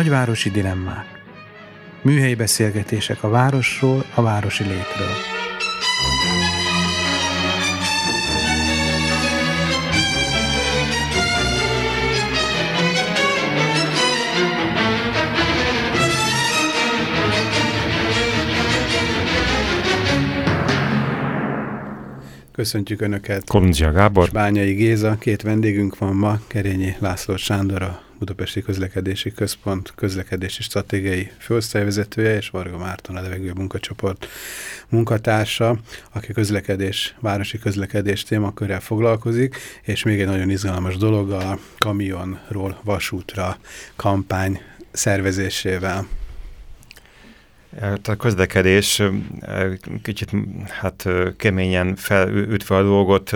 Nagyvárosi dilemmák. Műhelyi beszélgetések a városról, a városi létről. Köszöntjük Önöket! Kolundzsia Gábor. És Bányai Géza, két vendégünk van ma, Kerényi László Sándor, a Budapesti Közlekedési Központ közlekedési stratégiai főosztályvezetője, és Varga Márton, a levegő munkacsoport munkatársa, aki közlekedés, városi közlekedés témakörrel foglalkozik, és még egy nagyon izgalmas dolog a kamionról vasútra kampány szervezésével. Hát a közlekedés kicsit hát keményen felütve a dolgot,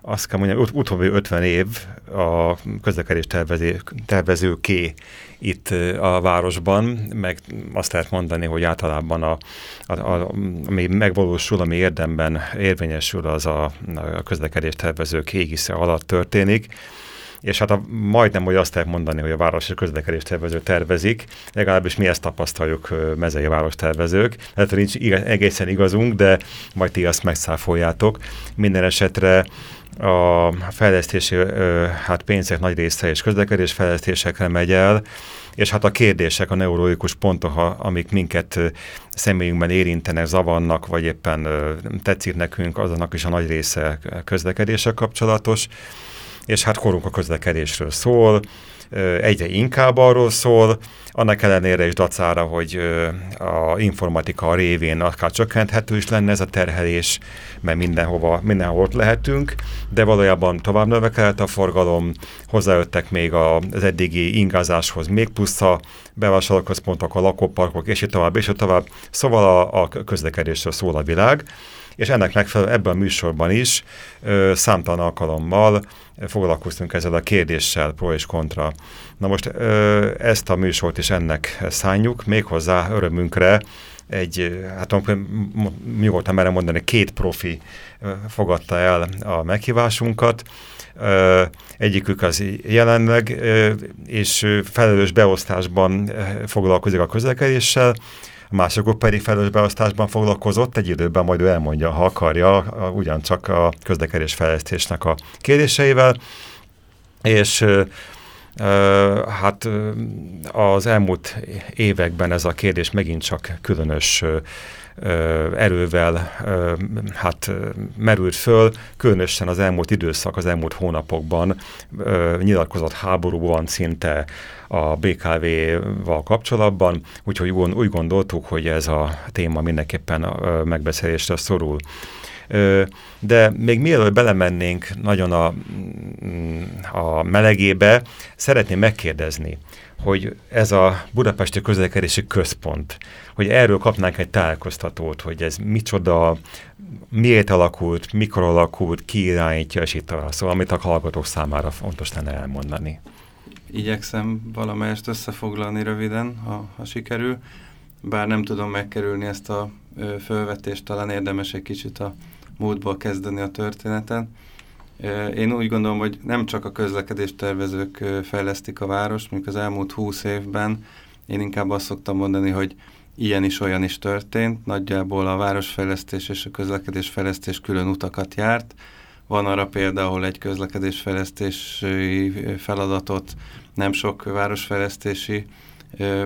azt kell mondjam, ut utóbbi 50 év a közlekedés tervező, tervezőké itt a városban, meg azt lehet mondani, hogy általában a, a, a, ami megvalósul, ami érdemben érvényesül, az a, a közlekedés tervezők égisze alatt történik és hát a, majdnem, hogy azt lehet mondani, hogy a városi közlekedés tervező tervezik, legalábbis mi ezt tapasztaljuk mezei város tervezők. Hát nincs egészen igazunk, de majd ti azt megszáfoljátok. Minden esetre a fejlesztési hát pénzek nagy része és közlekedés fejlesztésekre megy el, és hát a kérdések, a neurologikus pontok, amik minket személyünkben érintenek, zavarnak, vagy éppen tetszik nekünk, azonnak is a nagy része közlekedéssel kapcsolatos és hát korunk a közlekedésről szól, egyre inkább arról szól, annak ellenére is dacára, hogy a informatika révén akár csökkenthető is lenne ez a terhelés, mert mindenhova, mindenhol ott lehetünk, de valójában tovább növekedett a forgalom, hozzájöttek még az eddigi ingázáshoz még plusz a bevásárlóközpontok, a lakóparkok, és így tovább, és így tovább. Szóval a, a közlekedésről szól a világ, és ennek megfelelően ebben a műsorban is ö, számtalan alkalommal foglalkoztunk ezzel a kérdéssel, pro és kontra. Na most ö, ezt a műsort is ennek szánjuk, méghozzá örömünkre egy, hát nyugodtan merem mondani, két profi fogadta el a meghívásunkat. Egyikük az jelenleg, és felelős beosztásban foglalkozik a közlekedéssel, másokok pedig felelős beosztásban foglalkozott, egy időben majd ő elmondja, ha akarja, ugyancsak a közlekedés fejlesztésnek a kérdéseivel, és hát az elmúlt években ez a kérdés megint csak különös erővel hát merült föl, különösen az elmúlt időszak, az elmúlt hónapokban nyilatkozott háború van szinte a BKV-val kapcsolatban, úgyhogy úgy gondoltuk, hogy ez a téma mindenképpen megbeszélésre szorul. De még mielőtt belemennénk nagyon a, a melegébe, szeretném megkérdezni, hogy ez a Budapesti Közlekedési Központ, hogy erről kapnánk egy tájékoztatót, hogy ez micsoda, miért alakult, mikor alakult, ki irányítja, és itt Szóval, amit a hallgatók számára fontos lenne elmondani. Igyekszem valamelyest összefoglalni röviden, ha, ha sikerül. Bár nem tudom megkerülni ezt a ö, talán érdemes egy kicsit a múltból kezdeni a történeten. Én úgy gondolom, hogy nem csak a közlekedéstervezők fejlesztik a várost, mint az elmúlt húsz évben én inkább azt szoktam mondani, hogy ilyen is, olyan is történt. Nagyjából a városfejlesztés és a közlekedésfejlesztés külön utakat járt. Van arra példa, ahol egy közlekedésfejlesztési feladatot nem sok városfejlesztési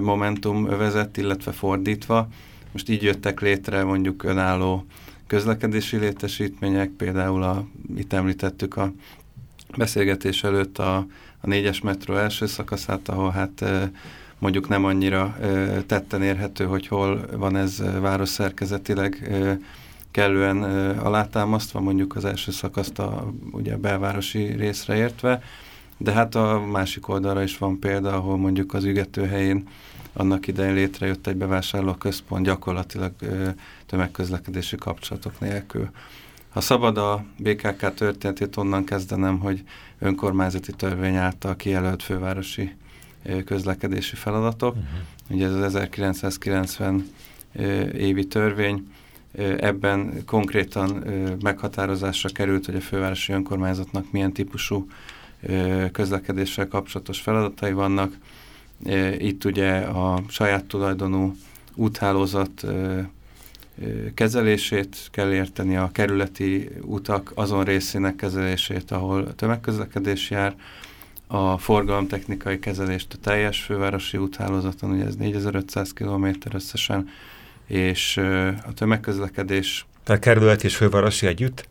momentum vezet, illetve fordítva. Most így jöttek létre mondjuk önálló közlekedési létesítmények, például a, itt említettük a beszélgetés előtt a, a négyes metró első szakaszát, ahol hát mondjuk nem annyira tetten érhető, hogy hol van ez városszerkezetileg kellően alátámasztva, mondjuk az első szakaszt a ugye belvárosi részre értve, de hát a másik oldalra is van példa, ahol mondjuk az ügetőhelyén annak idején létrejött egy bevásárlóközpont gyakorlatilag tömegközlekedési kapcsolatok nélkül. Ha szabad a BKK történetét onnan kezdenem, hogy önkormányzati törvény által kijelölt fővárosi közlekedési feladatok. Uh -huh. Ugye ez az 1990 ö, évi törvény, ebben konkrétan meghatározásra került, hogy a fővárosi önkormányzatnak milyen típusú közlekedéssel kapcsolatos feladatai vannak, Itt ugye a saját tulajdonú úthálózat kezelését kell érteni, a kerületi utak azon részének kezelését, ahol tömegközlekedés jár, a forgalomtechnikai kezelést a teljes fővárosi úthálózaton, ugye ez 4500 km összesen, és a tömegközlekedés... Tehát kerület és fővárosi együtt?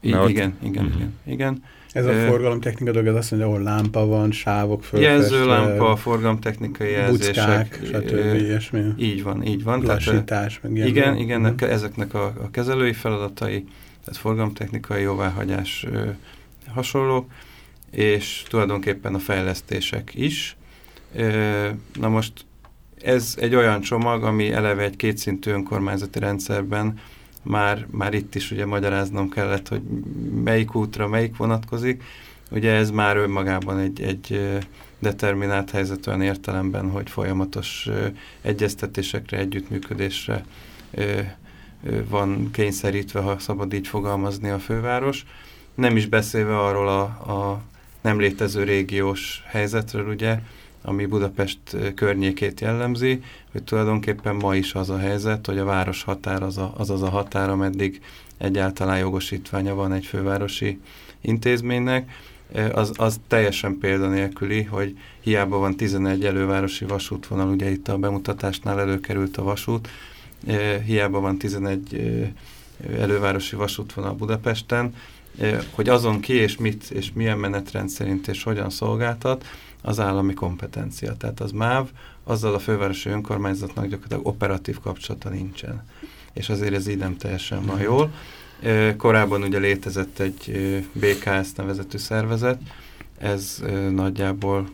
I igen, igen, uh mhm. -huh. igen, igen. Ez a forgalomtechnika dolog, az azt mondja, ahol lámpa van, sávok fölfestve. Jelzőlámpa, forgalomtechnikai jelzések. Buckák, stb. ilyesmi. Így van, így van. Lassítás, tehát, meg Igen, igen, uh. -huh. ezeknek a, a kezelői feladatai, tehát forgalomtechnikai jóváhagyás ö, hasonlók, és tulajdonképpen a fejlesztések is. Ö, na most ez egy olyan csomag, ami eleve egy kétszintű önkormányzati rendszerben már, már itt is ugye magyaráznom kellett, hogy melyik útra melyik vonatkozik. Ugye ez már önmagában egy, egy determinált helyzet olyan értelemben, hogy folyamatos egyeztetésekre, együttműködésre van kényszerítve, ha szabad így fogalmazni a főváros. Nem is beszélve arról a, a nem létező régiós helyzetről, ugye, ami Budapest környékét jellemzi, hogy tulajdonképpen ma is az a helyzet, hogy a város határ az a, az, az a határ, ameddig egyáltalán jogosítványa van egy fővárosi intézménynek, az, az teljesen példanélküli, hogy hiába van 11 elővárosi vasútvonal, ugye itt a bemutatásnál előkerült a vasút, hiába van 11 elővárosi vasútvonal Budapesten, hogy azon ki és mit és milyen menetrend szerint és hogyan szolgáltat, az állami kompetencia. Tehát az MÁV, azzal a fővárosi önkormányzatnak gyakorlatilag operatív kapcsolata nincsen. És azért ez így nem teljesen van jól. Korábban ugye létezett egy BKS nevezetű szervezet, ez nagyjából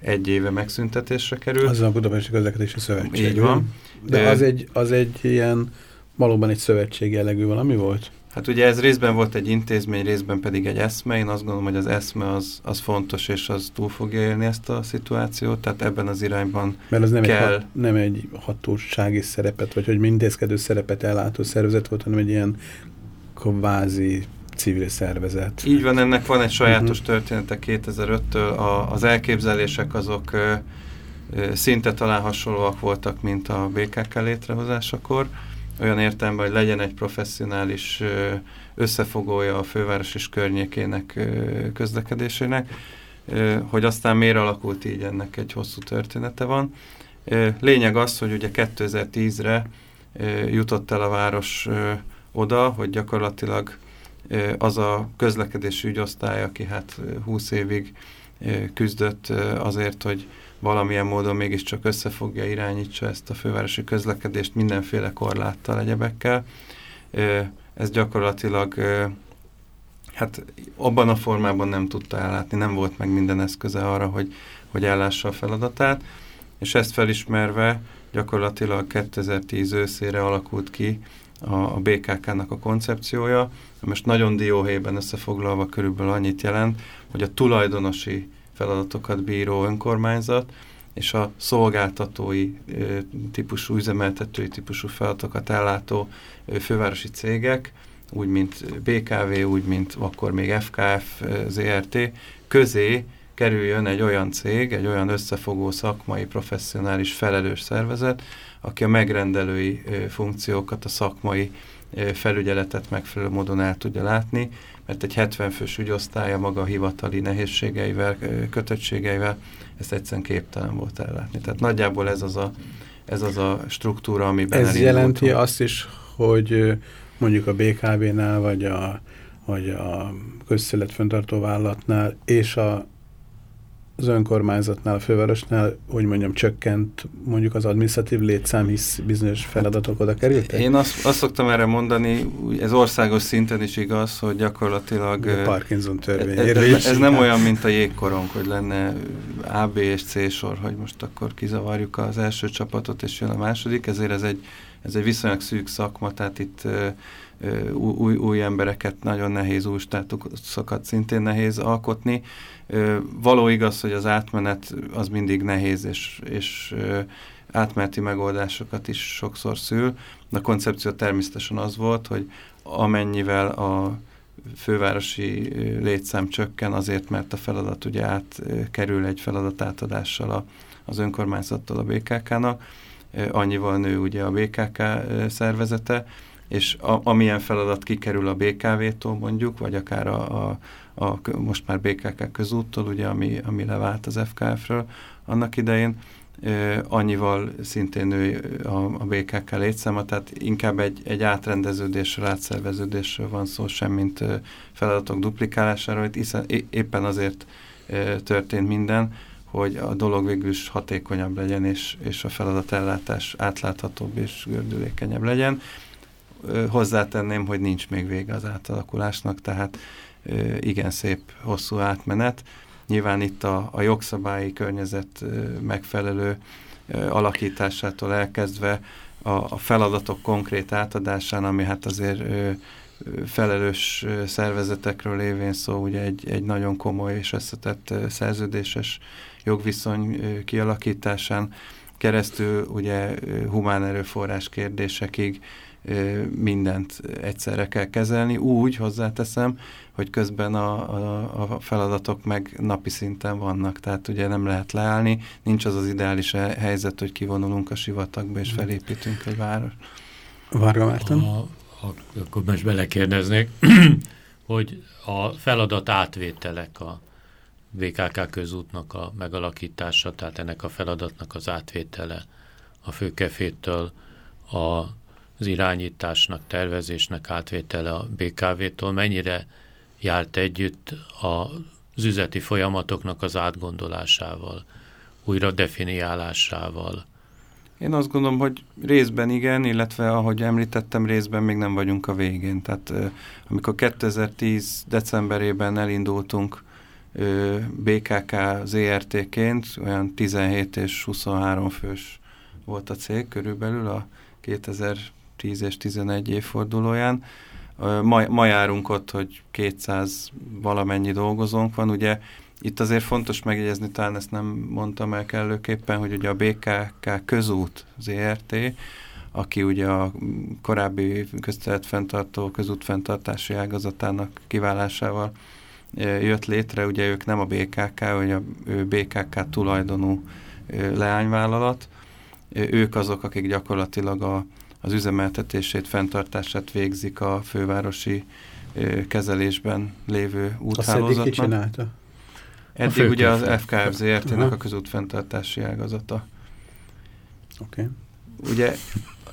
egy éve megszüntetésre került. Az a Budapesti Közlekedési Szövetség. Így van. De az egy, az egy ilyen, valóban egy szövetség jellegű valami volt? Hát ugye ez részben volt egy intézmény, részben pedig egy eszme. Én azt gondolom, hogy az eszme az, az fontos, és az túl fogja élni ezt a szituációt, tehát ebben az irányban Mert az nem, kell... egy, nem egy hatósági szerepet, vagy hogy mindészkedő szerepet ellátó szervezet volt, hanem egy ilyen kvázi civil szervezet. Így van, ennek van egy sajátos uh mhm. -huh. története 2005-től. Az elképzelések azok ö, ö, szinte talán hasonlóak voltak, mint a BKK létrehozásakor olyan értelemben, hogy legyen egy professzionális összefogója a főváros és környékének közlekedésének, hogy aztán miért alakult így, ennek egy hosszú története van. Lényeg az, hogy ugye 2010-re jutott el a város oda, hogy gyakorlatilag az a közlekedési ügyosztály, aki hát 20 évig küzdött azért, hogy valamilyen módon mégiscsak összefogja, irányítsa ezt a fővárosi közlekedést mindenféle korláttal, egyebekkel. Ez gyakorlatilag hát abban a formában nem tudta ellátni, nem volt meg minden eszköze arra, hogy, hogy ellássa a feladatát, és ezt felismerve gyakorlatilag 2010 őszére alakult ki a, a BKK-nak a koncepciója, most nagyon dióhéjben összefoglalva körülbelül annyit jelent, hogy a tulajdonosi feladatokat bíró önkormányzat, és a szolgáltatói típusú, üzemeltetői típusú feladatokat ellátó fővárosi cégek, úgy mint BKV, úgy mint akkor még FKF ZRT, közé kerüljön egy olyan cég, egy olyan összefogó szakmai, professzionális, felelős szervezet, aki a megrendelői funkciókat, a szakmai felügyeletet megfelelő módon el tudja látni, mert egy 70 fős ügyosztálya maga hivatali nehézségeivel, kötöttségeivel ezt egyszerűen képtelen volt ellátni. Tehát nagyjából ez az a, ez az a struktúra, amiben Ez jelenti azt is, hogy mondjuk a BKV-nál, vagy a, vagy a közszéletföntartó vállalatnál, és a az önkormányzatnál, a fővárosnál, hogy mondjam, csökkent mondjuk az administratív létszám, hisz bizonyos feladatok oda kerültek? Én azt, azt szoktam erre mondani, ez országos szinten is igaz, hogy gyakorlatilag... A Parkinson törvény ez, ez, ez nem olyan, mint a jégkorong, hogy lenne A, B és C sor, hogy most akkor kizavarjuk az első csapatot, és jön a második, ezért ez egy, ez egy viszonylag szűk szakma, tehát itt új, új embereket nagyon nehéz, új státuszokat szintén nehéz alkotni. Való igaz, hogy az átmenet az mindig nehéz, és, és átmeneti megoldásokat is sokszor szül. A koncepció természetesen az volt, hogy amennyivel a fővárosi létszám csökken azért, mert a feladat ugye átkerül egy feladatátadással a, az önkormányzattól a BKK-nak, annyival nő ugye a BKK szervezete, és a, amilyen feladat kikerül a BKV-tól mondjuk, vagy akár a, a, a most már BKK közúttól, ugye, ami, ami levált az FKF-ről annak idején, annyival szintén nő a, a BKK létszáma, tehát inkább egy, egy átrendeződésről, átszerveződésről van szó, semmint feladatok duplikálásáról. Itt hiszen, éppen azért történt minden, hogy a dolog végül is hatékonyabb legyen, és, és a feladatellátás átláthatóbb és gördülékenyebb legyen. Hozzátenném, hogy nincs még vége az átalakulásnak, tehát igen szép, hosszú átmenet. Nyilván itt a, a jogszabályi környezet megfelelő alakításától elkezdve a, a feladatok konkrét átadásán, ami hát azért felelős szervezetekről lévén szó, ugye egy, egy nagyon komoly és összetett szerződéses jogviszony kialakításán keresztül ugye humán erőforrás kérdésekig mindent egyszerre kell kezelni, úgy hozzáteszem, hogy közben a, a, a feladatok meg napi szinten vannak, tehát ugye nem lehet leállni, nincs az az ideális helyzet, hogy kivonulunk a sivatagba és felépítünk egy város. Varga Márton? A, a, akkor most belekérdeznék, hogy a feladat átvételek a VKK közútnak a megalakítása, tehát ennek a feladatnak az átvétele a főkefétől a, az irányításnak, tervezésnek átvétele a BKV-tól mennyire járt együtt az üzleti folyamatoknak az átgondolásával, újra definiálásával. Én azt gondolom, hogy részben igen, illetve ahogy említettem, részben még nem vagyunk a végén. Tehát amikor 2010 decemberében elindultunk BKK ZRT-ként, olyan 17 és 23 fős volt a cég körülbelül a 2010 és 11 évfordulóján, Ma, ma járunk ott, hogy 200 valamennyi dolgozónk van, ugye itt azért fontos megjegyezni, talán ezt nem mondtam el kellőképpen, hogy ugye a BKK közút, az ERT, aki ugye a korábbi közteletfenntartó közútfenntartási ágazatának kiválásával jött létre, ugye ők nem a BKK, vagy a BKK tulajdonú leányvállalat, ők azok, akik gyakorlatilag a az üzemeltetését, fenntartását végzik a fővárosi kezelésben lévő úthálózatnak. Azt csinálta? Eddig ugye az FKF ZRT-nek a közútfenntartási ágazata. Oké. Okay. Ugye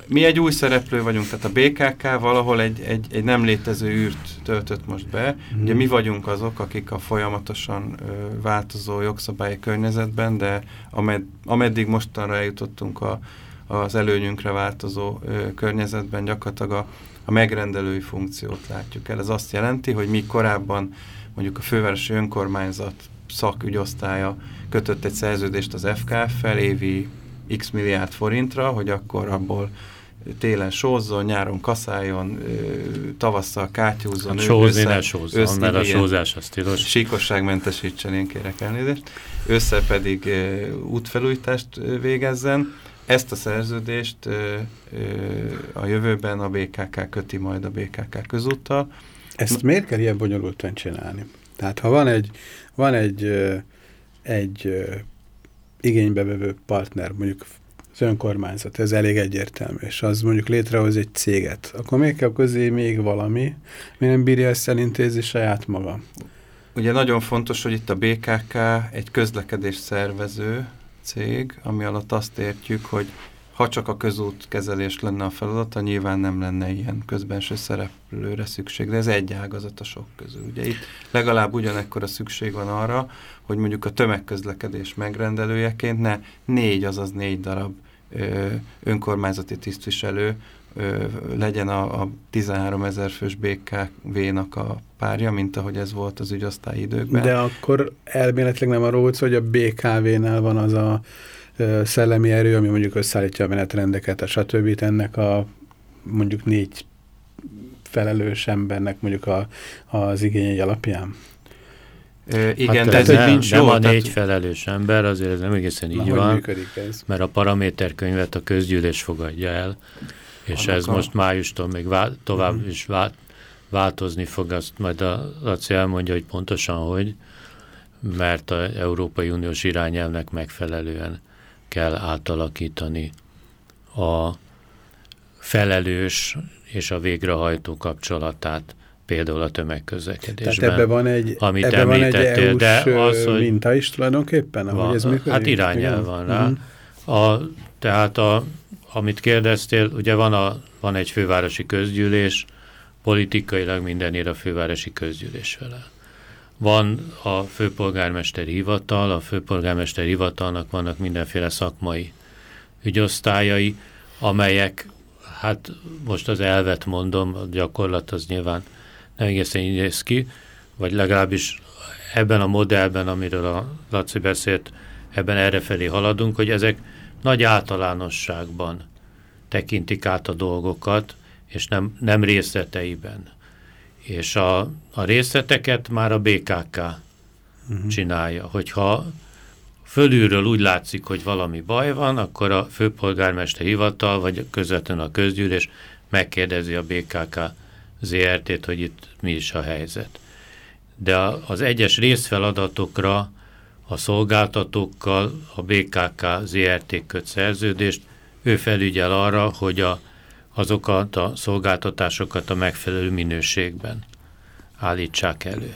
mi egy új szereplő vagyunk, tehát a BKK valahol egy, egy, egy nem létező űrt töltött most be. Mm. Ugye mi vagyunk azok, akik a folyamatosan ö, változó jogszabályi környezetben, de amed, ameddig mostanra eljutottunk a az előnyünkre változó ö, környezetben gyakorlatilag a, a megrendelői funkciót látjuk el. Ez azt jelenti, hogy mi korábban mondjuk a fővárosi önkormányzat szakügyosztálya kötött egy szerződést az FKF-fel évi x milliárd forintra, hogy akkor abból télen sózzon, nyáron kaszáljon, tavasszal kátyúzzon. Hát sózni ne sózzon, mert a sózás az tilos. Síkosságmentesítsen, én kérek elnézést. Össze pedig útfelújítást végezzen. Ezt a szerződést ö, ö, a jövőben a BKK köti majd a BKK közúttal. Ezt miért kell ilyen bonyolultan csinálni? Tehát ha van egy, van egy, egy igénybevevő partner, mondjuk az önkormányzat, ez elég egyértelmű, és az mondjuk létrehoz egy céget, akkor még kell közé még valami, mi nem bírja ezt elintézni saját maga. Ugye nagyon fontos, hogy itt a BKK egy közlekedés szervező, cég, ami alatt azt értjük, hogy ha csak a közút kezelés lenne a feladata, nyilván nem lenne ilyen közbenső szereplőre szükség, de ez egy ágazat a sok közül. Ugye itt legalább a szükség van arra, hogy mondjuk a tömegközlekedés megrendelőjeként ne négy, azaz négy darab ö, önkormányzati tisztviselő ö, legyen a, a 13 ezer fős BKV-nak a párja, mint ahogy ez volt az ügyosztályi időkben. De akkor elméletileg nem arról volt hogy a BKV-nál van az a ö, szellemi erő, ami mondjuk összeállítja a menetrendeket, a stb. ennek a mondjuk négy felelős embernek mondjuk a, az igényei alapján. Ö, igen, hát de ez nem, nincs nem jó, a négy tehát... felelős ember, azért ez nem egészen így Na, van, ez? mert a paraméterkönyvet a közgyűlés fogadja el, és ez a... most májustól még vá tovább uh mhm. -huh. is vá változni fog, azt majd a Laci elmondja, hogy pontosan hogy, mert a Európai Uniós irányelvnek megfelelően kell átalakítani a felelős és a végrehajtó kapcsolatát például a tömegközlekedésben. Tehát ebben van egy, amit ebbe van egy EU-s de az, hogy minta is tulajdonképpen, ahogy van, ez működik? Hát irányel van rá. Uh mhm. -huh. a, tehát a, amit kérdeztél, ugye van, a, van egy fővárosi közgyűlés, politikailag mindenért a fővárosi közgyűlés vele. Van a főpolgármesteri hivatal, a főpolgármesteri hivatalnak vannak mindenféle szakmai ügyosztályai, amelyek, hát most az elvet mondom, a gyakorlat az nyilván nem egészen így néz ki, vagy legalábbis ebben a modellben, amiről a Laci beszélt, ebben errefelé haladunk, hogy ezek nagy általánosságban tekintik át a dolgokat, és nem, nem részleteiben. És a, a részleteket már a BKK uh mhm. -huh. csinálja. Hogyha fölülről úgy látszik, hogy valami baj van, akkor a főpolgármester hivatal, vagy közvetlenül a közgyűlés megkérdezi a BKK ZRT-t, hogy itt mi is a helyzet. De az egyes részfeladatokra a szolgáltatókkal a BKK ZRT köt szerződést, ő felügyel arra, hogy a, azokat a szolgáltatásokat a megfelelő minőségben állítsák elő.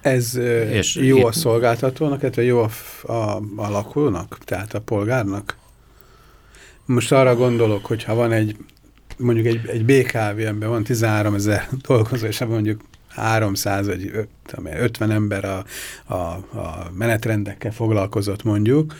Ez és jó itt, a szolgáltatónak, illetve jó a, a, a lakónak, tehát a polgárnak? Most arra gondolok, hogy ha van egy mondjuk egy, egy BKV, amiben van 13 ezer dolgozó, és mondjuk 300 vagy 50 ember a, a, a menetrendekkel foglalkozott mondjuk,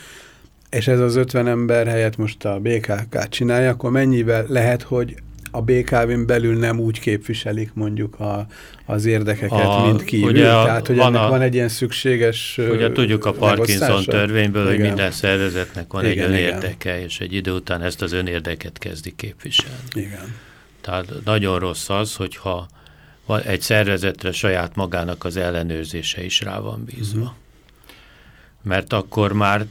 és ez az 50 ember helyett most a BKK csinálja, akkor mennyivel lehet, hogy a BKV-n belül nem úgy képviselik mondjuk a, az érdekeket, a, mint kívül. Ugye a, Tehát, hogy van ennek a, van egy ilyen szükséges Ugye tudjuk a Parkinson törvényből, igen. hogy minden szervezetnek van igen, egy önérdeke, igen. és egy idő után ezt az önérdeket kezdi képviselni. Igen. Tehát nagyon rossz az, hogyha egy szervezetre saját magának az ellenőrzése is rá van bízva. Uh mhm. -huh. Mert akkor már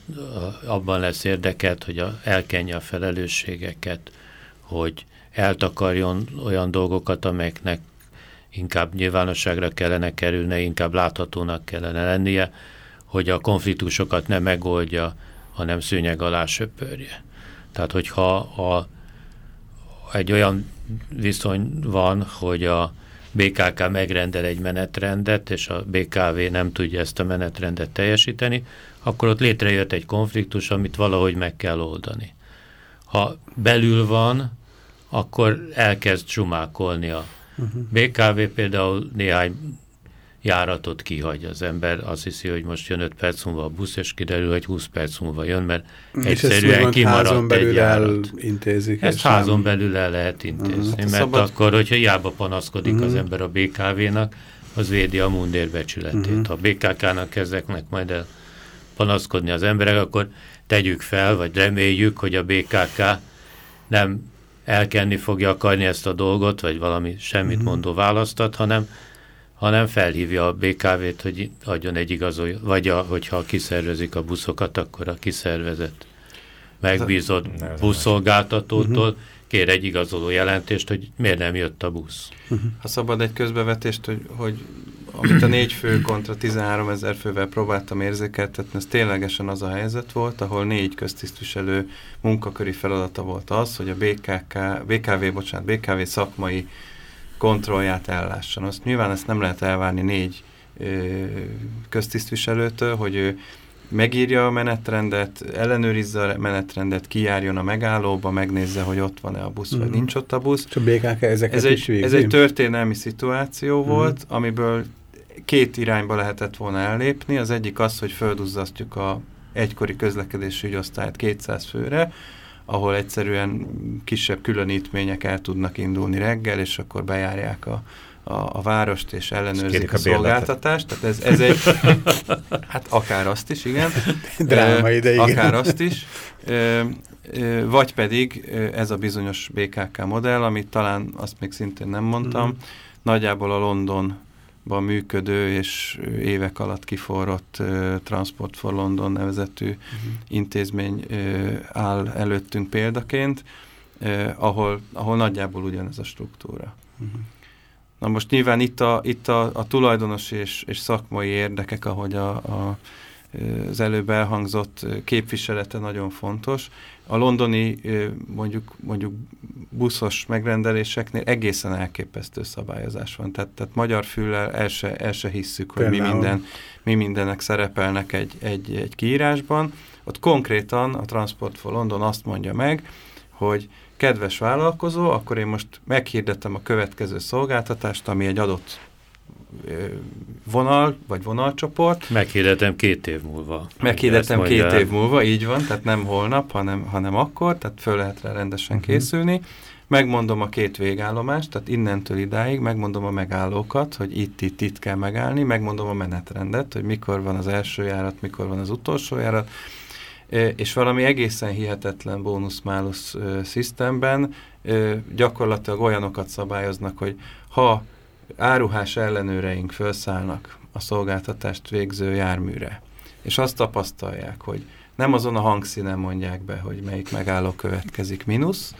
abban lesz érdekelt, hogy a, elkenje a felelősségeket, hogy eltakarjon olyan dolgokat, amelyeknek inkább nyilvánosságra kellene kerülne, inkább láthatónak kellene lennie, hogy a konfliktusokat nem megoldja, hanem szőnyeg alá söpörje. Tehát, hogyha a, egy olyan viszony van, hogy a BKK megrendel egy menetrendet, és a BKV nem tudja ezt a menetrendet teljesíteni, akkor ott létrejött egy konfliktus, amit valahogy meg kell oldani. Ha belül van, akkor elkezd sumákolni a -huh. BKV például néhány járatot kihagy az ember, azt hiszi, hogy most jön 5 perc múlva a busz, és kiderül, hogy 20 perc múlva jön, mert és egyszerűen kimaradt egy járat. Intézik, ezt házon nem... belül el lehet intézni, uh -huh. mert Szabad... akkor, hogyha hiába panaszkodik uh -huh. az mhm. ember a BKV-nak, az védi a mundér becsületét. Uh mhm. -huh. Ha BKK-nak kezdeknek majd el panaszkodni az emberek, akkor tegyük fel, vagy reméljük, hogy a BKK nem elkenni fogja akarni ezt a dolgot, vagy valami semmit mhm. mondó választat, hanem, hanem felhívja a BKV-t, hogy adjon egy igazolj, vagy a, hogyha kiszervezik a buszokat, akkor a kiszervezett megbízott buszszolgáltatótól uh -huh. kér egy igazoló jelentést, hogy miért nem jött a busz. Uh mhm. -huh. Ha szabad egy közbevetést, hogy, hogy amit a négy fő kontra 13 ezer fővel próbáltam érzékeltetni, ez ténylegesen az a helyzet volt, ahol négy köztisztviselő munkaköri feladata volt az, hogy a BKK, BKV, bocsánat, BKV szakmai kontrollját ellásson. Azt nyilván ezt nem lehet elvárni négy köztisztviselőtől, hogy ő megírja a menetrendet, ellenőrizze a menetrendet, kijárjon a megállóba, megnézze, hogy ott van-e a busz, mm. vagy mhm. nincs ott a busz. Csak BKK ezeket ez is egy, Ez egy történelmi szituáció mm. volt, amiből két irányba lehetett volna ellépni. Az egyik az, hogy földuzzasztjuk a egykori közlekedési ügyosztályt 200 főre, ahol egyszerűen kisebb különítmények el tudnak indulni reggel, és akkor bejárják a, a, a várost, és ellenőrzik a, a szolgáltatást. Tehát ez, ez egy, hát akár azt is, igen. Dráma ide, igen. Akár azt is. Vagy pedig ez a bizonyos BKK modell, amit talán azt még szintén nem mondtam, mm. nagyjából a London ban működő és évek alatt kiforrott uh, Transport for London nevezetű uh mhm. -huh. intézmény uh, áll előttünk példaként, uh, ahol, ahol nagyjából ugyanez a struktúra. Uh mhm. -huh. Na most nyilván itt a, itt a, a tulajdonos és, és szakmai érdekek, ahogy a, a, az előbb elhangzott képviselete nagyon fontos. A londoni mondjuk, mondjuk buszos megrendeléseknél egészen elképesztő szabályozás van. Tehát, tehát magyar füllel el se, el se hisszük, hogy mi, minden, mi mindennek szerepelnek egy, egy, egy kiírásban. Ott konkrétan a Transport for London azt mondja meg, hogy kedves vállalkozó, akkor én most meghirdettem a következő szolgáltatást, ami egy adott vonal, vagy vonalcsoport. Meghirdetem két év múlva. Meghirdetem két év múlva, így van, tehát nem holnap, hanem, hanem akkor, tehát föl lehet rá rendesen uh mhm. -huh. készülni. Megmondom a két végállomást, tehát innentől idáig megmondom a megállókat, hogy itt, itt, itt kell megállni, megmondom a menetrendet, hogy mikor van az első járat, mikor van az utolsó járat, és valami egészen hihetetlen bónusz-málusz szisztemben gyakorlatilag olyanokat szabályoznak, hogy ha áruhás ellenőreink felszállnak a szolgáltatást végző járműre, és azt tapasztalják, hogy nem azon a hangszínen mondják be, hogy melyik megálló következik mínusz,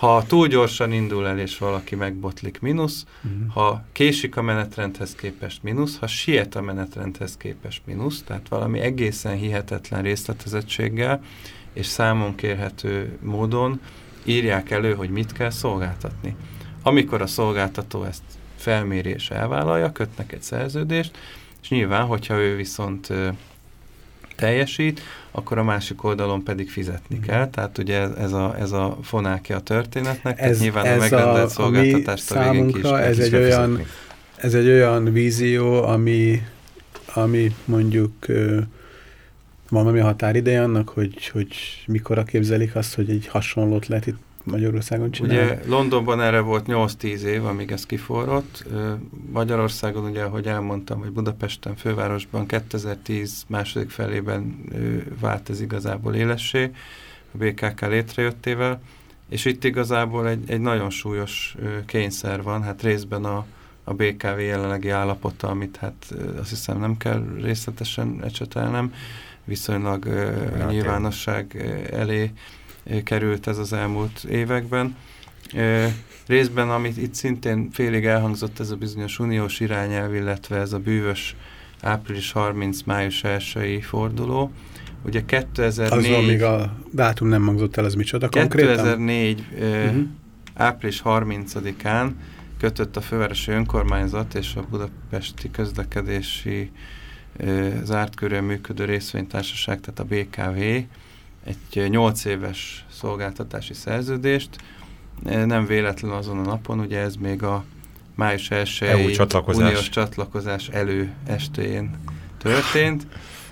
ha túl gyorsan indul el, és valaki megbotlik, mínusz. Uh mhm. -huh. Ha késik a menetrendhez képest, mínusz. Ha siet a menetrendhez képest, mínusz. Tehát valami egészen hihetetlen részletezettséggel és számon kérhető módon írják elő, hogy mit kell szolgáltatni. Amikor a szolgáltató ezt felméri és elvállalja, kötnek egy szerződést, és nyilván, hogyha ő viszont teljesít, akkor a másik oldalon pedig fizetni mm. kell. Tehát ugye ez a, ez a fonákja a történetnek, ez, tehát nyilván ez a megrendelt szolgáltatást a végén is ez egy, olyan, ez egy olyan vízió, ami, ami mondjuk van valami határideje annak, hogy, hogy mikor képzelik azt, hogy egy hasonlót lehet itt Magyarországon csinálni? Ugye Londonban erre volt 8-10 év, amíg ez kiforrott. Magyarországon ugye, ahogy elmondtam, hogy Budapesten, fővárosban 2010 második felében vált ez igazából élessé, a BKK létrejöttével, és itt igazából egy, egy nagyon súlyos kényszer van, hát részben a, a BKV jelenlegi állapota, amit hát azt hiszem nem kell részletesen ecsetelnem, viszonylag uh, nyilvánosság elé került ez az elmúlt években. Részben, amit itt szintén félig elhangzott, ez a bizonyos uniós irányelv, illetve ez a bűvös április 30. május 1 forduló. Ugye 2004... Az, amíg a dátum nem hangzott el, az micsoda konkrétan? 2004 uh -huh. április 30-án kötött a fővárosi önkormányzat és a budapesti közlekedési zárt körül működő részvénytársaság, tehát a BKV egy 8 éves szolgáltatási szerződést. Nem véletlen azon a napon, ugye ez még a május 1 csatlakozás. uniós csatlakozás elő estéjén történt.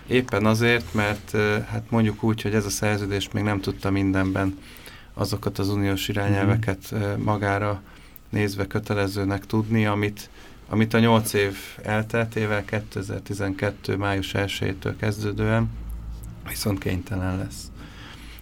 Éppen azért, mert hát mondjuk úgy, hogy ez a szerződés még nem tudta mindenben azokat az uniós irányelveket mhm. magára nézve kötelezőnek tudni, amit, amit a 8 év elteltével 2012. május 1-től kezdődően viszont kénytelen lesz.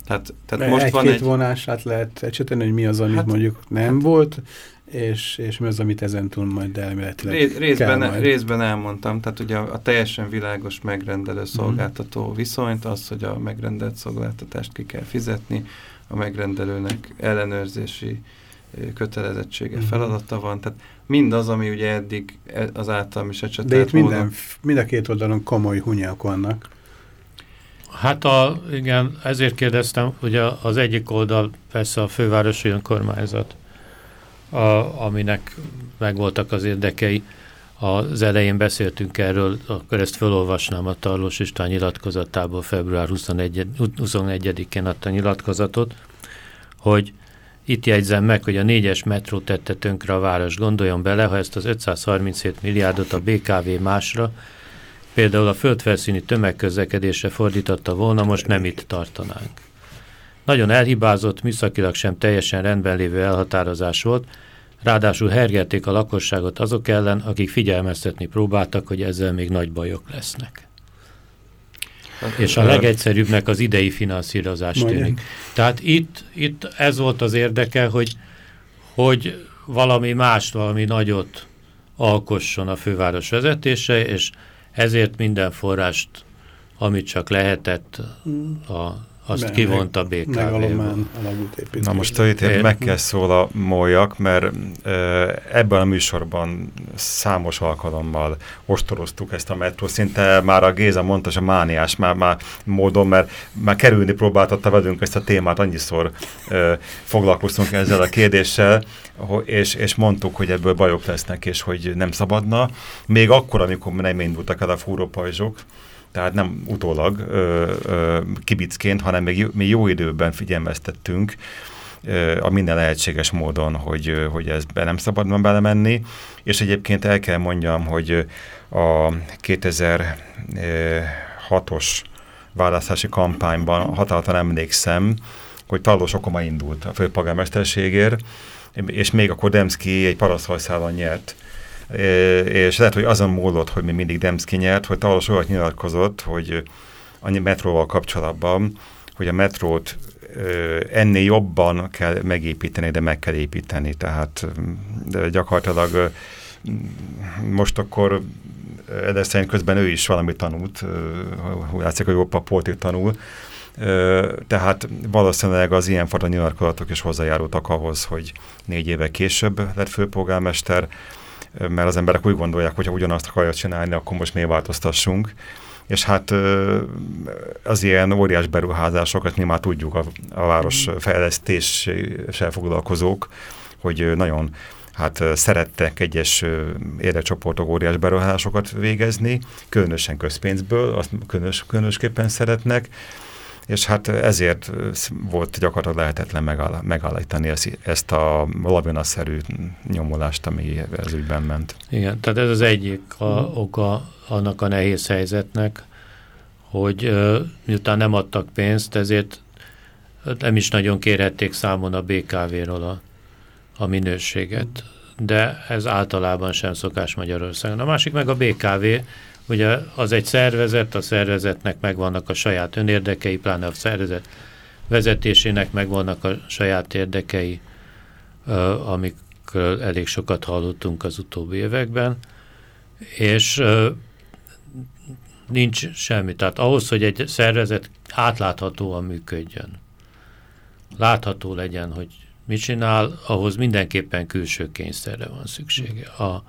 Tehát, tehát most egy van egy... vonását lehet ecseteni, hogy mi az, amit hát, mondjuk nem hát, volt, és, és mi az, amit ezentúl majd elméletileg Ré, részben, majd. részben elmondtam, tehát ugye a, a teljesen világos megrendelő mhm. szolgáltató mm -hmm. viszonyt, az, hogy a megrendelt szolgáltatást ki kell fizetni, a megrendelőnek ellenőrzési kötelezettsége, mm -hmm. feladata van, tehát mindaz, ami ugye eddig e, az általam is ecsetelt De itt minden, mind a két oldalon komoly hunyák vannak. Hát a, igen, ezért kérdeztem, hogy az egyik oldal persze a fővárosi önkormányzat, a, aminek megvoltak az érdekei. Az elején beszéltünk erről, akkor ezt felolvasnám a Tarlós István nyilatkozatából február 21, 21-én adta nyilatkozatot, hogy itt jegyzem meg, hogy a négyes metró tette tönkre a város. Gondoljon bele, ha ezt az 537 milliárdot a BKV másra, például a földfelszíni tömegközlekedésre fordította volna, most nem itt tartanánk. Nagyon elhibázott, műszakilag sem teljesen rendben lévő elhatározás volt, ráadásul hergelték a lakosságot azok ellen, akik figyelmeztetni próbáltak, hogy ezzel még nagy bajok lesznek. És a legegyszerűbbnek az idei finanszírozás tűnik. Tehát itt, itt ez volt az érdeke, hogy, hogy valami más, valami nagyot alkosson a főváros vezetése, és ezért minden forrást, amit csak lehetett a, azt meg, kivonta BKV. Megalomán Na most itt meg kell szólamoljak, mert ebben a műsorban számos alkalommal ostoroztuk ezt a metró, szinte már a Géza mondta, a mániás már, már módon, mert már kerülni próbáltatta velünk ezt a témát, annyiszor foglalkoztunk ezzel a kérdéssel, és, és mondtuk, hogy ebből bajok lesznek, és hogy nem szabadna. Még akkor, amikor nem indultak el a fúrópajzsok, tehát nem utólag ö, ö, kibicként, hanem még, még jó időben figyelmeztettünk ö, a minden lehetséges módon, hogy, hogy ez be nem szabad belemenni, és egyébként el kell mondjam, hogy a 2006-os választási kampányban határozottan emlékszem, hogy Talós Okoma indult a főpolgármesterségért, és még akkor Demszki egy paraszhajszálon nyert és lehet, hogy azon múlott, hogy mi mindig Demszki nyert, hogy Talos olyat nyilatkozott, hogy annyi metróval kapcsolatban, hogy a metrót ennél jobban kell megépíteni, de meg kell építeni. Tehát de gyakorlatilag most akkor Ederszen közben ő is valamit tanult, látszik, hogy jobb papoltit tanul, tehát valószínűleg az ilyenfajta nyilatkozatok is hozzájárultak ahhoz, hogy négy éve később lett főpolgármester, mert az emberek úgy gondolják, hogy ha ugyanazt akarja csinálni, akkor most miért változtassunk. És hát az ilyen óriás beruházásokat mi már tudjuk a, a város mm. fejlesztéssel foglalkozók, hogy nagyon hát szerettek egyes érdekcsoportok óriás beruházásokat végezni, különösen közpénzből, azt különös, különösképpen szeretnek, és hát ezért volt gyakorlatilag lehetetlen megáll megállítani ezt, ezt a lavinaszerű nyomulást, ami ez ügyben ment. Igen, tehát ez az egyik a, oka annak a nehéz helyzetnek, hogy miután nem adtak pénzt, ezért nem is nagyon kérhették számon a BKV-ról a, a minőséget, de ez általában sem szokás Magyarországon. A másik meg a BKV, Ugye az egy szervezet, a szervezetnek megvannak a saját önérdekei, pláne a szervezet vezetésének megvannak a saját érdekei, amikről elég sokat hallottunk az utóbbi években, és nincs semmi. Tehát ahhoz, hogy egy szervezet átláthatóan működjön, látható legyen, hogy mit csinál, ahhoz mindenképpen külső kényszerre van szüksége. A,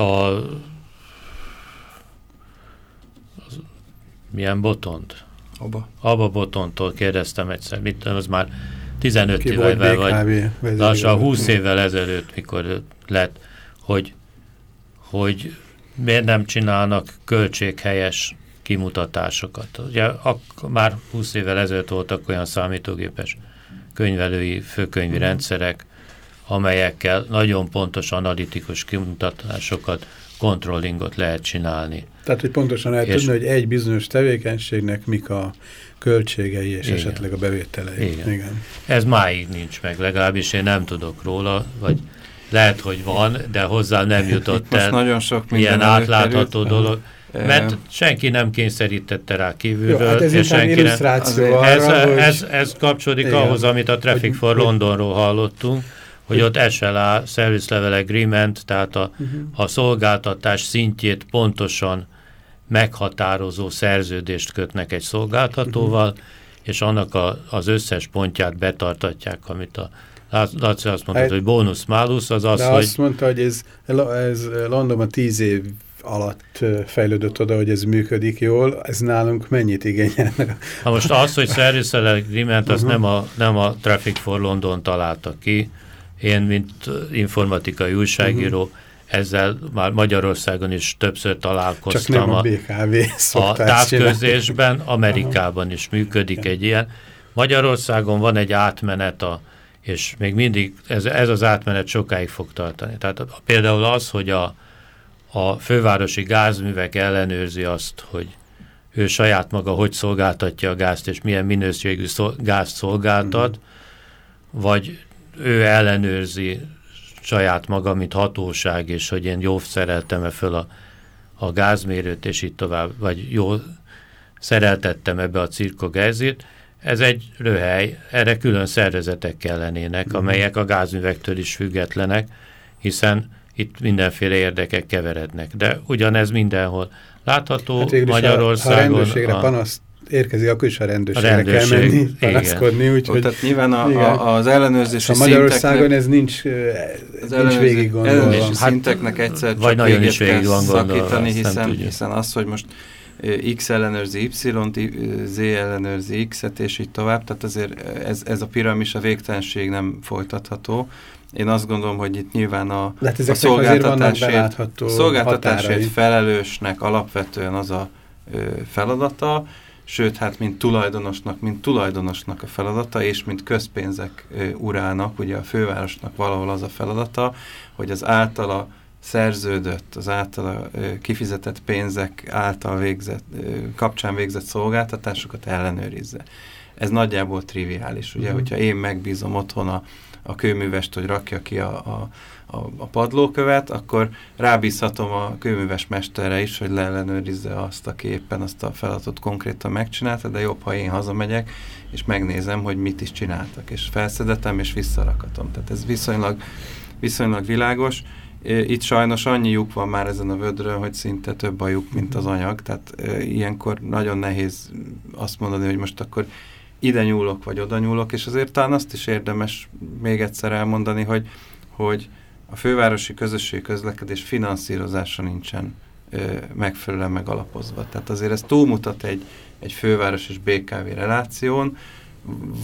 a milyen botont? Abba. Abba botontól kérdeztem egyszer, mit az már 15 Ki évvel vagy lassan 20 évvel ezelőtt, mikor lett, hogy, hogy miért nem csinálnak költséghelyes kimutatásokat. Ugye ak már 20 évvel ezelőtt voltak olyan számítógépes könyvelői, főkönyvi mm. rendszerek, amelyekkel nagyon pontos analitikus kimutatásokat controllingot lehet csinálni. Tehát, hogy pontosan és tudni, hogy egy bizonyos tevékenységnek mik a költségei és igen. esetleg a bevételei. Igen. igen. Ez máig nincs meg, legalábbis én nem tudok róla, vagy lehet, hogy van, de hozzá nem jutott el nagyon sok ilyen átlátható dolog. Mert senki nem kényszerítette rá kívülről. Jó, hát ez és senki nem, ez, arra, ez, ez kapcsolódik igen, ahhoz, amit a Traffic for Londonról hallottunk, hogy ott SLA, Service Level Agreement, tehát a, uh mhm. -huh. a szolgáltatás szintjét pontosan meghatározó szerződést kötnek egy szolgáltatóval, mhm. és annak a, az összes pontját betartatják, amit a Laci azt mondta, hogy bónusz málusz, az az, De hogy... azt mondta, hogy ez, ez Londonban tíz év alatt fejlődött oda, hogy ez működik jól, ez nálunk mennyit igényel? Ha most az, hogy Service Agreement, az uh -huh. nem, a, nem a Traffic for London találta ki, én, mint informatikai újságíró, uh -huh. Ezzel már Magyarországon is többször találkoztam. Csak nem a, a BKV A távközésben, Amerikában is működik egy ilyen. Magyarországon van egy átmenet, a, és még mindig ez, ez az átmenet sokáig fog tartani. Tehát például az, hogy a, a fővárosi gázművek ellenőrzi azt, hogy ő saját maga hogy szolgáltatja a gázt, és milyen minőségű szol, gázt szolgáltat, mhm. -huh. vagy ő ellenőrzi saját maga, mint hatóság, és hogy én jól szereltem-e föl a, a gázmérőt, és így tovább, vagy jól szereltettem ebbe a cirkogázit, ez egy röhely, erre külön szervezetek kellenének, mhm. amelyek a gázművektől is függetlenek, hiszen itt mindenféle érdekek keverednek. De ugyanez mindenhol látható hát Magyarországon. Ha a, a panaszt érkezik, akkor is a rendőrségre a rendőrség, kell menni, panaszkodni. Úgyhogy, tehát nyilván a, a, az ellenőrzési a Magyarországon ez nincs, az nincs végig gondolva. Ellenőrzési hát, szinteknek egyszer vagy csak véget kell szakítani, hiszen, hiszen az, hogy most X ellenőrzi Y-t, Z ellenőrzi X-et, és így tovább, tehát azért ez, ez a piramis a végtelenség nem folytatható. Én azt gondolom, hogy itt nyilván a, a szolgáltatásért, szolgáltatásért felelősnek alapvetően az a ö, feladata, sőt, hát mint tulajdonosnak, mint tulajdonosnak a feladata, és mint közpénzek urának, ugye a fővárosnak valahol az a feladata, hogy az általa szerződött, az általa kifizetett pénzek által végzett, kapcsán végzett szolgáltatásokat ellenőrizze. Ez nagyjából triviális, ugye, mm. hogyha én megbízom otthon a a kőművest, hogy rakja ki a, a, a, a padlókövet, akkor rábízhatom a kőműves mesterre is, hogy leellenőrizze azt, aki éppen azt a feladatot konkrétan megcsinálta, de jobb, ha én hazamegyek, és megnézem, hogy mit is csináltak, és felszedetem, és visszarakatom. Tehát ez viszonylag, viszonylag világos. Itt sajnos annyi lyuk van már ezen a vödrön, hogy szinte több a lyuk, mint az anyag, tehát ilyenkor nagyon nehéz azt mondani, hogy most akkor ide nyúlok, vagy oda nyúlok, és azért talán azt is érdemes még egyszer elmondani, hogy, hogy a fővárosi közösségi közlekedés finanszírozása nincsen ö, megfelelően megalapozva. Tehát azért ez túlmutat egy, egy főváros és BKV reláción.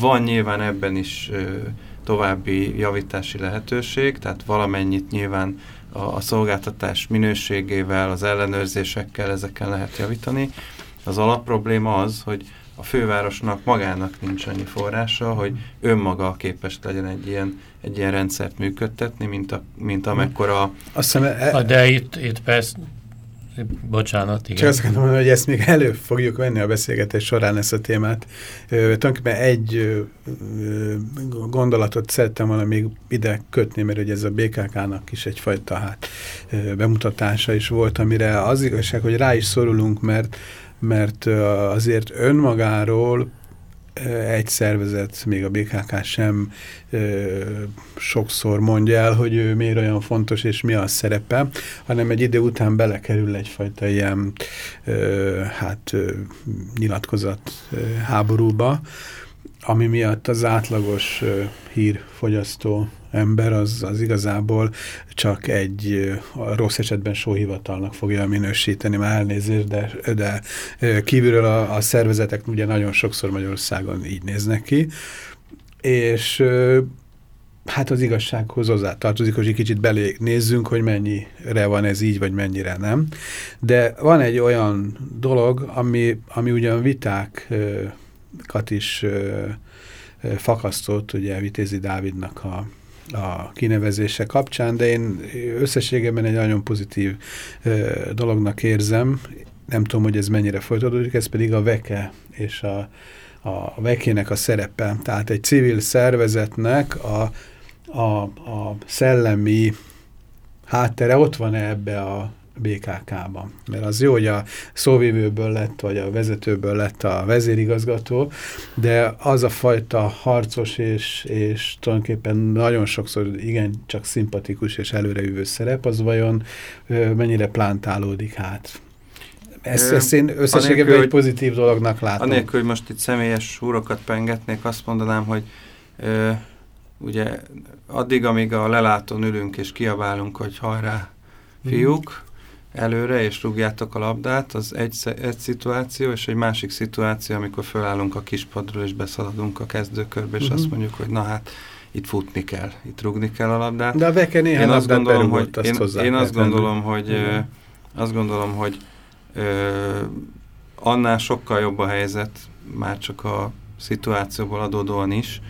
Van nyilván ebben is ö, további javítási lehetőség, tehát valamennyit nyilván a, a szolgáltatás minőségével, az ellenőrzésekkel ezeken lehet javítani. Az alapprobléma az, hogy a fővárosnak magának nincs annyi forrása, hogy önmaga képes legyen egy ilyen, egy ilyen rendszert működtetni, mint, a, mint amekkora... Azt hiszem, e De itt, itt persze, Bocsánat, igen. Csak azt gondolom, hogy ezt még elő fogjuk venni a beszélgetés során ezt a témát. Ö, tulajdonképpen egy ö, gondolatot szerettem volna még ide kötni, mert ugye ez a BKK-nak is egyfajta hát, bemutatása is volt, amire az igazság, hogy rá is szorulunk, mert mert azért önmagáról egy szervezet, még a BKK sem sokszor mondja el, hogy ő miért olyan fontos és mi a szerepe, hanem egy idő után belekerül egyfajta ilyen hát nyilatkozat háborúba, ami miatt az átlagos hírfogyasztó ember az, az igazából csak egy a rossz esetben sóhivatalnak fogja minősíteni, már elnézést, de, de kívülről a, a szervezetek ugye nagyon sokszor Magyarországon így néznek ki, és hát az igazsághoz hozzá tartozik, hogy egy kicsit belé nézzünk, hogy mennyire van ez így, vagy mennyire nem. De van egy olyan dolog, ami, ami ugyan vitákat is fakasztott, ugye Vitézi Dávidnak a a kinevezése kapcsán, de én összességében egy nagyon pozitív dolognak érzem. Nem tudom, hogy ez mennyire folytatódik, ez pedig a veke és a, a vekének a szerepe. Tehát egy civil szervezetnek a, a, a szellemi háttere ott van -e ebbe a BKK-ban. Mert az jó, hogy a szóvívőből lett, vagy a vezetőből lett a vezérigazgató, de az a fajta harcos és, és tulajdonképpen nagyon sokszor igen csak szimpatikus és előrejövő szerep, az vajon mennyire plántálódik hát? Ezt, ezt én összességében egy pozitív dolognak látom. Anélkül, hogy most itt személyes húrokat pengetnék, azt mondanám, hogy ö, ugye addig, amíg a lelátón ülünk és kiabálunk, hogy hajrá, fiúk, előre, és rúgjátok a labdát, az egy, egy szituáció, és egy másik szituáció, amikor fölállunk a kispadról, és beszaladunk a kezdőkörbe, és uh -huh. azt mhm. mondjuk, hogy na hát, itt futni kell, itt rúgni kell a labdát. De a Veke néhány én azt gondolom, hogy, én, én azt gondolom, hogy uh -huh. azt gondolom, hogy ö, annál sokkal jobb a helyzet, már csak a szituációból adódóan is,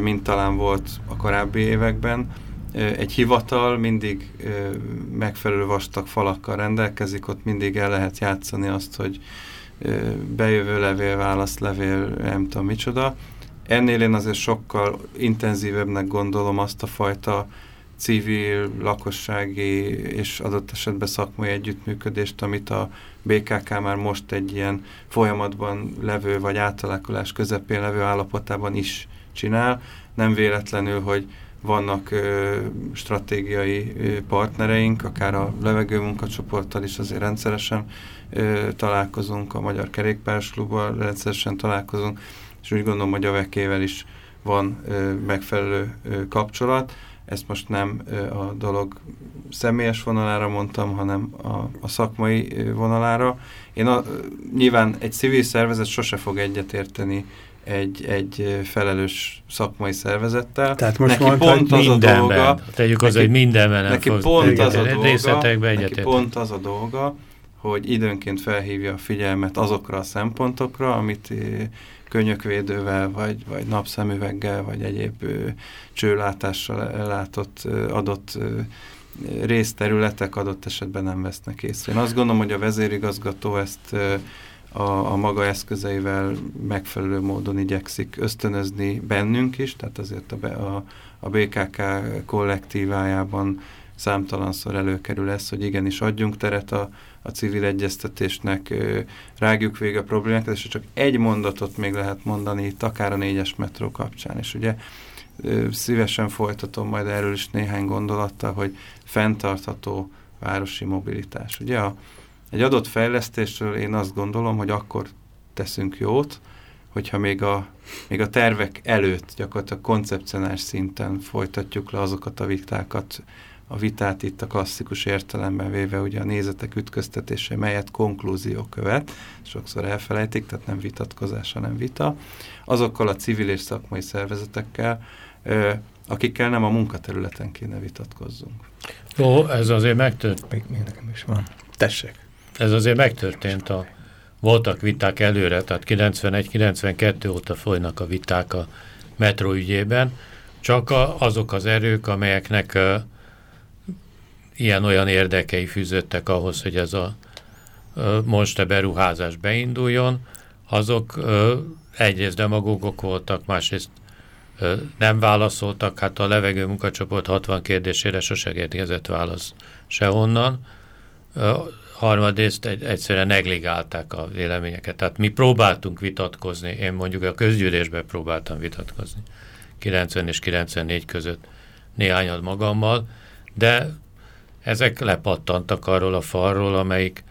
mint talán volt a korábbi években, egy hivatal mindig megfelelő vastag falakkal rendelkezik, ott mindig el lehet játszani azt, hogy bejövő levél, válaszlevél, nem tudom micsoda. Ennél én azért sokkal intenzívebbnek gondolom azt a fajta civil, lakossági és adott esetben szakmai együttműködést, amit a BKK már most egy ilyen folyamatban levő vagy átalakulás közepén levő állapotában is csinál. Nem véletlenül, hogy vannak ö, stratégiai ö, partnereink, akár a levegőmunkacsoporttal is azért rendszeresen ö, találkozunk, a Magyar Kerékpársklubban rendszeresen találkozunk, és úgy gondolom, hogy a vekével is van ö, megfelelő ö, kapcsolat. Ezt most nem ö, a dolog személyes vonalára mondtam, hanem a, a szakmai ö, vonalára. Én a, nyilván egy civil szervezet sose fog egyetérteni egy, egy felelős szakmai szervezettel. Tehát most neki pont az a dolga, tegyük az, hogy mindenben neki pont az a dolga, neki pont az a dolga, hogy időnként felhívja a figyelmet azokra a szempontokra, amit könyökvédővel, vagy, vagy napszemüveggel, vagy egyéb ö, csőlátással ellátott ö, adott ö, részterületek adott esetben nem vesznek észre. Én azt gondolom, hogy a vezérigazgató ezt ö, a, a maga eszközeivel megfelelő módon igyekszik ösztönözni bennünk is, tehát azért a, a, a BKK kollektívájában számtalanszor előkerül ez, hogy igenis adjunk teret a, a civil egyeztetésnek, rágjuk vége a problémákat, és csak egy mondatot még lehet mondani itt, akár a négyes metró kapcsán. És ugye szívesen folytatom majd erről is néhány gondolattal, hogy fenntartható városi mobilitás. Ugye a, egy adott fejlesztésről én azt gondolom, hogy akkor teszünk jót, hogyha még a, még a tervek előtt gyakorlatilag koncepcionális szinten folytatjuk le azokat a vitákat, a vitát itt a klasszikus értelemben véve ugye a nézetek ütköztetése, melyet konklúzió követ, sokszor elfelejtik, tehát nem vitatkozás, hanem vita, azokkal a civil és szakmai szervezetekkel, akikkel nem a munkaterületen kéne vitatkozzunk. Jó, ez azért megtört. Még, még nekem is van. Tessék. Ez azért megtörtént. A, voltak viták előre, tehát 91-92 óta folynak a viták a metró ügyében, csak a, azok az erők, amelyeknek uh, ilyen-olyan érdekei fűzöttek ahhoz, hogy ez a uh, monster beruházás beinduljon, azok uh, egyrészt demagógok voltak, másrészt uh, nem válaszoltak, hát a levegő munkacsoport 60 kérdésére sose érkezett válasz sehonnan. Uh, harmadrészt egy, egyszerűen negligálták a véleményeket. Tehát mi próbáltunk vitatkozni, én mondjuk a közgyűlésben próbáltam vitatkozni 90 és 94 között néhányad magammal, de ezek lepattantak arról a falról, amelyik,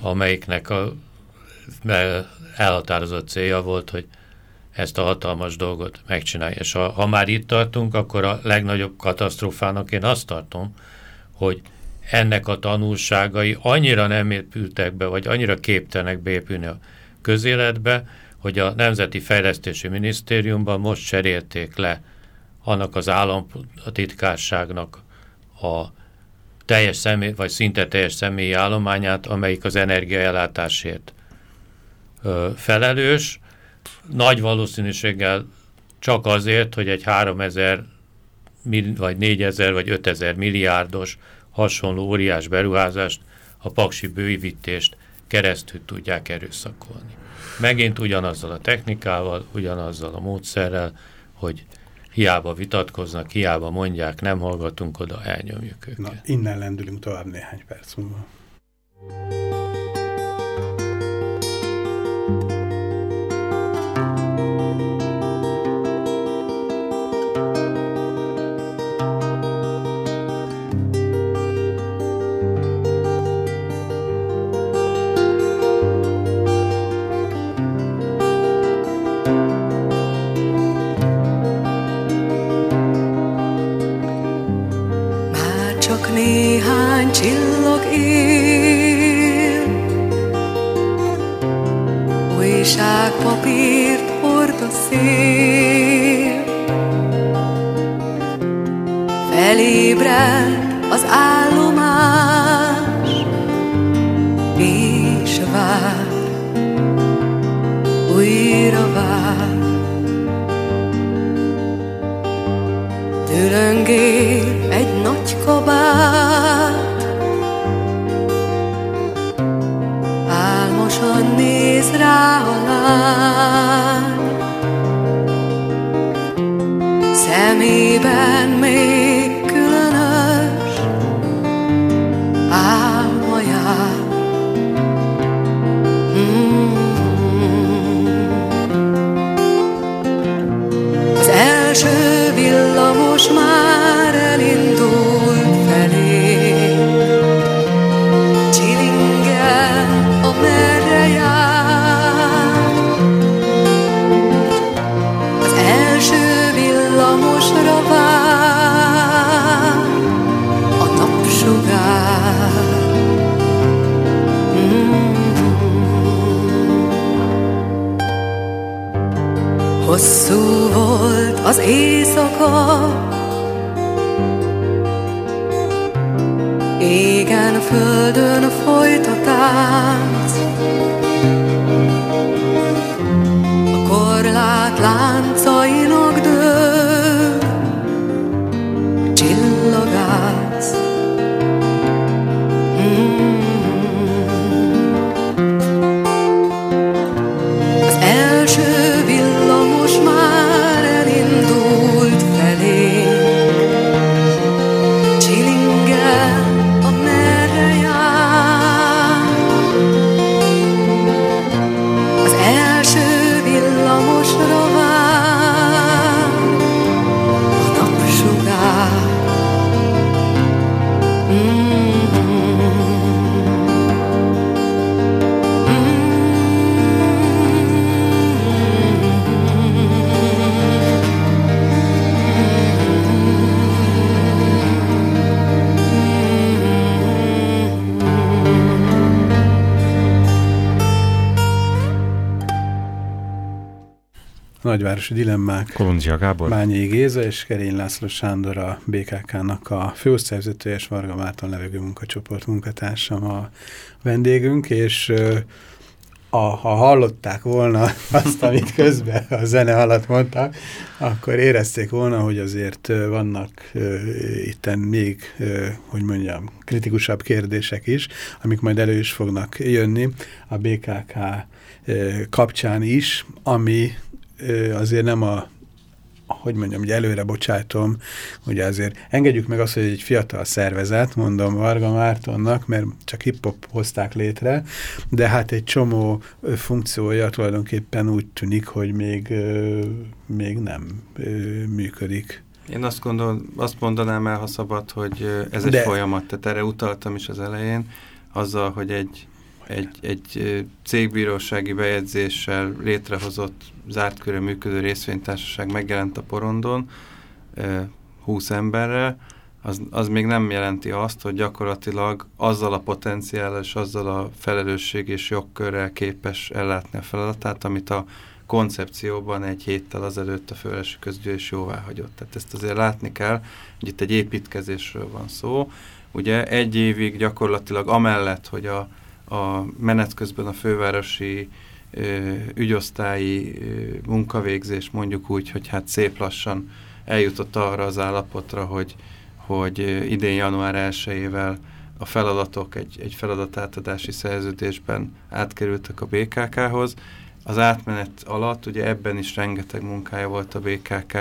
amelyiknek a elhatározott célja volt, hogy ezt a hatalmas dolgot megcsinálja. És ha, ha már itt tartunk, akkor a legnagyobb katasztrófának én azt tartom, hogy ennek a tanulságai annyira nem épültek be, vagy annyira képtelenek beépülni a közéletbe, hogy a Nemzeti Fejlesztési Minisztériumban most cserélték le annak az államtitkárságnak a teljes személy, vagy szinte teljes személyi állományát, amelyik az energiaellátásért felelős, nagy valószínűséggel csak azért, hogy egy 3000 vagy 4000 vagy 5000 milliárdos hasonló óriás beruházást, a paksi bővítést keresztül tudják erőszakolni. Megint ugyanazzal a technikával, ugyanazzal a módszerrel, hogy hiába vitatkoznak, hiába mondják, nem hallgatunk oda, elnyomjuk őket. Na, innen lendülünk tovább néhány perc múlva. első villamos éjszaka Égen, földön nagyvárosi dilemmák. Kolundzsia Gábor. Bányai Géza és Kerény László Sándor a BKK-nak a főosztályvezetője és Varga Márton levegő munkacsoport munkatársam a vendégünk, és a, ha hallották volna azt, amit közben a zene alatt mondtak, akkor érezték volna, hogy azért vannak uh, itten még, uh, hogy mondjam, kritikusabb kérdések is, amik majd elő is fognak jönni a BKK uh, kapcsán is, ami azért nem a hogy mondjam, hogy előre bocsájtom, ugye azért engedjük meg azt, hogy egy fiatal szervezet, mondom Varga Mártonnak, mert csak hip-hop hozták létre, de hát egy csomó funkciója tulajdonképpen úgy tűnik, hogy még, még nem működik. Én azt, gondol, azt mondanám el, ha szabad, hogy ez egy de... folyamat, tehát erre utaltam is az elején, azzal, hogy egy egy, egy cégbírósági bejegyzéssel létrehozott zárt körű működő részvénytársaság megjelent a porondon 20 emberrel, az, az még nem jelenti azt, hogy gyakorlatilag azzal a potenciállal és azzal a felelősség és jogkörrel képes ellátni a feladatát, amit a koncepcióban egy héttel azelőtt a főlesi közgyűlés jóvá hagyott. Tehát ezt azért látni kell, hogy itt egy építkezésről van szó. Ugye egy évig gyakorlatilag amellett, hogy a a menet közben a fővárosi ö, ügyosztályi ö, munkavégzés mondjuk úgy, hogy hát szép lassan eljutott arra az állapotra, hogy, hogy idén január 1-ével a feladatok egy, egy feladatátadási szerződésben átkerültek a BKK-hoz. Az átmenet alatt ugye ebben is rengeteg munkája volt a BKK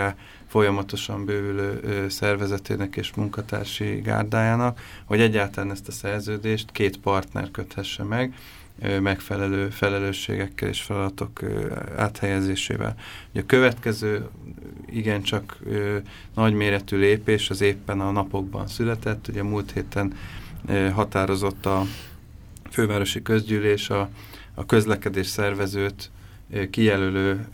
folyamatosan bővülő szervezetének és munkatársi gárdájának, hogy egyáltalán ezt a szerződést két partner köthesse meg, megfelelő felelősségekkel és feladatok áthelyezésével. Ugye a következő igencsak nagyméretű lépés az éppen a napokban született, ugye múlt héten határozott a fővárosi közgyűlés a, a közlekedés szervezőt kijelölő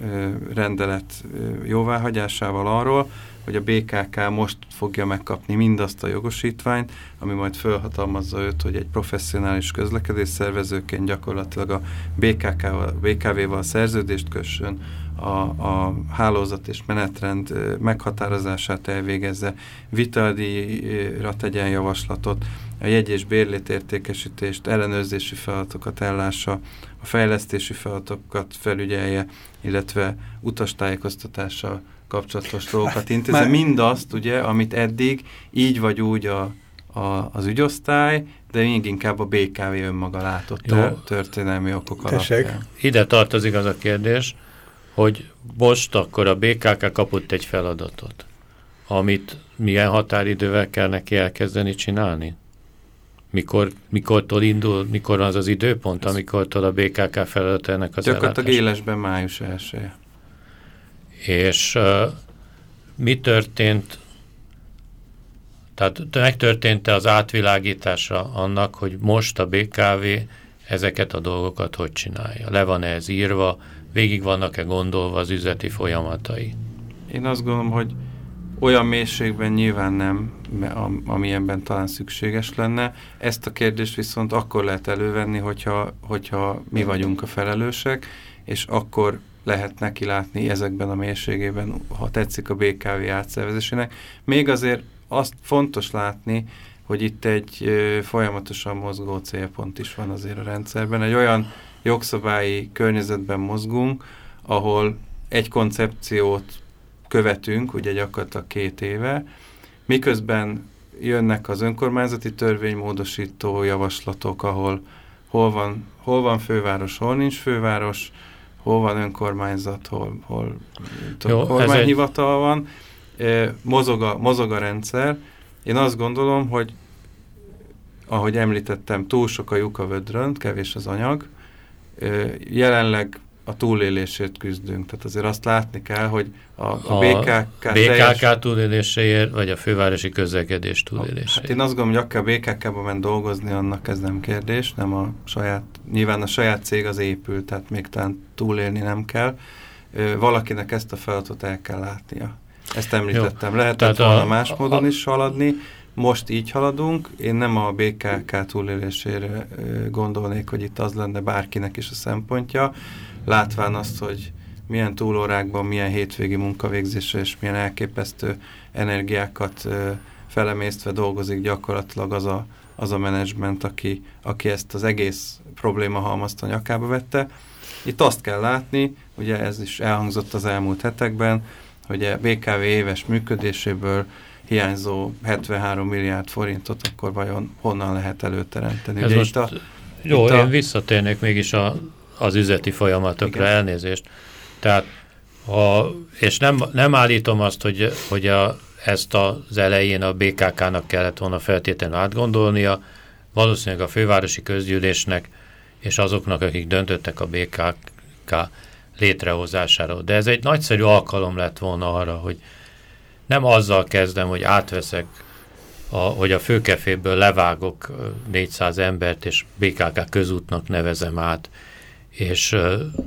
rendelet jóváhagyásával arról, hogy a BKK most fogja megkapni mindazt a jogosítványt, ami majd felhatalmazza őt, hogy egy professzionális közlekedés szervezőként gyakorlatilag a BKK-val, BKV-val szerződést kössön, a, a hálózat és menetrend meghatározását elvégezze, vitaldíjra tegyen javaslatot, a jegy- és bérlétértékesítést, ellenőrzési feladatokat ellássa, fejlesztési feladatokat felügyelje, illetve utastájékoztatással kapcsolatos dolgokat intézze. Már... Mindazt, ugye, amit eddig így vagy úgy a, a, az ügyosztály, de még inkább a BKV önmaga látott Jó. el történelmi okok alapján. Ide tartozik az a kérdés, hogy most akkor a BKK kapott egy feladatot, amit milyen határidővel kell neki elkezdeni csinálni? Mikor, mikortól indul, mikor az az időpont, amikortól a BKK feladat ennek az Gyakorlatilag élesben május 1 -e. És uh, mi történt, tehát megtörtént-e az átvilágítása annak, hogy most a BKV ezeket a dolgokat hogy csinálja? Le van -e ez írva, végig vannak-e gondolva az üzleti folyamatai? Én azt gondolom, hogy olyan mélységben nyilván nem, amilyenben talán szükséges lenne. Ezt a kérdést viszont akkor lehet elővenni, hogyha, hogyha mi vagyunk a felelősek, és akkor lehet neki látni ezekben a mélységében, ha tetszik a BKV átszervezésének. Még azért azt fontos látni, hogy itt egy folyamatosan mozgó célpont is van azért a rendszerben. Egy olyan jogszabályi környezetben mozgunk, ahol egy koncepciót követünk, ugye gyakorlatilag két éve, miközben jönnek az önkormányzati törvénymódosító javaslatok, ahol hol van, hol van főváros, hol nincs főváros, hol van önkormányzat, hol, hol Jó, kormányhivatal egy... van, e, mozog, a, mozog a rendszer. Én azt gondolom, hogy ahogy említettem, túl sok a lyuk a vödrön, kevés az anyag. E, jelenleg a túlélésért küzdünk. Tehát azért azt látni kell, hogy a, a BKK... BKK teljes... túléléséért, vagy a fővárosi közlekedés túléléséért? Hát én azt gondolom, hogy aki a BKK-ba ment dolgozni, annak ez nem kérdés, nem a saját, nyilván a saját cég az épült, tehát még talán túlélni nem kell. Valakinek ezt a feladatot el kell látnia. Ezt említettem. Jó. Lehetett tehát volna a, más módon a, is haladni, most így haladunk. Én nem a BKK túlélésére gondolnék, hogy itt az lenne bárkinek is a szempontja, látván azt, hogy milyen túlórákban, milyen hétvégi munkavégzésre és milyen elképesztő energiákat felemésztve dolgozik gyakorlatilag az a, az a menedzsment, aki, aki ezt az egész probléma halmazt a nyakába vette. Itt azt kell látni, ugye ez is elhangzott az elmúlt hetekben, hogy a BKV éves működéséből hiányzó 73 milliárd forintot, akkor vajon honnan lehet előteremteni? Ez ugye most, a, jó, itt én a, visszatérnék mégis a az üzleti folyamatokra Igen. elnézést. Tehát, ha, és nem, nem állítom azt, hogy, hogy a, ezt az elején a BKK-nak kellett volna feltétlenül átgondolnia, valószínűleg a fővárosi közgyűlésnek és azoknak, akik döntöttek a BKK létrehozásáról. De ez egy nagyszerű alkalom lett volna arra, hogy nem azzal kezdem, hogy átveszek, a, hogy a főkeféből levágok 400 embert, és BKK közútnak nevezem át, és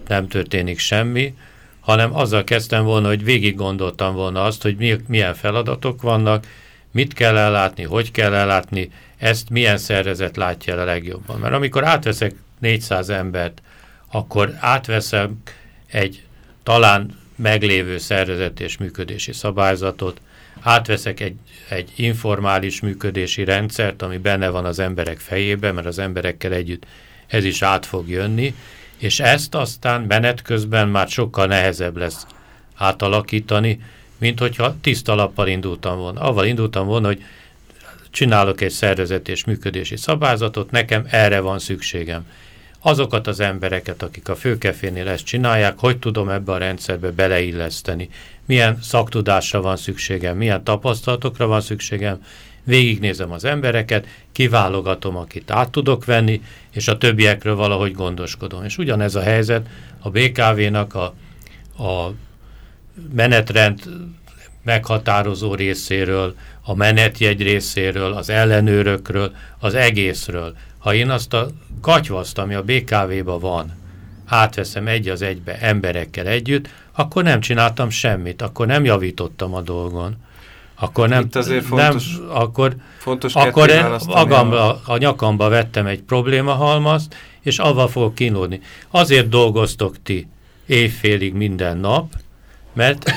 nem történik semmi, hanem azzal kezdtem volna, hogy végig gondoltam volna azt, hogy milyen feladatok vannak, mit kell ellátni, hogy kell ellátni, ezt milyen szervezet látja el a legjobban. Mert amikor átveszek 400 embert, akkor átveszem egy talán meglévő szervezet és működési szabályzatot, átveszek egy, egy informális működési rendszert, ami benne van az emberek fejében, mert az emberekkel együtt ez is át fog jönni, és ezt aztán menet közben már sokkal nehezebb lesz átalakítani, mint hogyha tiszta lappal indultam volna. Avval indultam volna, hogy csinálok egy szervezet és működési szabályzatot, nekem erre van szükségem. Azokat az embereket, akik a főkefénél ezt csinálják, hogy tudom ebbe a rendszerbe beleilleszteni, milyen szaktudásra van szükségem, milyen tapasztalatokra van szükségem, végignézem az embereket, kiválogatom, akit át tudok venni, és a többiekről valahogy gondoskodom. És ugyanez a helyzet a BKV-nak a, a menetrend meghatározó részéről, a menetjegy részéről, az ellenőrökről, az egészről. Ha én azt a katyvaszt, ami a BKV-ban van, átveszem egy az egybe emberekkel együtt, akkor nem csináltam semmit, akkor nem javítottam a dolgon akkor nem, Itt azért fontos, nem akkor, fontos akkor én magamba, a, nyakamba vettem egy problémahalmazt, és avval fogok kínlódni. Azért dolgoztok ti éjfélig minden nap, mert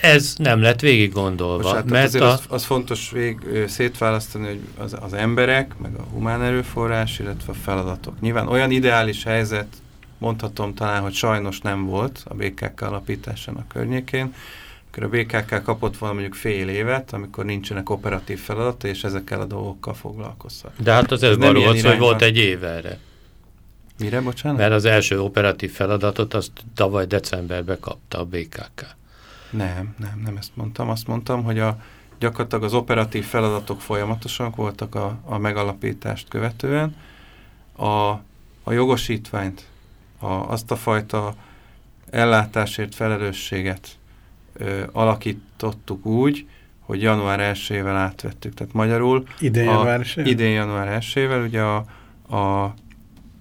ez nem lett végig gondolva. Most, hát, mert azért a... az, az fontos vég, szétválasztani, hogy az, az emberek, meg a humán erőforrás, illetve a feladatok. Nyilván olyan ideális helyzet, mondhatom talán, hogy sajnos nem volt a BKK alapításának környékén, akkor a BKK kapott volna mondjuk fél évet, amikor nincsenek operatív feladata, és ezekkel a dolgokkal foglalkozhat. De hát az ez arról volt, hogy volt egy év erre. Mire, bocsánat? Mert az első operatív feladatot azt tavaly decemberben kapta a BKK. Nem, nem, nem ezt mondtam. Azt mondtam, hogy a, gyakorlatilag az operatív feladatok folyamatosan voltak a, a megalapítást követően. A, a jogosítványt, a, azt a fajta ellátásért felelősséget, ö, alakítottuk úgy, hogy január 1-ével átvettük. Tehát magyarul... Idén a, január 1 Idén január 1-ével, ugye a, a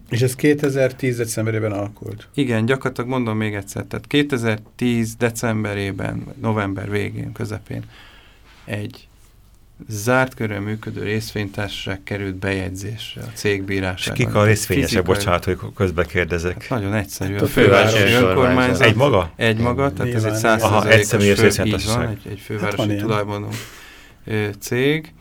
és ez 2010 decemberében alakult? Igen, gyakorlatilag mondom még egyszer, tehát 2010 decemberében, november végén, közepén egy zárt körön működő részvénytársaság került bejegyzésre a cégbírásra. És kik a részvényesek, bocsánat, hogy közbe kérdezek. Hát nagyon egyszerű. Hát a fővárosi önkormányzat. Egy maga? Egy maga, tehát ez egy százszerzalékos fő, így van, egy, egy fővárosi hát tulajdonú cég.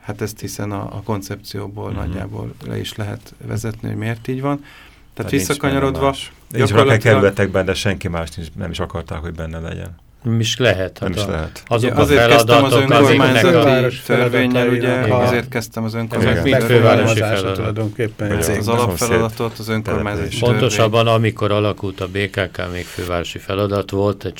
Hát ezt hiszen a, a koncepcióból mm -hmm. nagyjából le is lehet vezetni, hogy miért így van. Tehát, Tehát visszakanyarodva... Nincs benne kerületekben, de senki más nincs, nem is akarták, hogy benne legyen. Nem is lehet. Hát nem is lehet. Azok ja, azért kezdtem az önkormányzati törvényel, ugye, azért kezdtem az önkormányzati feladat. Tulajdonképpen az, az alapfeladatot az önkormányzati Pontosabban, amikor alakult a BKK, még fővárosi feladat volt,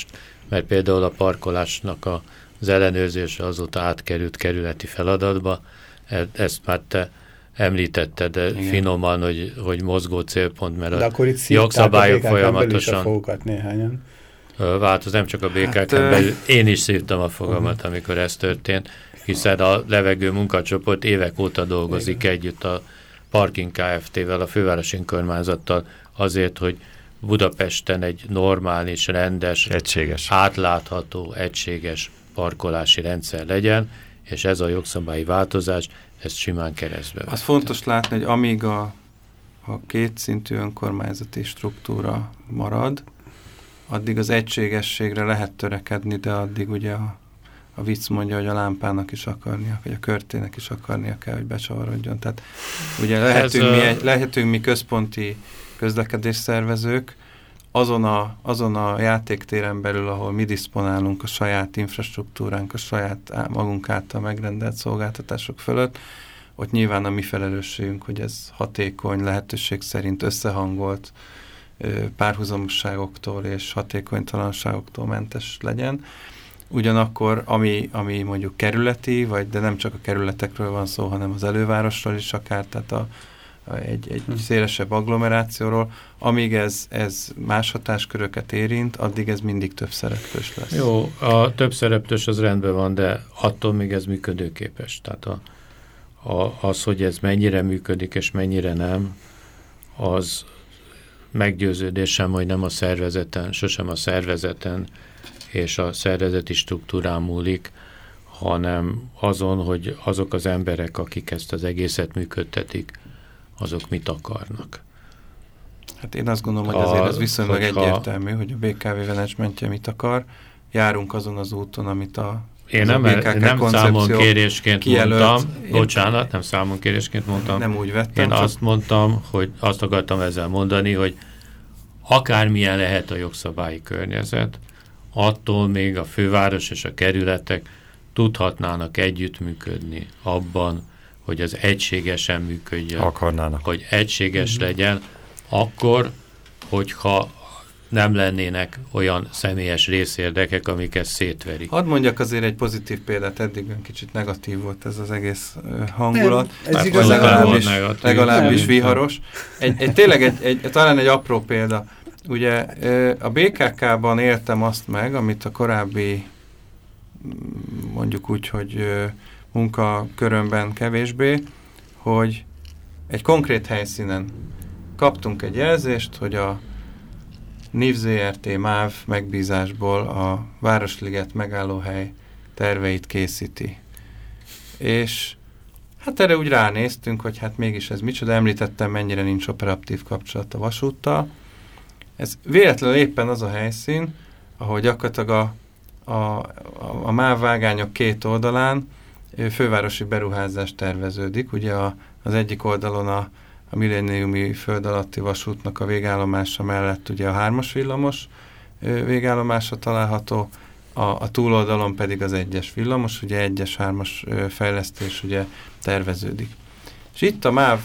mert például a parkolásnak a, az ellenőrzése azóta átkerült kerületi feladatba, e, ezt már te említetted Igen. finoman, hogy, hogy mozgó célpont, mert De a akkor itt jogszabályok folyamatosan... A néhányan változ, nem csak a BKK hát, belül. Én is szívtam a fogamat, amikor ez történt, hiszen a levegő munkacsoport évek óta dolgozik Igen. együtt a Parking Kft-vel, a fővárosi önkormányzattal azért, hogy Budapesten egy normális, rendes, egységes. átlátható, egységes parkolási rendszer legyen, és ez a jogszabályi változás, ez simán keresztbe. Az fontos látni, hogy amíg a, a kétszintű önkormányzati struktúra marad, addig az egységességre lehet törekedni, de addig ugye a, a vicc mondja, hogy a lámpának is akarnia, vagy a körtének is akarnia kell, hogy becsavarodjon. Tehát ugye lehetünk, Ez, mi, lehetünk mi központi közlekedésszervezők, azon a, azon a játéktéren belül, ahol mi diszponálunk a saját infrastruktúránk, a saját magunk által megrendelt szolgáltatások fölött, ott nyilván a mi felelősségünk, hogy ez hatékony, lehetőség szerint összehangolt, párhuzamosságoktól és hatékonytalanságoktól mentes legyen. Ugyanakkor, ami, ami mondjuk kerületi, vagy de nem csak a kerületekről van szó, hanem az elővárosról is akár, tehát a, a, egy, egy hmm. szélesebb agglomerációról, amíg ez, ez más hatásköröket érint, addig ez mindig több szereplős lesz. Jó, a több szereplős az rendben van, de attól még ez működőképes. Tehát a, a, az, hogy ez mennyire működik és mennyire nem, az, meggyőződésem, hogy nem a szervezeten, sosem a szervezeten és a szervezeti struktúrán múlik, hanem azon, hogy azok az emberek, akik ezt az egészet működtetik, azok mit akarnak. Hát én azt gondolom, hogy azért ez viszonylag hogyha, egyértelmű, hogy a BKV menedzsmentje mit akar. Járunk azon az úton, amit a én nem, nem számon kérésként kijelölt. mondtam, én, bocsánat, nem számon kérésként mondtam. Nem úgy vettem. Én csak... azt mondtam, hogy azt akartam ezzel mondani, hogy akármilyen lehet a jogszabályi környezet, attól még a főváros és a kerületek tudhatnának együttműködni abban, hogy az egységesen működjön. Akarnának. Hogy egységes mm -hmm. legyen, akkor, hogyha nem lennének olyan személyes részérdekek, amik ezt szétverik. Hadd mondjak azért egy pozitív példát, eddig kicsit negatív volt ez az egész hangulat. Nem, ez igaz, legalábbis, negatív. legalábbis nem, viharos. Egy, egy, tényleg egy, egy, talán egy apró példa. Ugye a BKK-ban éltem azt meg, amit a korábbi mondjuk úgy, hogy munkakörömben kevésbé, hogy egy konkrét helyszínen kaptunk egy jelzést, hogy a NIV ZRT MÁV megbízásból a Városliget megállóhely terveit készíti. És hát erre úgy ránéztünk, hogy hát mégis ez micsoda, említettem, mennyire nincs operatív kapcsolat a vasúttal. Ez véletlenül éppen az a helyszín, ahol gyakorlatilag a, a, a, a MÁV vágányok két oldalán fővárosi beruházás terveződik. Ugye a, az egyik oldalon a a milléniumi föld alatti vasútnak a végállomása mellett ugye a hármas villamos végállomása található, a, a túloldalon pedig az egyes villamos, ugye egyes hármas fejlesztés ugye terveződik. És itt a MÁV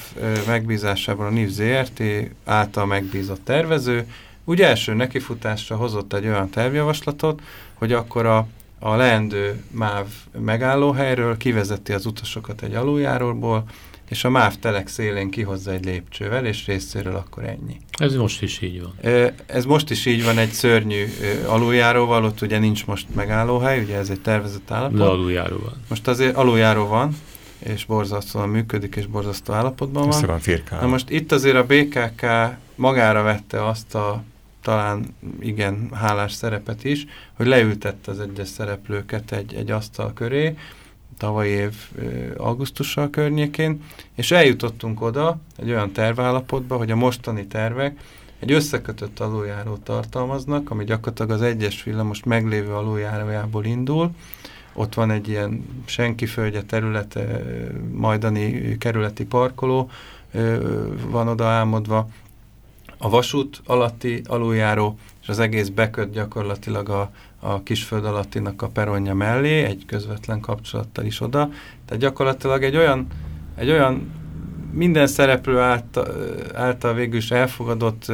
megbízásában a NIV ZRT által megbízott tervező, ugye első nekifutásra hozott egy olyan tervjavaslatot, hogy akkor a, a leendő MÁV megállóhelyről kivezeti az utasokat egy aluljáróból, és a MÁV telek szélén kihozza egy lépcsővel, és részéről akkor ennyi. Ez most is így van. Ez most is így van egy szörnyű aluljáróval, ott ugye nincs most megállóhely, ugye ez egy tervezett állapot. De aluljáró van. Most azért aluljáró van, és borzasztóan működik, és borzasztó állapotban van. van Na most itt azért a BKK magára vette azt a talán igen hálás szerepet is, hogy leültette az egyes szereplőket egy, egy asztal köré, tavaly év augusztussal környékén, és eljutottunk oda egy olyan tervállapotba, hogy a mostani tervek egy összekötött aluljárót tartalmaznak, ami gyakorlatilag az egyes villamos meglévő aluljárójából indul, ott van egy ilyen senki földje területe, majdani kerületi parkoló, van oda álmodva, a vasút alatti aluljáró, és az egész beköt gyakorlatilag a, a kisföld alattinak a peronja mellé, egy közvetlen kapcsolattal is oda. Tehát gyakorlatilag egy olyan, egy olyan minden szereplő által, által végül is elfogadott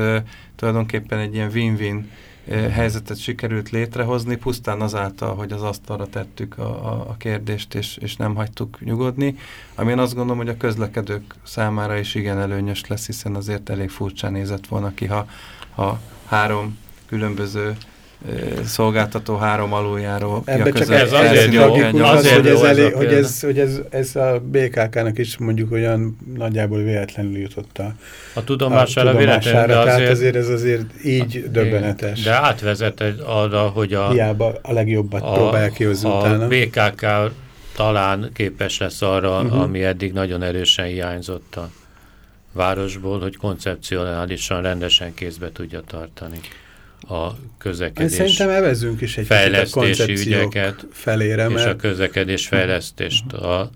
tulajdonképpen egy ilyen win-win helyzetet sikerült létrehozni, pusztán azáltal, hogy az asztalra tettük a, a, a kérdést, és, és nem hagytuk nyugodni. Ami én azt gondolom, hogy a közlekedők számára is igen előnyös lesz, hiszen azért elég furcsán nézett volna ki, ha, ha három különböző szolgáltató három aluljáró. Ebben csak ez azért jó, azért hogy, ez, elég, hogy, ez, hogy ez, ez a BKK-nak is mondjuk olyan nagyjából véletlenül jutott a, a tudomására, a tudomására tehát azért, azért ez azért így a, döbbenetes. De átvezet arra, hogy a, Hiába a legjobbat a, próbálják kihozni a utána. A BKK talán képes lesz arra, uh mhm. -huh. ami eddig nagyon erősen hiányzott a városból, hogy koncepcionálisan rendesen kézbe tudja tartani a közlekedés Szerintem evezünk is egy fejlesztési ügyeket felére, és a közlekedés fejlesztést. A,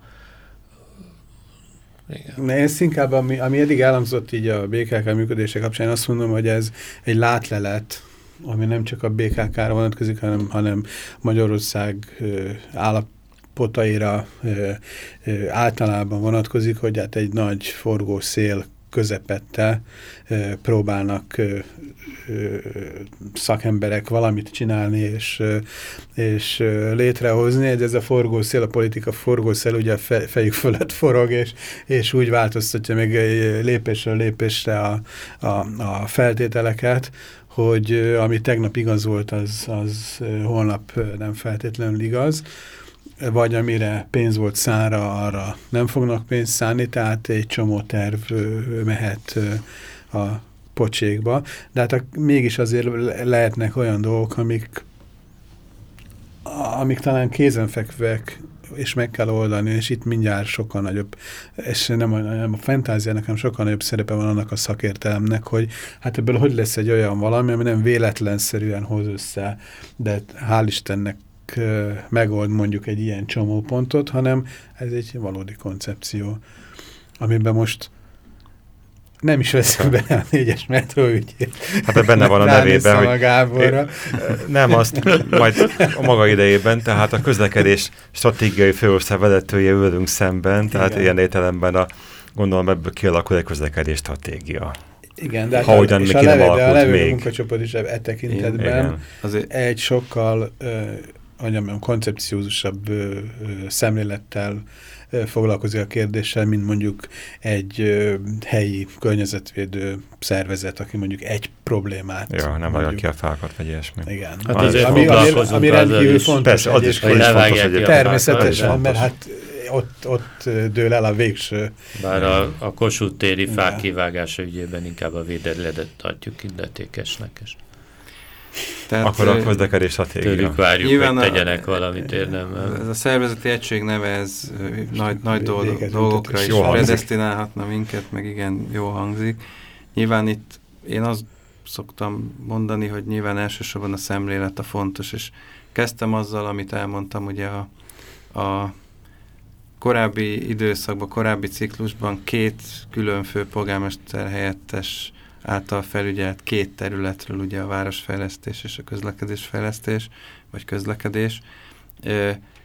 igen. Ez inkább, ami, ami eddig elhangzott így a BKK működése kapcsán, azt mondom, hogy ez egy látlelet, ami nem csak a BKK-ra vonatkozik, hanem, hanem Magyarország ö, állapotaira ö, ö, általában vonatkozik, hogy hát egy nagy forgó szél közepette próbálnak szakemberek valamit csinálni és, és létrehozni. Ez a forgószél, a politika forgószél ugye a fejük fölött forog, és, és úgy változtatja meg lépésről lépésre a, a, a feltételeket, hogy ami tegnap igaz volt, az, az holnap nem feltétlenül igaz vagy amire pénz volt szára, arra nem fognak pénzt szánni, tehát egy csomó terv mehet a pocsékba. De hát a, mégis azért lehetnek olyan dolgok, amik, amik talán kézenfekvek, és meg kell oldani, és itt mindjárt sokkal nagyobb, és nem a, nem a fantáziának, hanem sokkal nagyobb szerepe van annak a szakértelemnek, hogy hát ebből hogy lesz egy olyan valami, ami nem véletlenszerűen hoz össze, de hál' Istennek megold mondjuk egy ilyen csomópontot, hanem ez egy valódi koncepció, amiben most nem is veszem bele a négyes metró ügyét. Hát benne van a nevében, hogy Gáborra. nem, azt majd a maga idejében, tehát a közlekedés stratégiai főosztály vezetője ülünk szemben, tehát Igen. ilyen értelemben a, gondolom ebből kialakul egy közlekedés stratégia. Igen, de ha ugyan még a leve, de a levő munkacsoport is e tekintetben Igen. egy sokkal mondjam, koncepciózusabb ö, ö, szemlélettel ö, foglalkozik a kérdéssel, mint mondjuk egy ö, helyi környezetvédő szervezet, aki mondjuk egy problémát. Ja, nem vagyok ki a fákat, vagy ilyesmi. Igen. Hát azért ami, ami, ami rendkívül is. fontos. Persze, az is, fontos egyébként. Természetesen, mert hát ott, ott dől el a végső. Bár a, a Kossuth téri fák kivágása ügyében inkább a védeledet tartjuk illetékesnek. És. Tehát, Akkor a közlekedés stratégia. Tőlük várjuk, Nyilván hogy tegyenek a, valamit érdemel. Ez a szervezeti egység neve, ez nagy, nagy dolgokra is predestinálhatna minket, meg igen, jó hangzik. Nyilván itt én azt szoktam mondani, hogy nyilván elsősorban a szemlélet a fontos, és kezdtem azzal, amit elmondtam, ugye a, a korábbi időszakban, korábbi ciklusban két külön főpolgármester helyettes által felügyelt két területről, ugye a városfejlesztés és a közlekedésfejlesztés, vagy közlekedés.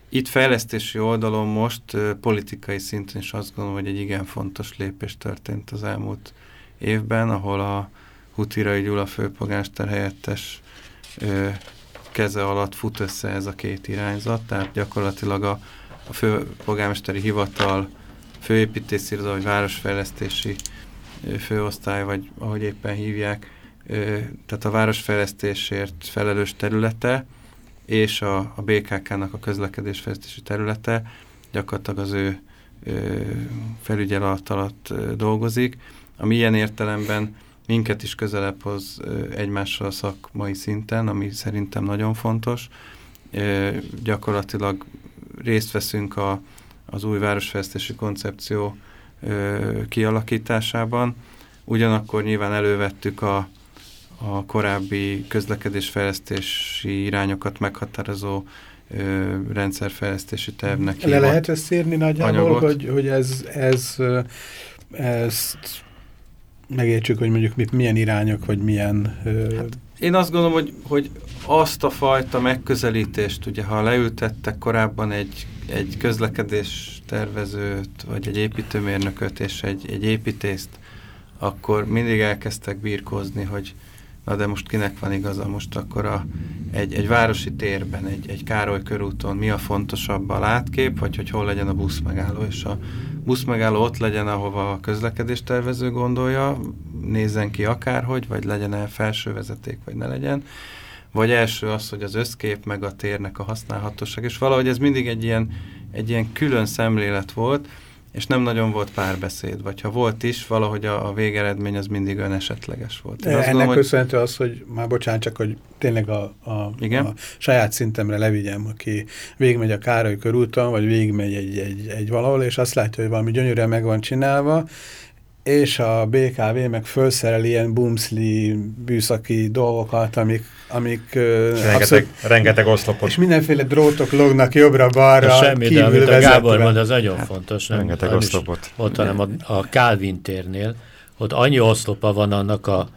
Itt fejlesztési oldalon most politikai szinten is azt gondolom, hogy egy igen fontos lépés történt az elmúlt évben, ahol a Hutirai Gyula főpolgármester helyettes keze alatt fut össze ez a két irányzat, tehát gyakorlatilag a, a főpolgármesteri hivatal, főépítészi vagy városfejlesztési főosztály, vagy ahogy éppen hívják, tehát a városfejlesztésért felelős területe, és a, a BKK-nak a közlekedésfejlesztési területe gyakorlatilag az ő felügyelet alatt dolgozik, ami ilyen értelemben minket is közelebb hoz egymással szakmai szinten, ami szerintem nagyon fontos. Gyakorlatilag részt veszünk a, az új városfejlesztési koncepció kialakításában. Ugyanakkor nyilván elővettük a, a korábbi közlekedésfejlesztési irányokat meghatározó ö, rendszerfejlesztési tervnek Le lehet ezt írni nagyjából, hogy, hogy ez, ez, ez megértsük, hogy mondjuk milyen irányok, vagy milyen... Hát, én azt gondolom, hogy, hogy azt a fajta megközelítést, ugye ha leültettek korábban egy, egy közlekedés tervezőt, vagy egy építőmérnököt és egy, egy építészt, akkor mindig elkezdtek birkózni, hogy na de most kinek van igaza, most akkor a, egy, egy városi térben, egy, egy Károly körúton mi a fontosabb a látkép, vagy hogy hol legyen a buszmegálló, és a buszmegálló ott legyen, ahova a közlekedéstervező gondolja, nézzen ki akárhogy, vagy legyen el felső vezeték, vagy ne legyen, vagy első az, hogy az összkép, meg a térnek a használhatóság, és valahogy ez mindig egy ilyen, egy ilyen külön szemlélet volt, és nem nagyon volt párbeszéd, vagy ha volt is, valahogy a, a végeredmény az mindig olyan esetleges volt. Én Ennek gondolom, köszönhető az, hogy már bocsánat, csak hogy tényleg a, a, Igen? a saját szintemre levigyem, aki végigmegy a Károly körúton, vagy végigmegy egy, egy, egy valahol, és azt látja, hogy valami gyönyörűen meg van csinálva, és a BKV meg felszerel ilyen bumszli bűszaki dolgokat, amik, amik rengeteg, abszolút, rengeteg oszlopot. És mindenféle drótok lognak jobbra-balra. Semmi, de amit a Gábor mond, az nagyon hát, fontos. Nem, rengeteg nem oszlopot. Ott, hanem a, a Calvin térnél, ott annyi oszlopa van annak a,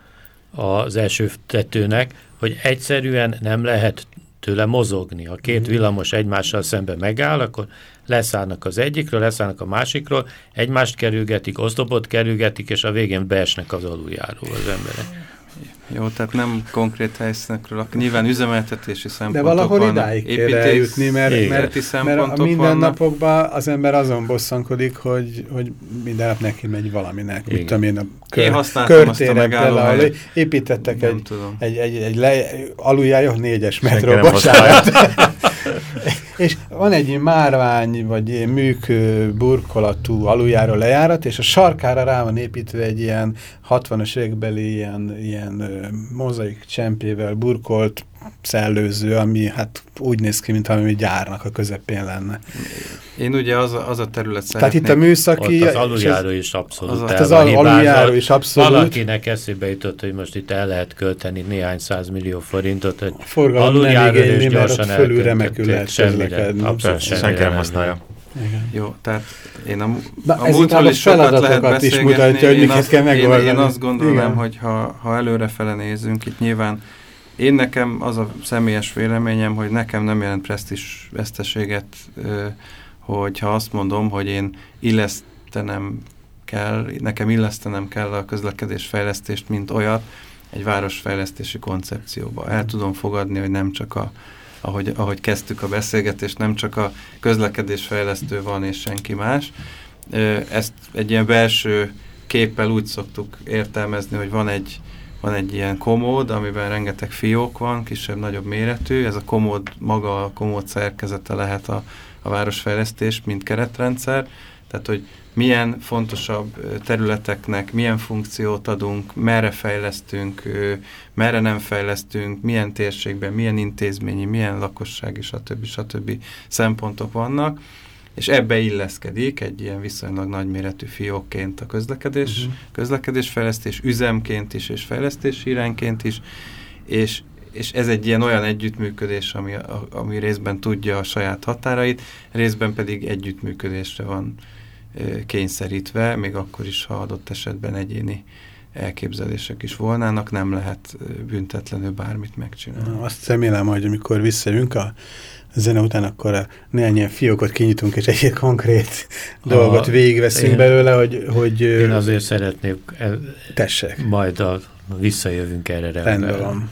az első tetőnek, hogy egyszerűen nem lehet tőle mozogni. A két mhm. villamos egymással szembe megáll, akkor leszállnak az egyikről, leszállnak a másikról, egymást kerülgetik, oszlopot kerülgetik, és a végén beesnek az aluljáról az emberek. Jó, tehát nem konkrét helyszínekről, nyilván üzemeltetési szempontok De valahol van, idáig kell eljutni, mert, mert, mert a mindennapokban az ember azon bosszankodik, hogy, hogy minden nap neki megy valaminek. Igen. Mit tudom én, a kör, én használtam azt a megállóhelyet. Építettek egy, egy, egy, egy le, aluljája négyes metró, bocsánat. és van egy márvány, vagy ilyen műk burkolatú aluljáró lejárat, és a sarkára rá van építve egy ilyen 60-as évekbeli ilyen, ilyen mozaik csempével burkolt szellőző, ami hát úgy néz ki, mintha ami gyárnak a közepén lenne. Én ugye az a, az a terület szeretnék. Tehát itt a műszaki... Ott az aluljáró is abszolút az, az aluljáró is abszolút. Valakinek eszébe jutott, hogy most itt el lehet költeni néhány millió forintot, hogy igényli, mert ott fölül remekül lehet közlekedni. Senki nem használja. Igen. Jó, tehát én a, Na, a múltról is sokat lehet beszélgetni. is mutatja, hogy miket kell megoldani. Én, én azt gondolom, hogy ha, ha előrefele nézzünk, itt nyilván én nekem az a személyes véleményem, hogy nekem nem jelent presztis veszteséget, hogyha azt mondom, hogy én illesztenem kell, nekem illesztenem kell a közlekedésfejlesztést, mint olyat egy városfejlesztési koncepcióba. El tudom fogadni, hogy nem csak a ahogy, ahogy kezdtük a beszélgetést, nem csak a közlekedésfejlesztő van és senki más. Ezt egy ilyen belső képpel úgy szoktuk értelmezni, hogy van egy, van egy ilyen komód, amiben rengeteg fiók van, kisebb-nagyobb méretű. Ez a komód, maga a komód szerkezete lehet a, a városfejlesztés, mint keretrendszer. Tehát, hogy milyen fontosabb területeknek milyen funkciót adunk, merre fejlesztünk, merre nem fejlesztünk, milyen térségben, milyen intézményi, milyen lakosság, stb. stb. szempontok vannak, és ebbe illeszkedik egy ilyen viszonylag nagyméretű fiókként a közlekedés, uh mhm. -huh. közlekedésfejlesztés, üzemként is, és fejlesztési irányként is, és, és ez egy ilyen olyan együttműködés, ami, ami részben tudja a saját határait, részben pedig együttműködésre van kényszerítve, még akkor is, ha adott esetben egyéni elképzelések is volnának, nem lehet büntetlenül bármit megcsinálni. Azt remélem, hogy amikor visszajövünk a zene után, akkor a néhány ilyen fiókot kinyitunk, és egy konkrét a, dolgot végigveszünk én, belőle, hogy, hogy... Én azért szeretnék... Tessék. Majd a, visszajövünk erre. Rendben van.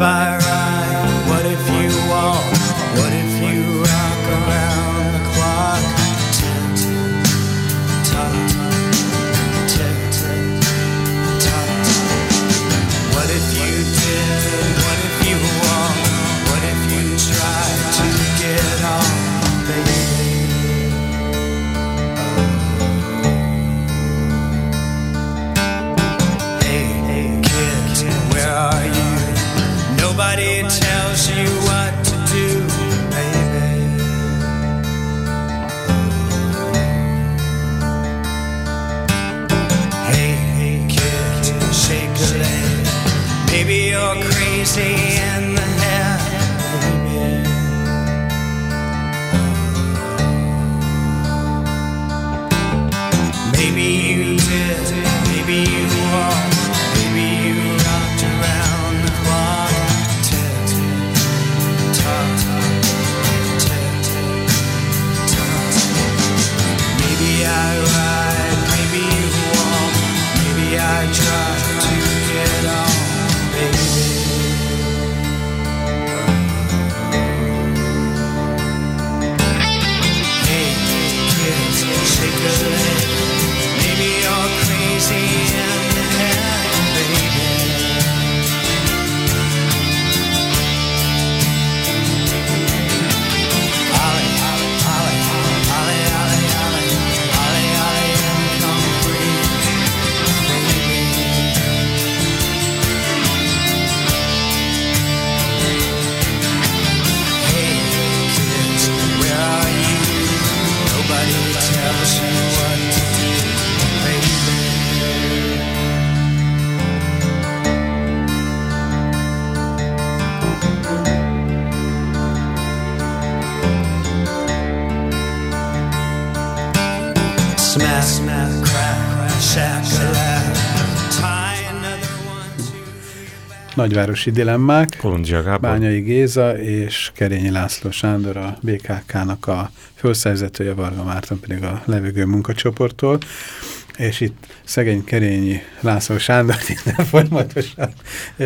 I Nagyvárosi dilemmák. Kolundzsia Gábor. Bányai Géza és Kerényi László Sándor a BKK-nak a főszerzetője, Varga Márton pedig a levegő munkacsoporttól, és itt szegény Kerényi László Sándor itt folyamatosan e,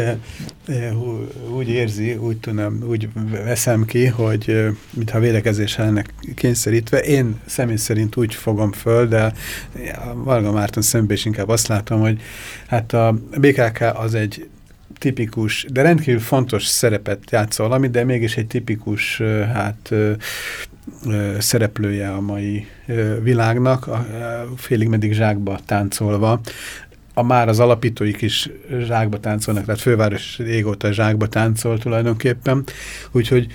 e, úgy érzi, úgy tudom, úgy veszem ki, hogy mintha védekezés lenne kényszerítve. Én személy szerint úgy fogom föl, de a Varga Márton szemben is inkább azt látom, hogy hát a BKK az egy tipikus, de rendkívül fontos szerepet játszol valami, de mégis egy tipikus hát szereplője a mai világnak, a, félig meddig zsákba táncolva. A már az alapítóik is zsákba táncolnak, tehát főváros régóta zsákba táncol tulajdonképpen, úgyhogy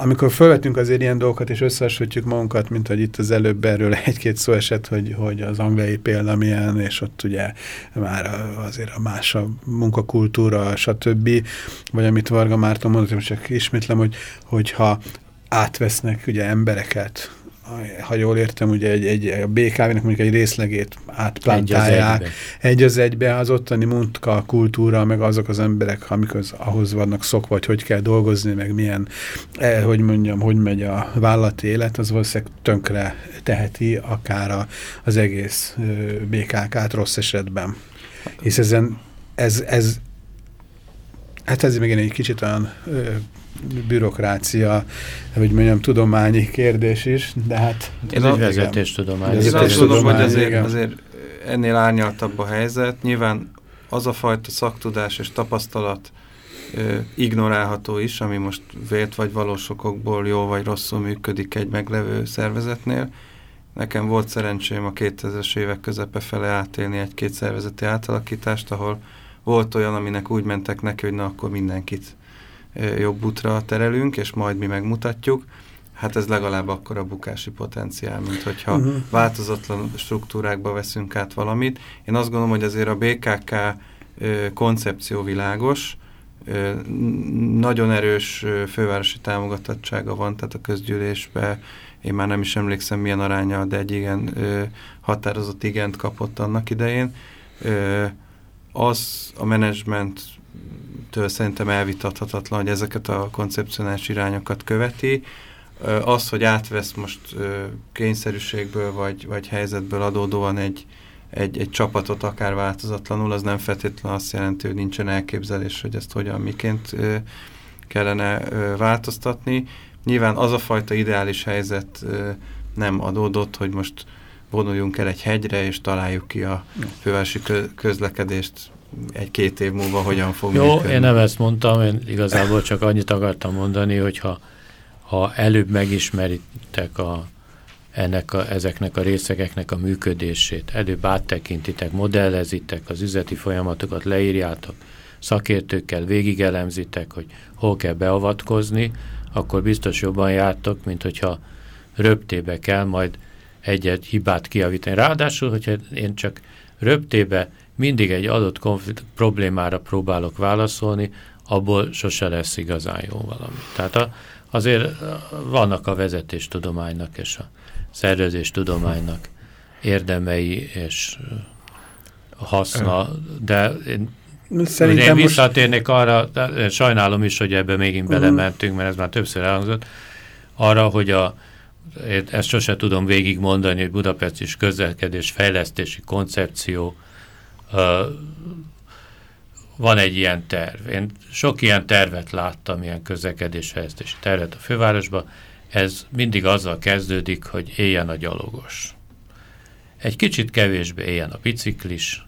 amikor felvetünk azért ilyen dolgokat, és összehasonlítjuk magunkat, mint hogy itt az előbb erről egy-két szó esett, hogy, hogy az angliai példa milyen, és ott ugye már azért a más a munkakultúra, stb. Vagy amit Varga Márton mondott, most csak ismétlem, hogy, hogyha átvesznek ugye embereket, ha jól értem, ugye egy, egy, a BKV-nek mondjuk egy részlegét átplantálják, egybe. egy az egybe az ottani munka, kultúra, meg azok az emberek, amik az, ahhoz vannak szokva, hogy hogy kell dolgozni, meg milyen, eh, hogy mondjam, hogy megy a vállalati élet, az valószínűleg tönkre teheti akár a, az egész BKK-t rossz esetben. Hisz ezen, ez, ez hát ez még egy kicsit olyan bürokrácia, hogy mondjam, tudományi kérdés is, de hát... Ez egy a- vezetéstudomány. Ez azt gondolom, hogy tudomány, azért, igen. azért ennél árnyaltabb a helyzet. Nyilván az a fajta szaktudás és tapasztalat ö, ignorálható is, ami most vélt vagy valós okokból jó vagy rosszul működik egy meglevő szervezetnél. Nekem volt szerencsém a 2000-es évek közepe fele átélni egy-két szervezeti átalakítást, ahol volt olyan, aminek úgy mentek neki, hogy na akkor mindenkit jobb útra terelünk, és majd mi megmutatjuk. Hát ez legalább akkor a bukási potenciál, mint hogyha Mhm. változatlan struktúrákba veszünk át valamit. Én azt gondolom, hogy azért a BKK koncepció világos, nagyon erős fővárosi támogatottsága van, tehát a közgyűlésbe, én már nem is emlékszem milyen aránya, de egy igen határozott igent kapott annak idején. Az a menedzsment től szerintem elvitathatatlan, hogy ezeket a koncepcionális irányokat követi. Az, hogy átvesz most kényszerűségből vagy, vagy helyzetből adódóan egy, egy, egy csapatot akár változatlanul, az nem feltétlenül azt jelenti, hogy nincsen elképzelés, hogy ezt hogyan, miként kellene változtatni. Nyilván az a fajta ideális helyzet nem adódott, hogy most vonuljunk el egy hegyre, és találjuk ki a fővárosi közlekedést egy-két év múlva hogyan fog Jó, működni. én nem ezt mondtam, én igazából csak annyit akartam mondani, hogy ha, előbb megismeritek a, ennek a, ezeknek a részegeknek a működését, előbb áttekintitek, modellezitek, az üzleti folyamatokat leírjátok, szakértőkkel végigelemzitek, hogy hol kell beavatkozni, akkor biztos jobban jártok, mint hogyha röptébe kell majd egyet hibát kiavítani. Ráadásul, hogyha én csak röptébe mindig egy adott konflikt problémára próbálok válaszolni, abból sose lesz igazán jó valami. Tehát a, azért vannak a vezetéstudománynak és a szervezéstudománynak érdemei és haszna, de én, Szerintem én visszatérnék most... arra, sajnálom is, hogy ebbe mégint uh-huh. belementünk, mert ez már többször elhangzott, arra, hogy a, ezt sose tudom végigmondani, hogy Budapest is közlekedés fejlesztési koncepció van egy ilyen terv. Én sok ilyen tervet láttam, ilyen közlekedésfejlesztési tervet a fővárosban. Ez mindig azzal kezdődik, hogy éljen a gyalogos. Egy kicsit kevésbé éljen a biciklis,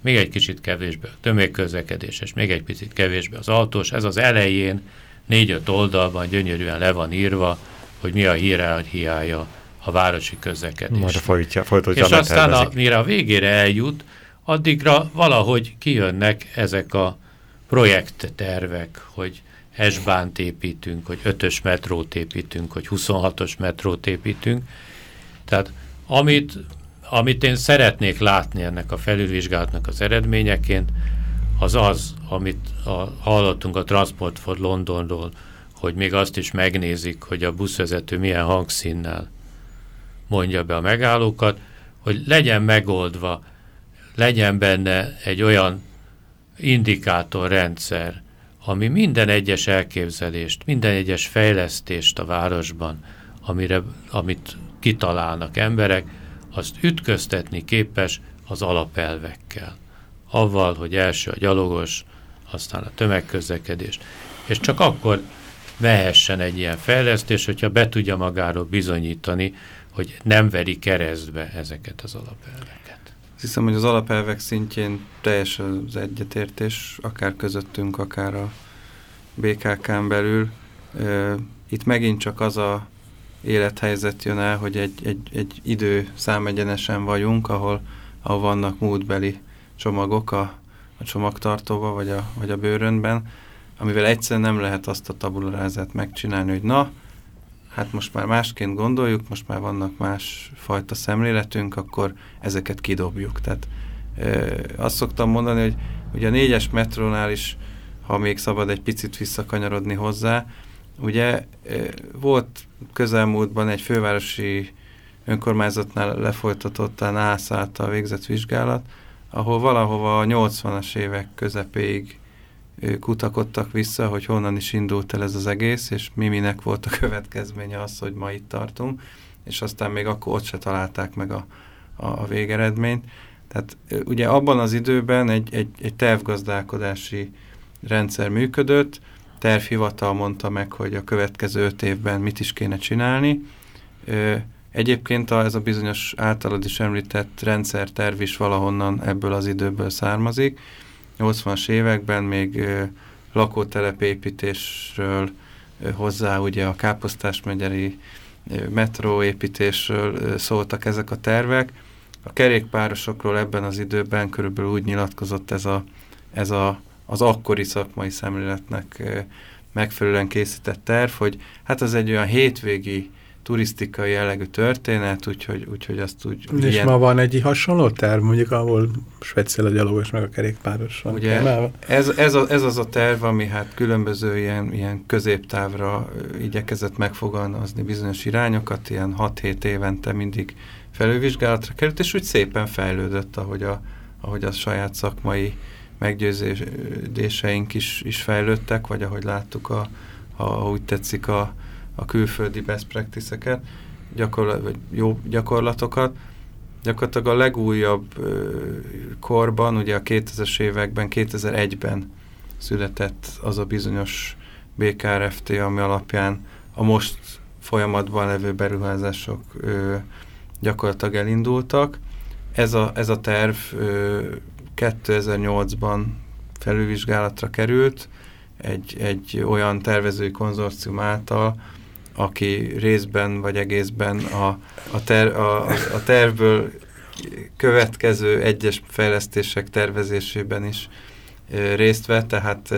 még egy kicsit kevésbé a tömegközlekedés, és még egy picit kevésbé az autós. Ez az elején négy-öt oldalban gyönyörűen le van írva, hogy mi a hírelhiája a városi közlekedés. Majd folytja, És aztán, a, mire a végére eljut, addigra valahogy kijönnek ezek a projekttervek, hogy S-bánt építünk, hogy 5-ös metrót építünk, hogy 26-os metrót építünk. Tehát amit, amit én szeretnék látni ennek a felülvizsgálatnak az eredményeként, az az, amit a, hallottunk a Transport for Londonról, hogy még azt is megnézik, hogy a buszvezető milyen hangszínnel mondja be a megállókat, hogy legyen megoldva legyen benne egy olyan indikátorrendszer, ami minden egyes elképzelést, minden egyes fejlesztést a városban, amire, amit kitalálnak emberek, azt ütköztetni képes az alapelvekkel. Avval, hogy első a gyalogos, aztán a tömegközlekedés. És csak akkor vehessen egy ilyen fejlesztés, hogyha be tudja magáról bizonyítani, hogy nem veri keresztbe ezeket az alapelveket. Azt hiszem, hogy az alapelvek szintjén teljes az egyetértés, akár közöttünk, akár a BKK-n belül. Itt megint csak az a élethelyzet jön el, hogy egy, egy, egy idő számegyenesen vagyunk, ahol, ahol vannak múltbeli csomagok a, a csomagtartóba, vagy a, vagy a bőrönben, amivel egyszerűen nem lehet azt a tabularázát megcsinálni, hogy na, hát most már másként gondoljuk, most már vannak más fajta szemléletünk, akkor ezeket kidobjuk. Tehát e, azt szoktam mondani, hogy ugye a négyes metrónál is, ha még szabad egy picit visszakanyarodni hozzá, ugye e, volt közelmúltban egy fővárosi önkormányzatnál lefolytatott a NASZ végzett vizsgálat, ahol valahova a 80-as évek közepéig kutakodtak vissza, hogy honnan is indult el ez az egész, és mi minek volt a következménye az, hogy ma itt tartunk, és aztán még akkor ott se találták meg a, a, a végeredményt. Tehát ugye abban az időben egy, egy, egy tervgazdálkodási rendszer működött, tervhivatal mondta meg, hogy a következő öt évben mit is kéne csinálni. Egyébként a, ez a bizonyos általad is említett rendszerterv is valahonnan ebből az időből származik, 80-as években még lakótelepépítésről hozzá ugye a Káposztás megyeri metróépítésről szóltak ezek a tervek. A kerékpárosokról ebben az időben körülbelül úgy nyilatkozott ez, a, ez a, az akkori szakmai szemléletnek megfelelően készített terv, hogy hát az egy olyan hétvégi turisztikai jellegű történet, úgyhogy, úgyhogy azt úgy... És ilyen... ma van egy hasonló terv, mondjuk, ahol speciál a gyalogos meg a kerékpáros van. Ugye ez, ez, a, ez az a terv, ami hát különböző ilyen, ilyen középtávra igyekezett megfogalmazni bizonyos irányokat, ilyen 6-7 évente mindig felülvizsgálatra került, és úgy szépen fejlődött, ahogy a, ahogy a saját szakmai meggyőződéseink is, is fejlődtek, vagy ahogy láttuk, a, ha úgy tetszik, a, a külföldi best practice-eket, gyakorlat, vagy jó gyakorlatokat. Gyakorlatilag a legújabb ö, korban, ugye a 2000-es években, 2001-ben született az a bizonyos BKRFT, ami alapján a most folyamatban levő beruházások ö, gyakorlatilag elindultak. Ez a, ez a terv ö, 2008-ban felülvizsgálatra került, egy, egy olyan tervezői konzorcium által, aki részben vagy egészben a, a, ter, a, a tervből következő egyes fejlesztések tervezésében is részt vett, tehát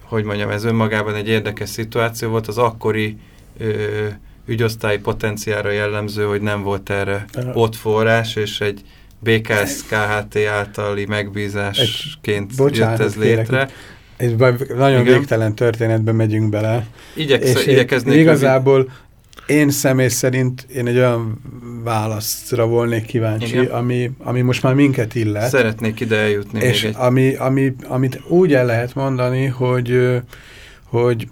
hogy mondjam, ez önmagában egy érdekes szituáció volt, az akkori ügyosztályi potenciára jellemző, hogy nem volt erre ott forrás, és egy BKS KHT általi megbízásként egy, bocsánat, jött ez létre. Kérek, és nagyon Igen. végtelen történetbe megyünk bele. Igyeksz, és igyekeznék. Igazából én személy szerint én egy olyan válaszra volnék kíváncsi, ami, ami most már minket illet. Szeretnék ide eljutni. És még egy... ami, ami, amit úgy el lehet mondani, hogy, hogy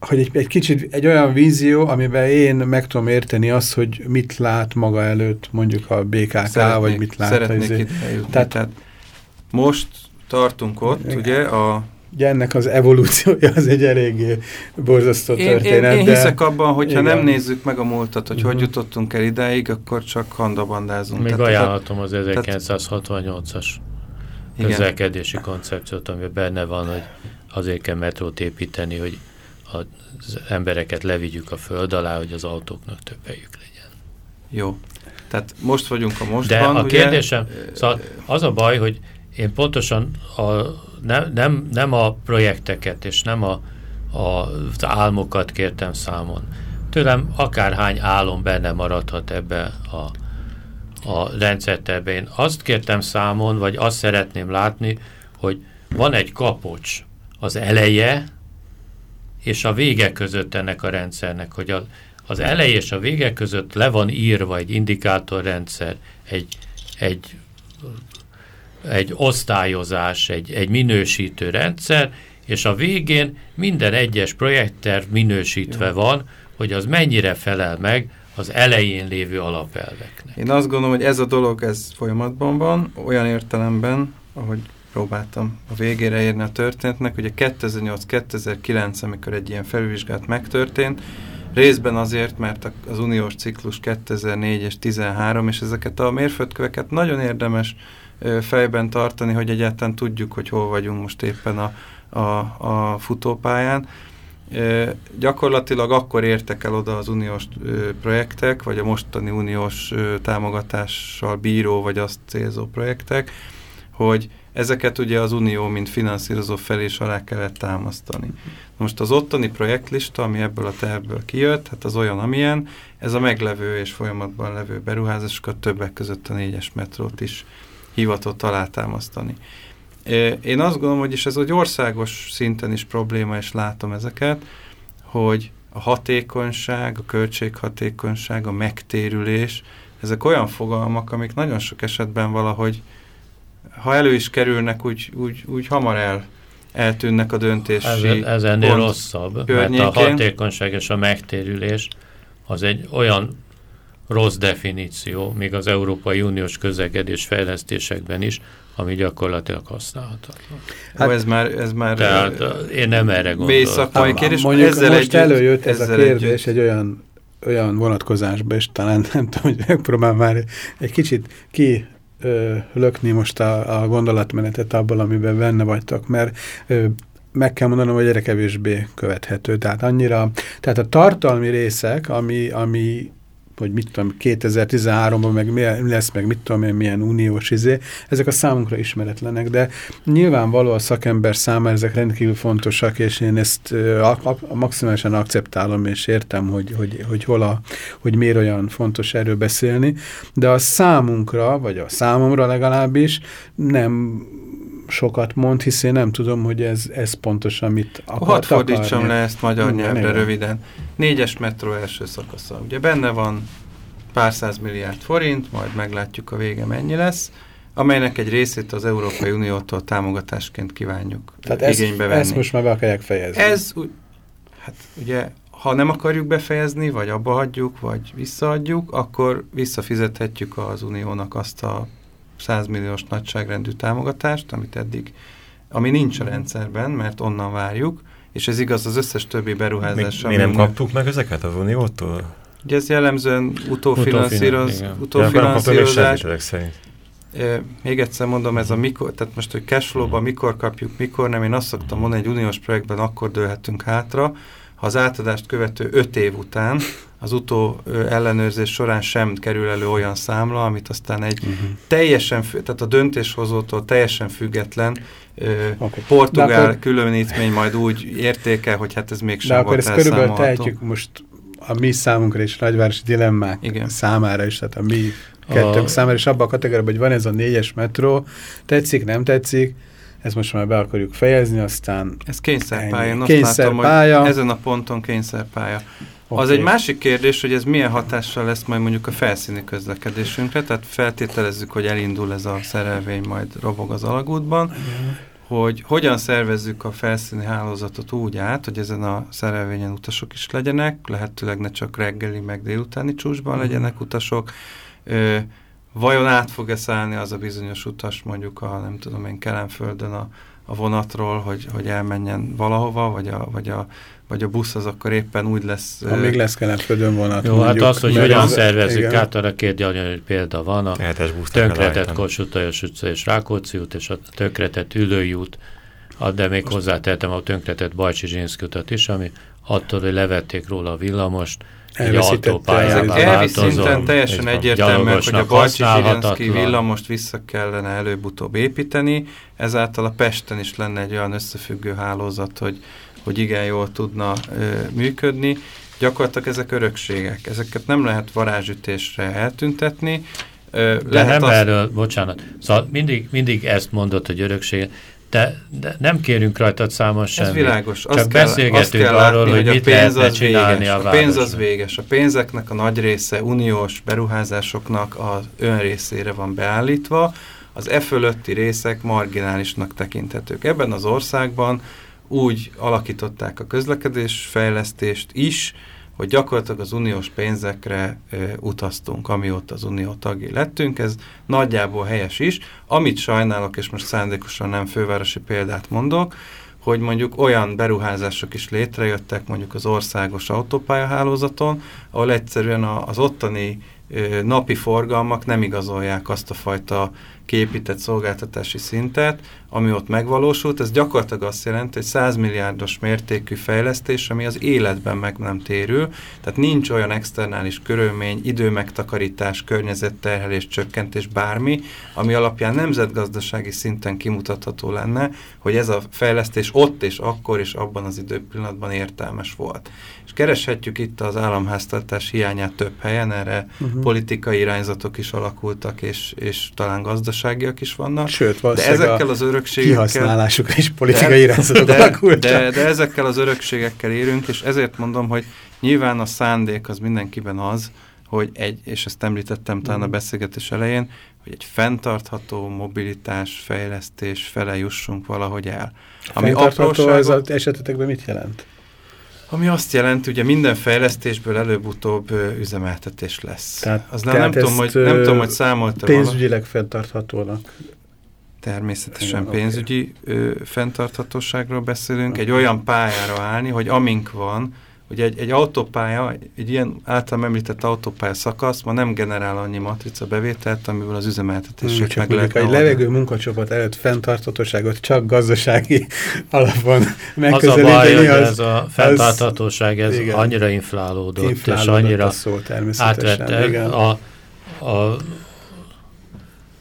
hogy egy, egy kicsit egy olyan vízió, amiben én meg tudom érteni azt, hogy mit lát maga előtt mondjuk a BKK, szeretnék, vagy mit lát. Szeretnék ide eljutni. Tehát, Tehát most tartunk ott, igen. ugye, a Ugye ennek az evolúciója az egy eléggé borzasztó én, történet. Én, én hiszek de... abban, hogyha igen. nem nézzük meg a múltat, hogy uh -huh. hogy mhm. jutottunk el idáig, akkor csak handabandázunk. Még tehát, ajánlatom az 1968-as közlekedési koncepciót, amiben benne van, hogy azért kell metrót építeni, hogy az embereket levigyük a föld alá, hogy az autóknak több helyük legyen. Jó. Tehát most vagyunk a mostban. De a ugye? kérdésem, szóval az a baj, hogy én pontosan a, nem, nem, nem a projekteket és nem a, a, az álmokat kértem számon. Tőlem akárhány álom benne maradhat ebbe a, a rendszerterbe. Én azt kértem számon, vagy azt szeretném látni, hogy van egy kapocs az eleje és a vége között ennek a rendszernek, hogy a, az eleje és a vége között le van írva egy indikátorrendszer, egy, egy egy osztályozás, egy, egy minősítő rendszer, és a végén minden egyes projektterv minősítve ja. van, hogy az mennyire felel meg az elején lévő alapelveknek. Én azt gondolom, hogy ez a dolog, ez folyamatban van, olyan értelemben, ahogy próbáltam a végére érni a történetnek, ugye 2008-2009, amikor egy ilyen felvizsgálat megtörtént, részben azért, mert az uniós ciklus 2004 és 13, és ezeket a mérföldköveket nagyon érdemes fejben tartani, hogy egyáltalán tudjuk, hogy hol vagyunk most éppen a, a, a futópályán. Gyakorlatilag akkor értek el oda az uniós projektek, vagy a mostani uniós támogatással bíró, vagy azt célzó projektek, hogy ezeket ugye az Unió, mint finanszírozó felé is alá kellett támasztani. Most az ottani projektlista, ami ebből a tervből kijött, hát az olyan, amilyen, ez a meglevő és folyamatban levő beruházásokat többek között a négyes metrót is hivatott alátámasztani. Én azt gondolom, hogy is ez egy országos szinten is probléma, és látom ezeket, hogy a hatékonyság, a költséghatékonyság, a megtérülés, ezek olyan fogalmak, amik nagyon sok esetben valahogy, ha elő is kerülnek, úgy, úgy, úgy hamar el, eltűnnek a döntési Ez, ez ennél rosszabb, környékén. mert a hatékonyság és a megtérülés az egy olyan rossz definíció, még az Európai Uniós közlekedés fejlesztésekben is, ami gyakorlatilag használhatatlan. Hát, ez már, ez már Tehát én nem erre gondoltam. kérdés. Mondjuk ezzel most együtt, előjött ez a kérdés együtt. egy olyan, olyan vonatkozásba, és talán nem tudom, hogy megpróbálom már egy kicsit ki ö, lökni most a, a gondolatmenetet abból, amiben benne vagytok, mert ö, meg kell mondanom, hogy egyre kevésbé követhető. Tehát annyira, tehát a tartalmi részek, ami, ami hogy mit tudom, 2013-ban meg mi lesz, meg mit tudom én, milyen uniós izé, ezek a számunkra ismeretlenek, de nyilvánvaló a szakember számára ezek rendkívül fontosak, és én ezt maximálisan akceptálom, és értem, hogy, hogy, hogy hol a, hogy miért olyan fontos erről beszélni, de a számunkra, vagy a számomra legalábbis nem sokat mond, hisz én nem tudom, hogy ez, ez pontosan mit akart Hadd fordítsam akarni. le ezt magyar nyelvre Igen. röviden. Négyes metró első szakasza. Ugye benne van pár száz milliárd forint, majd meglátjuk a vége mennyi lesz. amelynek egy részét az Európai Uniótól támogatásként kívánjuk Tehát ezt, igénybe venni. ezt most már be akarják fejezni. Ez, hát ugye, ha nem akarjuk befejezni, vagy abba hagyjuk, vagy visszaadjuk, akkor visszafizethetjük az Uniónak azt a 100 milliós nagyságrendű támogatást, amit eddig, ami nincs a rendszerben, mert onnan várjuk, és ez igaz az összes többi beruházásra. Mi, mi nem kaptuk meg ezeket az Uniótól? Ugye ez jellemzően utófinanszíroz, utófinanszírozás. Még egyszer mondom, ez a mikor, tehát most, hogy cashflow-ban mikor kapjuk, mikor nem, én azt szoktam mondani, egy uniós projektben akkor dőlhetünk hátra, ha az átadást követő öt év után az utó ellenőrzés során sem kerül elő olyan számla, amit aztán egy uh mhm. -huh. teljesen, tehát a döntéshozótól teljesen független okay. portugál akkor, különítmény majd úgy értékel, hogy hát ez mégsem De akkor ezt körülbelül tehetjük most a mi számunkra és a nagyvárosi dilemmák Igen. számára is, tehát a mi kettőnk a... számára, és abban a kategóriában, hogy van ez a négyes metró, tetszik, nem tetszik, ezt most már be akarjuk fejezni, aztán... Ez kényszerpálya, én kényszerpálya. Látom, ezen a ponton kényszerpálya. Okay. Az egy másik kérdés, hogy ez milyen hatással lesz majd mondjuk a felszíni közlekedésünkre, tehát feltételezzük, hogy elindul ez a szerelvény, majd robog az alagútban, Igen. hogy hogyan szervezzük a felszíni hálózatot úgy át, hogy ezen a szerelvényen utasok is legyenek, lehetőleg ne csak reggeli, meg délutáni csúcsban Igen. legyenek utasok, ö, vajon át fog-e szállni az a bizonyos utas mondjuk a, nem tudom én, Kelenföldön a, a vonatról, hogy, hogy elmenjen valahova, vagy a, vagy a vagy a busz az akkor éppen úgy lesz... Ha még lesz keletködön vonat. Jó, hát mondjuk, hát az, hogy hogyan szervezzük át, arra két hogy példa van, a tönkretett Kossuth utca és Rákóczi út, és a tönkretett Ülői út, de még hozzátettem a tönkretett Bajcsi Zsinszki utat is, ami attól, hogy levették róla a villamost, autópályává változom. szinten teljesen egyértelmű, hogy a Zsirinszki villamost vissza kellene előbb-utóbb építeni, ezáltal a Pesten is lenne egy olyan összefüggő hálózat, hogy hogy igen jól tudna ö, működni. Gyakorlatilag ezek örökségek. Ezeket nem lehet varázsütésre eltüntetni. Ö, de lehet nem azt... erről, bocsánat. Szóval mindig, mindig ezt mondod, hogy örökség. De, de nem kérünk rajtad számos semmit. Ez világos. Csak azt beszélgetünk kell, azt kell arról, látni, hogy, hogy mit pénz az csinálni véges. a, a pénz az véges. A pénzeknek a nagy része uniós beruházásoknak az önrészére van beállítva, az e fölötti részek marginálisnak tekinthetők. Ebben az országban úgy alakították a közlekedés fejlesztést is, hogy gyakorlatilag az uniós pénzekre utaztunk, amióta az unió tagé lettünk, ez nagyjából helyes is. Amit sajnálok, és most szándékosan nem fővárosi példát mondok, hogy mondjuk olyan beruházások is létrejöttek mondjuk az országos autópályahálózaton, ahol egyszerűen az ottani napi forgalmak nem igazolják azt a fajta képített szolgáltatási szintet, ami ott megvalósult. Ez gyakorlatilag azt jelenti, hogy 100 milliárdos mértékű fejlesztés, ami az életben meg nem térül, tehát nincs olyan externális körülmény, időmegtakarítás, környezetterhelés, csökkentés, bármi, ami alapján nemzetgazdasági szinten kimutatható lenne, hogy ez a fejlesztés ott és akkor és abban az időpillanatban értelmes volt. És kereshetjük itt az államháztartás hiányát több helyen, erre uh -huh. politikai irányzatok is alakultak, és, és talán gazdaságiak is vannak. Sőt, de ezekkel az örökségekkel... Kihasználásuk politikai de, irányzatok de, alakultak. De, de ezekkel az örökségekkel érünk, és ezért mondom, hogy nyilván a szándék az mindenkiben az, hogy egy, és ezt említettem talán a mhm. beszélgetés elején, hogy egy fenntartható mobilitás, fejlesztés fele jussunk valahogy el. Ami fenntartható az esetetekben mit jelent? Ami azt jelenti, ugye minden fejlesztésből előbb-utóbb üzemeltetés lesz. Tehát, az tehát nem, tudom, hogy, nem tudom, hogy számolta Pénzügyileg fenntarthatónak. Természetesen Igen, pénzügyi okay. ö, fenntarthatóságról beszélünk, okay. egy olyan pályára állni, hogy amink van, Ugye egy, egy autópálya, egy ilyen általam említett autópálya szakasz ma nem generál annyi matrica bevételt, amiből az üzemeltetését hmm, meg lehet Egy levegő munkacsoport előtt fenntartatóságot csak gazdasági alapon megközelíteni. Az a baj, hogy az, ez a fenntartatóság ez igen, annyira inflálódott, inflálódott és annyira szó, átvette. a, a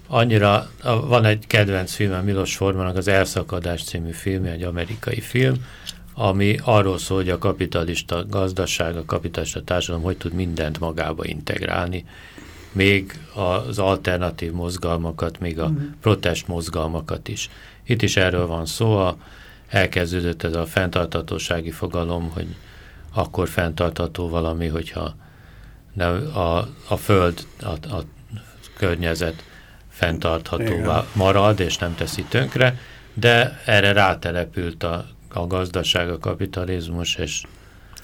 annyira, a, van egy kedvenc filmem Milos Formanak, az Elszakadás című film, egy amerikai film, ami arról szól, hogy a kapitalista gazdaság, a kapitalista társadalom hogy tud mindent magába integrálni, még az alternatív mozgalmakat, még a uh-huh. protest mozgalmakat is. Itt is erről van szó, a, elkezdődött ez a fenntartatósági fogalom, hogy akkor fenntartható valami, hogyha nem, a, a föld, a, a környezet fenntarthatóvá marad, és nem teszi tönkre, de erre rátelepült a, a gazdaság, a kapitalizmus, és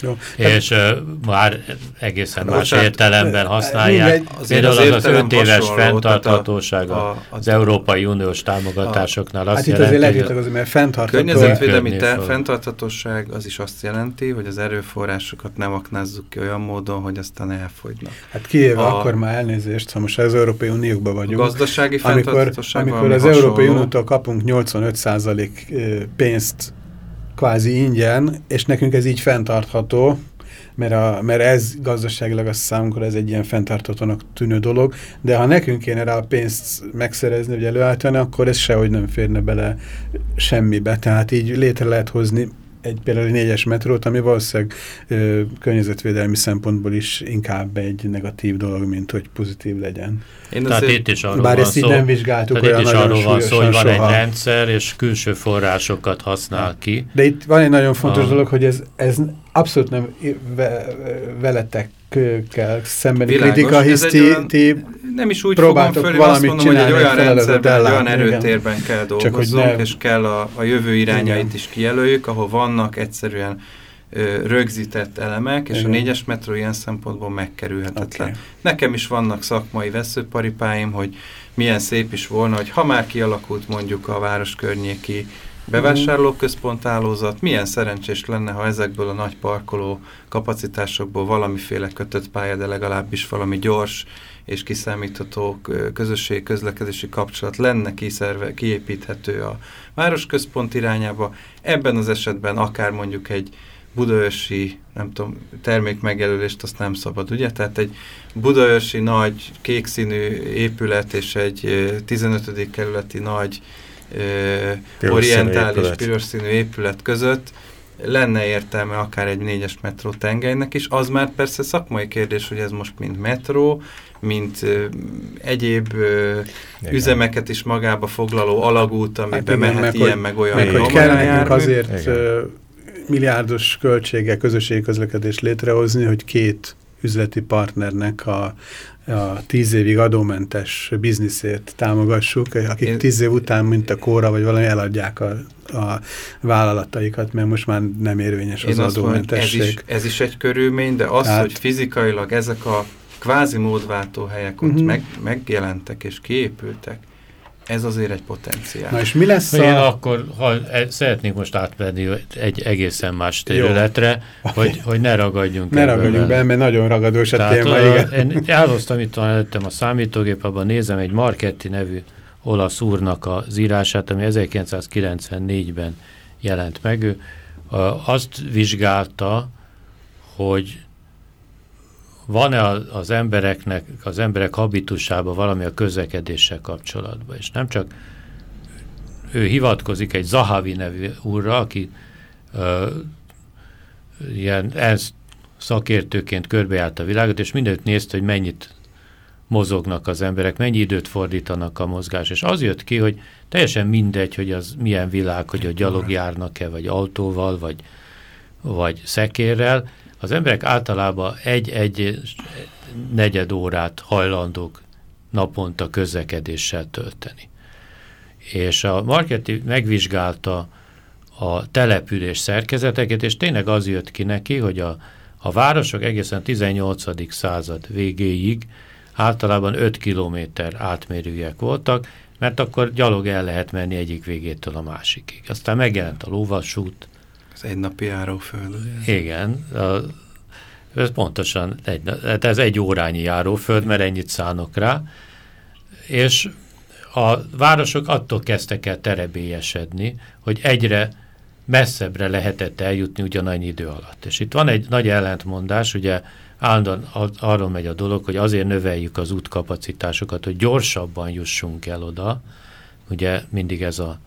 jó. És uh, már egészen hát, más értelemben használják. Például az az öt éves fenntarthatóság a, a, az Európai Uniós támogatásoknál azt hát jelenti, itt azért hogy... mert fenntartható... Környezetvédelmi fenntarthatóság az is azt jelenti, hogy az erőforrásokat nem aknázzuk ki olyan módon, hogy aztán elfogynak. Hát kiéve a, akkor már elnézést, ha most az Európai Uniókban vagyunk. A gazdasági amikor, amikor az Európai Uniótól kapunk 85% pénzt kvázi ingyen, és nekünk ez így fenntartható, mert, a, mert ez gazdaságilag azt számunkra ez egy ilyen fenntartatónak tűnő dolog, de ha nekünk kéne rá a pénzt megszerezni, vagy előállítani, akkor ez sehogy nem férne bele semmibe. Tehát így létre lehet hozni egy például négyes metrót, ami valószínűleg ö, környezetvédelmi szempontból is inkább egy negatív dolog, mint hogy pozitív legyen. Én tehát azért, itt is arról bár van ezt így nem vizsgáltuk tehát itt is arról van szó, hogy van soha. egy rendszer, és külső forrásokat használ ki. De itt van egy nagyon fontos a... dolog, hogy ez, ez abszolút nem veletek kell szembeni Világos, kritika, hisz ti, olyan, ti nem is úgy fogom föl, azt mondom, hogy egy olyan rendszerben, egy olyan erőtérben igen. kell dolgozzunk, és kell a, a jövő irányait igen. is kijelöljük, ahol vannak egyszerűen ö, rögzített elemek, és igen. a négyes metró ilyen szempontból megkerülhetetlen. Okay. Nekem is vannak szakmai veszőparipáim, hogy milyen szép is volna, hogy ha már kialakult mondjuk a város környéki bevásárlóközpont állózat, milyen szerencsés lenne, ha ezekből a nagy parkoló kapacitásokból valamiféle kötött pálya, de legalábbis valami gyors és kiszámítható közösség közlekedési kapcsolat lenne kiszerve, kiépíthető a városközpont irányába. Ebben az esetben akár mondjuk egy budaörsi, nem tudom, termékmegjelölést azt nem szabad, ugye? Tehát egy budaörsi nagy kékszínű épület és egy 15. kerületi nagy piros orientális, piros színű épület között lenne értelme akár egy négyes metró tengelynek is. Az már persze szakmai kérdés, hogy ez most mint metró, mint ö, egyéb ö, üzemeket is magába foglaló alagút, amiben hát mehet meg, ilyen, hogy, meg olyan. Meg hogy kell nekünk azért igen. milliárdos költsége közösségi közlekedést létrehozni, hogy két üzleti partnernek a a tíz évig adómentes bizniszét támogassuk, akik Én... tíz év után, mint a kóra, vagy valami eladják a, a vállalataikat, mert most már nem érvényes az adómentesség. Ez is, ez is egy körülmény, de az, Tehát... hogy fizikailag ezek a kvázi módváltó helyek ott uh mhm. -huh. meg, megjelentek és kiépültek, ez azért egy potenciál. Na és mi lesz a... Én akkor, ha e, szeretnék most átvenni egy egészen más területre, hogy, hogy ne ragadjunk Ne ragadjunk be, mert nagyon ragadós a Tehát, téma, igen. Én elhoztam itt előttem a számítógép, abban nézem egy Marketti nevű olasz úrnak az írását, ami 1994-ben jelent meg. Ő azt vizsgálta, hogy van-e az embereknek, az emberek habitusában valami a közlekedéssel kapcsolatban, és nem csak ő hivatkozik egy Zahavi nevű úrra, aki ö, ilyen ENSZ szakértőként körbejárt a világot, és mindent nézte, hogy mennyit mozognak az emberek, mennyi időt fordítanak a mozgás, és az jött ki, hogy teljesen mindegy, hogy az milyen világ, hogy a gyalog járnak-e, vagy autóval, vagy, vagy szekérrel, az emberek általában egy-egy negyed órát hajlandók naponta közlekedéssel tölteni. És a marketing megvizsgálta a település szerkezeteket, és tényleg az jött ki neki, hogy a, a városok egészen 18. század végéig általában 5 kilométer átmérőjek voltak, mert akkor gyalog el lehet menni egyik végétől a másikig. Aztán megjelent a lóvasút, az egy napi járóföld. Igen, a, ez pontosan egy, hát ez egy órányi járóföld, mert ennyit szánok rá, és a városok attól kezdtek el terebélyesedni, hogy egyre messzebbre lehetett eljutni ugyanannyi idő alatt. És itt van egy nagy ellentmondás, ugye állandóan arról megy a dolog, hogy azért növeljük az útkapacitásokat, hogy gyorsabban jussunk el oda, ugye mindig ez a,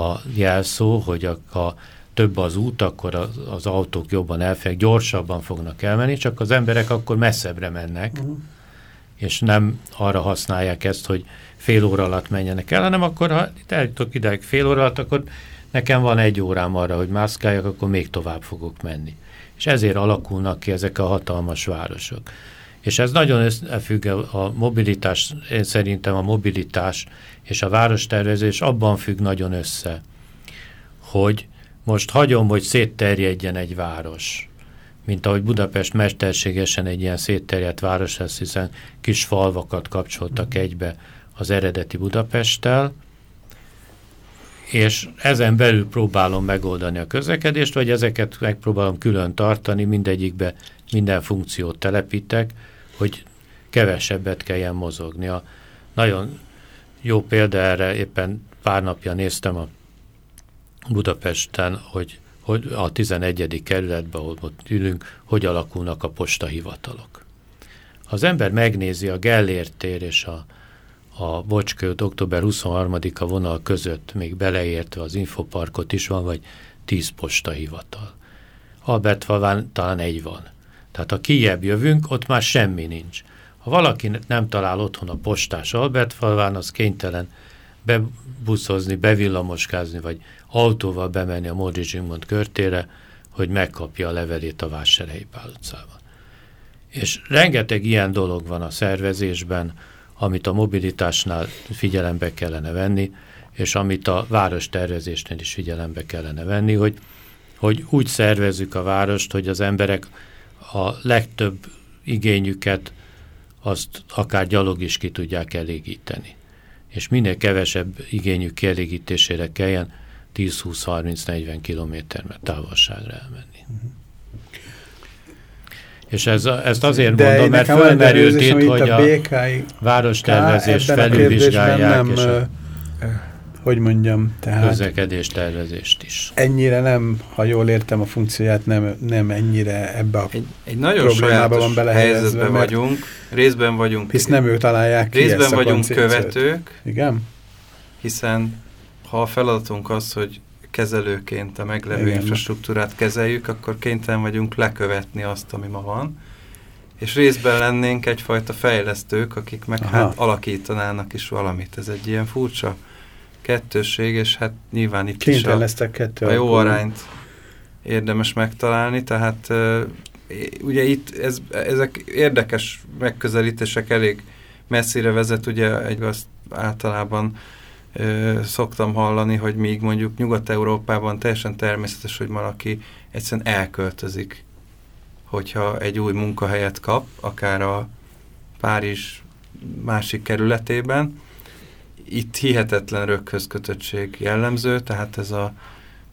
a jelszó, hogy a, a több az út, akkor az, az autók jobban elfek, gyorsabban fognak elmenni, csak az emberek akkor messzebbre mennek, uh -huh. és nem arra használják ezt, hogy fél óra alatt menjenek el, hanem akkor, ha eljutok ideig fél óra alatt, akkor nekem van egy órám arra, hogy mászkáljak, akkor még tovább fogok menni. És ezért alakulnak ki ezek a hatalmas városok. És ez nagyon összefügg a mobilitás, én szerintem a mobilitás és a várostervezés abban függ nagyon össze, hogy most hagyom, hogy szétterjedjen egy város, mint ahogy Budapest mesterségesen egy ilyen szétterjedt város lesz, hiszen kis falvakat kapcsoltak egybe az eredeti Budapesttel, és ezen belül próbálom megoldani a közlekedést, vagy ezeket megpróbálom külön tartani, mindegyikbe minden funkciót telepítek, hogy kevesebbet kelljen mozogni. A nagyon jó példa erre, éppen pár napja néztem a Budapesten, hogy, hogy a 11. kerületben, ahol ott ülünk, hogy alakulnak a postahivatalok. Az ember megnézi a Gellért tér és a, a Bocskőt október 23-a vonal között, még beleértve az infoparkot is van, vagy 10 postahivatal. Albertfalván talán egy van. Tehát ha kijebb jövünk, ott már semmi nincs. Ha valaki nem talál otthon a postás Albertfalván, az kénytelen bebuszozni, bevillamoskázni, vagy autóval bemenni a Móri Zsigmond körtére, hogy megkapja a levelét a Vásárhelyi Pál utcában. És rengeteg ilyen dolog van a szervezésben, amit a mobilitásnál figyelembe kellene venni, és amit a város tervezésnél is figyelembe kellene venni, hogy, hogy úgy szervezzük a várost, hogy az emberek a legtöbb igényüket azt akár gyalog is ki tudják elégíteni. És minél kevesebb igényük kielégítésére kelljen 10-20-30-40 kilométer távolságra elmenni. Uh -huh. És ez, ezt azért De mondom, mert fölmerült itt, hogy a, a várostervezés felülvizsgálják, nem, és a, hogy mondjam, tehát... Közlekedés tervezést is. Ennyire nem, ha jól értem a funkcióját, nem, nem ennyire ebbe a egy, egy nagyon sajátos van helyzetben vagyunk, részben vagyunk... Hisz nem ők találják ki Részben vagyunk követők. Igen? Hiszen ha a feladatunk az, hogy kezelőként a meglevő Igen. infrastruktúrát kezeljük, akkor kénytelen vagyunk lekövetni azt, ami ma van. És részben lennénk egyfajta fejlesztők, akik meg Aha. hát alakítanának is valamit. Ez egy ilyen furcsa kettősség, és hát nyilván itt is a, kettő a jó arányt érdemes megtalálni, tehát ugye itt ez, ezek érdekes megközelítések elég messzire vezet, ugye egy azt általában szoktam hallani, hogy még mondjuk Nyugat-Európában teljesen természetes, hogy valaki egyszerűen elköltözik, hogyha egy új munkahelyet kap, akár a Párizs másik kerületében. Itt hihetetlen röghöz kötöttség jellemző, tehát ez a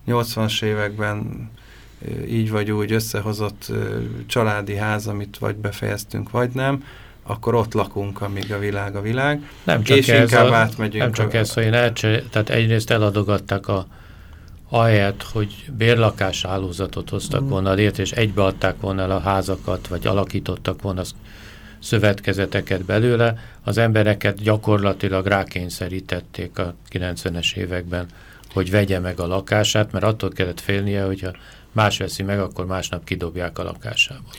80-as években így vagy úgy összehozott családi ház, amit vagy befejeztünk, vagy nem, akkor ott lakunk, amíg a világ a világ, nem csak és ez inkább a, átmegyünk. Nem csak a, ez, hogy elcser, tehát egyrészt eladogattak a ahelyett, hogy bérlakás hálózatot hoztak mm. volna létre, és egybeadták volna el a házakat, vagy alakítottak volna szövetkezeteket belőle, az embereket gyakorlatilag rákényszerítették a 90-es években, hogy vegye meg a lakását, mert attól kellett félnie, hogyha más veszi meg, akkor másnap kidobják a lakásából.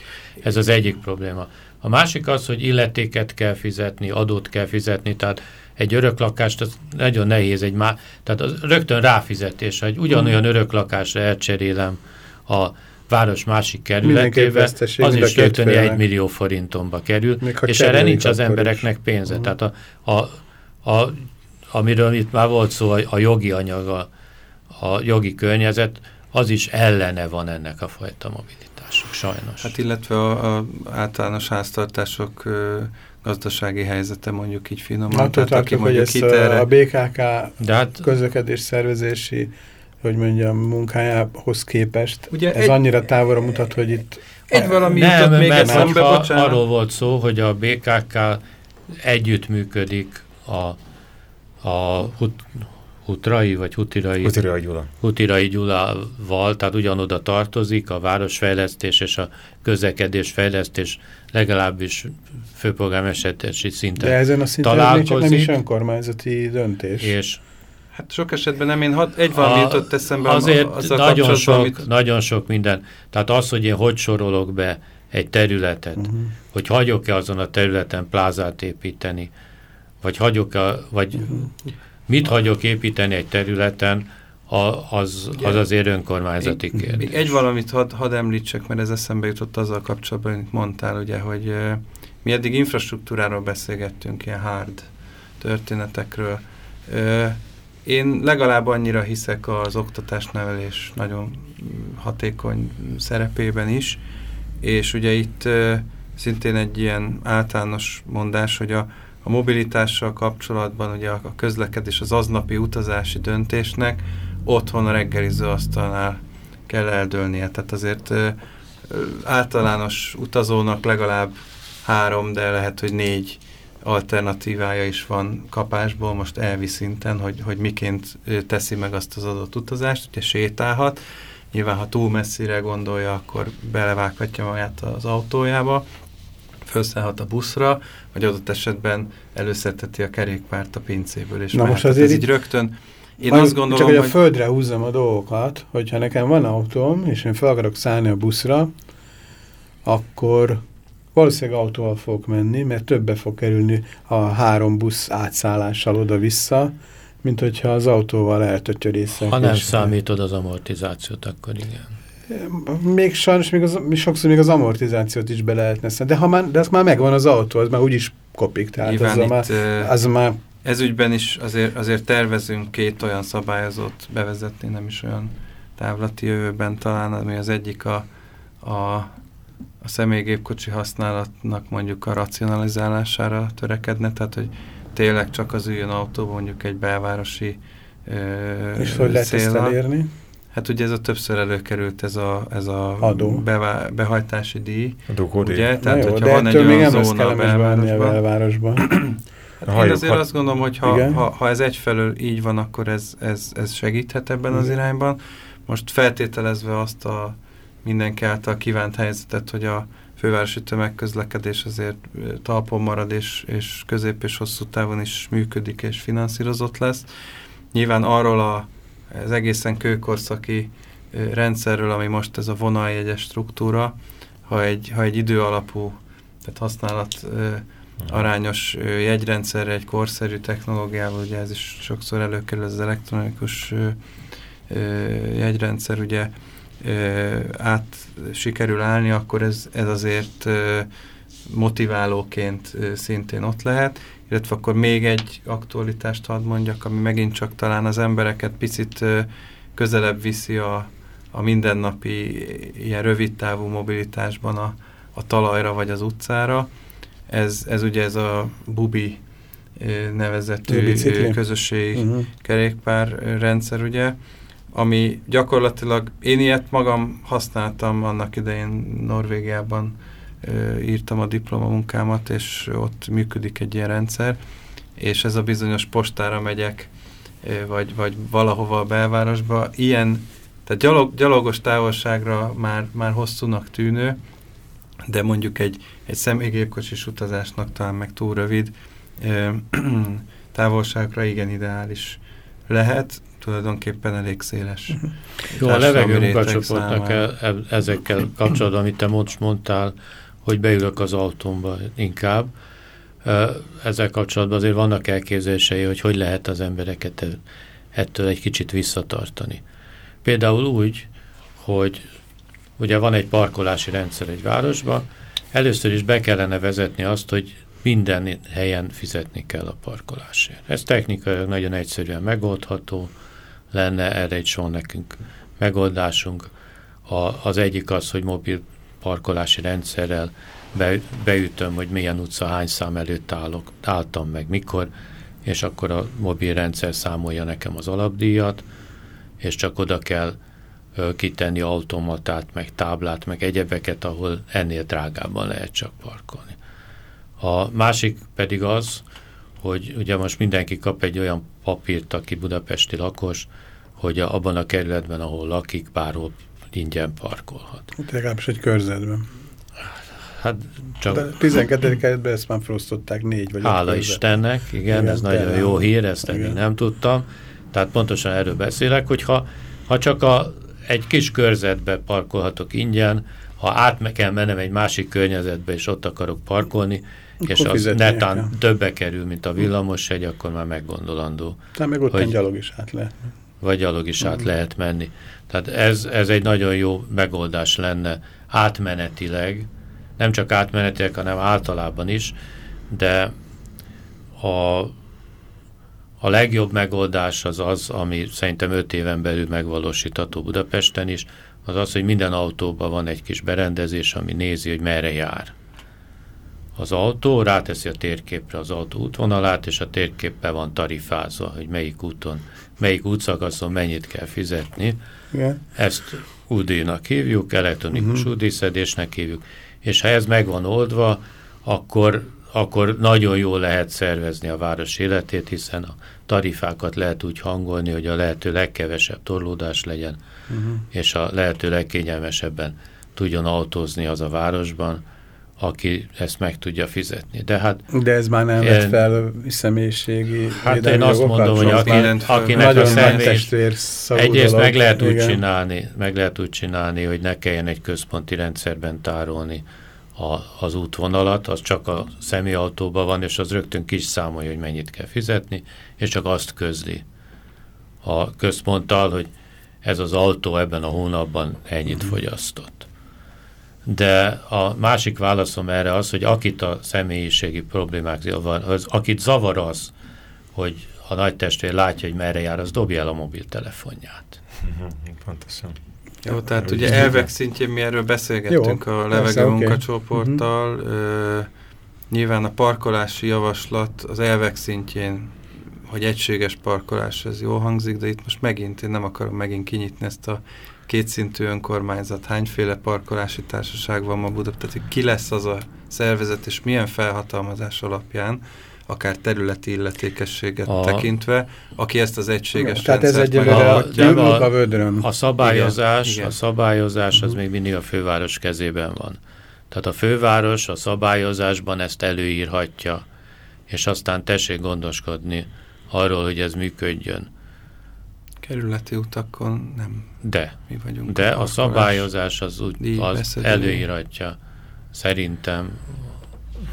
Ez az egyik probléma. A másik az, hogy illetéket kell fizetni, adót kell fizetni, tehát egy öröklakást az nagyon nehéz, egy má, tehát az rögtön ráfizetés, hogy ugyanolyan öröklakásra elcserélem a város másik kerületébe, az is rögtön egy millió forintomba kerül, és erre nincs az embereknek is. pénze. Uh -huh. Tehát a, a, a, amiről itt már volt szó, a, a jogi anyaga, a jogi környezet, az is ellene van ennek a fajta mobilitás háztartások, sajnos. Hát illetve a, a általános háztartások ö, gazdasági helyzete mondjuk így finoman. Hát, tehát aki mondjuk hogy erre... a BKK De hát, közlekedés szervezési hogy mondjam, munkájához képest. Ugye ez egy, annyira távolra mutat, hogy itt... Egy valami nem, még mert eszembe, arról volt szó, hogy a BKK együttműködik a, a Hutrai, vagy Hutirai, Hutirai Gyula. Hutirai Gyulával, tehát ugyanoda tartozik a városfejlesztés és a közlekedés fejlesztés legalábbis főpolgármesterési szinten De ezen a szinten találkozik. nem is önkormányzati döntés. És Hát sok esetben nem, én had, egy valami jutott eszembe azért az nagyon sok, amit... nagyon sok minden. Tehát az, hogy én hogy sorolok be egy területet, uh mhm. -huh. hogy hagyok-e azon a területen plázát építeni, vagy hagyok-e, vagy uh mhm. -huh mit hagyok építeni egy területen, az, az azért önkormányzati kérdés. Még egy valamit hadd had említsek, mert ez eszembe jutott azzal kapcsolatban, amit mondtál, ugye, hogy Mi eddig infrastruktúráról beszélgettünk, ilyen hard történetekről. Én legalább annyira hiszek az oktatásnevelés nagyon hatékony szerepében is, és ugye itt szintén egy ilyen általános mondás, hogy a, a mobilitással kapcsolatban ugye a közlekedés az aznapi utazási döntésnek otthon a reggeliző asztalnál kell eldőlnie. Tehát azért általános utazónak legalább három, de lehet, hogy négy alternatívája is van kapásból, most elvi szinten, hogy, hogy miként teszi meg azt az adott utazást, ugye sétálhat, nyilván ha túl messzire gondolja, akkor belevághatja magát az autójába, felszállhat a buszra, vagy adott esetben előszedheti a kerékpárt a pincéből, és Na most azért ez így rögtön, én azt gondolom, csak hogy a hogy... földre húzzam a dolgokat, hogyha nekem van autóm, és én fel akarok szállni a buszra, akkor valószínűleg autóval fogok menni, mert többe fog kerülni a három busz átszállással oda-vissza, mint hogyha az autóval eltötyörészek. Ha nem számítod az amortizációt, akkor igen. Még sajnos még az, sokszor még az amortizációt is be lehetne szedni, de, ha már, de az már megvan az autó, az már úgyis kopik, tehát az már, itt, ö, az már Ez ügyben is azért, azért tervezünk két olyan szabályozót bevezetni, nem is olyan távlati jövőben talán, ami az egyik a, a, a személygépkocsi használatnak mondjuk a racionalizálására törekedne, tehát hogy tényleg csak az üljön autóban mondjuk egy belvárosi ö, és hogy lehet ezt elérni? Hát ugye ez a többször előkerült ez a, ez a Adó. bevá, behajtási díj, A dugódi. ugye? Tehát, jó, hogyha van egy olyan nem zóna a bánni a belvárosban, belvárosban. Hát Halljuk, én azért ha- azt gondolom, hogy ha, Igen. ha, ha ez egyfelől így van, akkor ez, ez, ez segíthet ebben az Igen. irányban. Most feltételezve azt a mindenki által kívánt helyzetet, hogy a fővárosi tömegközlekedés azért talpon marad, és, és közép és hosszú távon is működik és finanszírozott lesz. Nyilván arról a, az egészen kőkorszaki rendszerről, ami most ez a vonaljegyes struktúra, ha egy, ha egy idő alapú, tehát használat arányos jegyrendszerre, egy korszerű technológiával, ugye ez is sokszor előkerül az elektronikus jegyrendszer, ugye át sikerül állni, akkor ez, ez azért motiválóként szintén ott lehet, illetve akkor még egy aktualitást hadd mondjak, ami megint csak talán az embereket picit közelebb viszi a, a mindennapi ilyen rövidtávú mobilitásban a, a talajra vagy az utcára. Ez, ez ugye ez a Bubi nevezetű Bicikli. ö, közösségi Uh-huh. kerékpár rendszer, ugye, ami gyakorlatilag, én ilyet magam használtam annak idején Norvégiában, ö, írtam a diplomamunkámat, és ott működik egy ilyen rendszer, és ez a bizonyos postára megyek, ö, vagy, vagy valahova a belvárosba, ilyen, tehát gyalog, gyalogos távolságra már, már hosszúnak tűnő, de mondjuk egy, egy személygépkocsis utazásnak talán meg túl rövid ö, távolságra igen ideális lehet, tulajdonképpen elég széles. Jó, a levegő munkacsoportnak e, ezekkel kapcsolatban, amit te most mondtál, hogy beülök az autómba inkább. Ezzel kapcsolatban azért vannak elképzelései, hogy hogy lehet az embereket e- ettől egy kicsit visszatartani. Például úgy, hogy ugye van egy parkolási rendszer egy városban, először is be kellene vezetni azt, hogy minden helyen fizetni kell a parkolásért. Ez technikailag nagyon egyszerűen megoldható, lenne erre egy sor nekünk megoldásunk. A, az egyik az, hogy mobil parkolási rendszerrel be, beütöm, hogy milyen utca, hány szám előtt állok, álltam meg, mikor, és akkor a mobil rendszer számolja nekem az alapdíjat, és csak oda kell ö, kitenni automatát, meg táblát, meg egyebeket, ahol ennél drágábban lehet csak parkolni. A másik pedig az, hogy ugye most mindenki kap egy olyan papírt, aki budapesti lakos, hogy a, abban a kerületben, ahol lakik, bárhol ingyen parkolhat. Hát legalábbis egy körzetben. Hát csak De 12. kerületben ezt már felosztották négy vagy hála. Istennek, igen, Igen, ez nagyon jó hír, ezt Igen. nem tudtam. Tehát pontosan erről beszélek, hogy ha, csak a, egy kis körzetbe parkolhatok ingyen, ha át kell mennem egy másik környezetbe, és ott akarok parkolni, Akkor és az netán kell. többe kerül, mint a villamos egy, akkor már meggondolandó. Tehát meg ott hogy- gyalog is át lehet. Vagy gyalog is át Mhm. lehet menni. Tehát ez, ez egy nagyon jó megoldás lenne átmenetileg, nem csak átmenetileg, hanem általában is, de a, a legjobb megoldás az az, ami szerintem öt éven belül megvalósítható Budapesten is, az az, hogy minden autóban van egy kis berendezés, ami nézi, hogy merre jár. Az autó ráteszi a térképre az autó útvonalát, és a térképpen van tarifázva, hogy melyik úton, melyik útszakaszon mennyit kell fizetni. Igen. Ezt UD-nak hívjuk, elektronikus uh Mhm. -huh. UD-szedésnek hívjuk, és ha ez meg van oldva, akkor, akkor nagyon jól lehet szervezni a város életét, hiszen a tarifákat lehet úgy hangolni, hogy a lehető legkevesebb torlódás legyen, uh Mhm. -huh. és a lehető legkényelmesebben tudjon autózni az a városban, aki ezt meg tudja fizetni. De hát De ez már nem vett fel személyiségi Hát én azt mondom, hogy aki, akinek a Nagyon nagy személy... testvér szavú Egyrészt meg lehet úgy Igen. csinálni, meg lehet úgy csinálni, hogy ne kelljen egy központi rendszerben tárolni a, az útvonalat, az csak a személyautóban van, és az rögtön kis számolja, hogy mennyit kell fizetni, és csak azt közli a központtal, hogy ez az autó ebben a hónapban ennyit Mhm. fogyasztott. De a másik válaszom erre az, hogy akit a személyiségi problémák zavar, az, akit zavar az, hogy a nagy testvér látja, hogy merre jár, az dobja el a mobiltelefonját. Mhm, Pontosan. Jó, tehát Hogy ugye elvek szintjén mi erről beszélgettünk Jó, a persze, levegő oké. munkacsoporttal. Ö, nyilván a parkolási javaslat az elvek szintjén, hogy egységes parkolás, ez jól hangzik, de itt most megint, én nem akarom megint kinyitni ezt a kétszintű önkormányzat, hányféle parkolási társaság van ma Budapest, ki lesz az a szervezet, és milyen felhatalmazás alapján, akár területi illetékességet A- tekintve, aki ezt az egységes Tehát ez rendszert egyelőre a, a- ülünk a szabályozás, Igen, igen. a szabályozás az Mhm. még mindig a főváros kezében van. Tehát a főváros a szabályozásban ezt előírhatja, és aztán tessék gondoskodni arról, hogy ez működjön. Kerületi utakon nem De, mi vagyunk. de a szabályozás az, úgy, az beszedő. előírhatja. Szerintem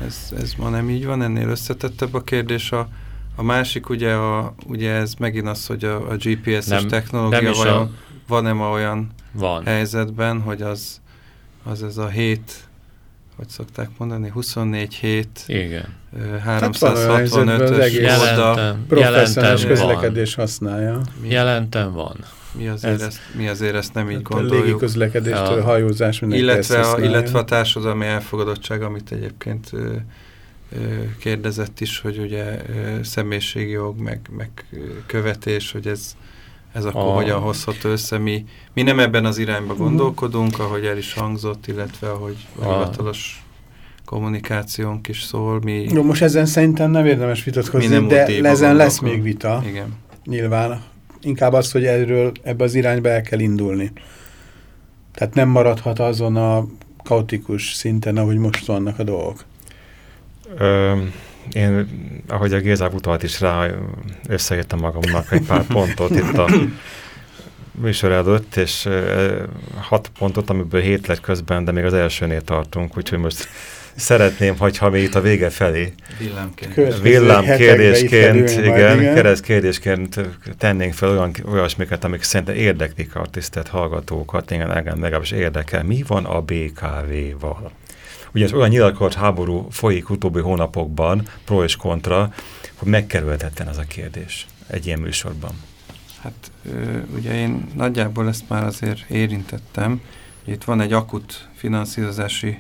Ez, ez ma nem így van, ennél összetettebb a kérdés. A, a másik ugye, a, ugye ez megint az, hogy a, a GPS-es technológia is a- vajon van-e ma olyan van. helyzetben, hogy az, az ez a 7, hogy szokták mondani, 24 hét, Igen. ö, Hát van olyan helyzetben az 365-ös egész oldal. Jelentem, Professzionális jelentem van. közlekedés használja. Mi, Jelentem van. mi, azért ez- ezt, mi azért ezt nem így Hát a légi gondoljuk. közlekedéstől, Ja. hajózás, Illetve a, illetve a társadalmi elfogadottság, amit egyébként ö, ö, kérdezett is, hogy ugye ö, személyiségi jog, meg, meg követés, hogy ez, ez akkor A- hogyan hozható össze. Mi, mi nem ebben az irányba Mhm. gondolkodunk, ahogy el is hangzott, illetve ahogy a hivatalos kommunikációnk is szól. Mi, Jó, most ezen szerintem nem érdemes vitatkozni, nem de ezen lesz még vita, igen. nyilván. Inkább az, hogy erről ebbe az irányba el kell indulni. Tehát nem maradhat azon a kaotikus szinten, ahogy most vannak a dolgok. Ö, én, ahogy a Gézák utalt is rá, összeírtam magamnak egy pár pontot itt a műsor előtt, és hat pontot, amiből hét lett közben, de még az elsőnél tartunk, úgyhogy most szeretném, hogyha még itt a vége felé Villámként. Következő villám hetekben itt kérdésként, felülünk majd, igen, igen. kereszt kérdésként tennénk fel olyan, olyasmiket, amik szerintem érdeklik a tisztelt hallgatókat, igen, engem legalábbis érdekel. Mi van a BKV-val? Ugyanis olyan nyilatkozott háború folyik utóbbi hónapokban, pro és kontra, hogy megkerülhetetlen ez a kérdés egy ilyen műsorban. Hát ugye én nagyjából ezt már azért érintettem. Itt van egy akut finanszírozási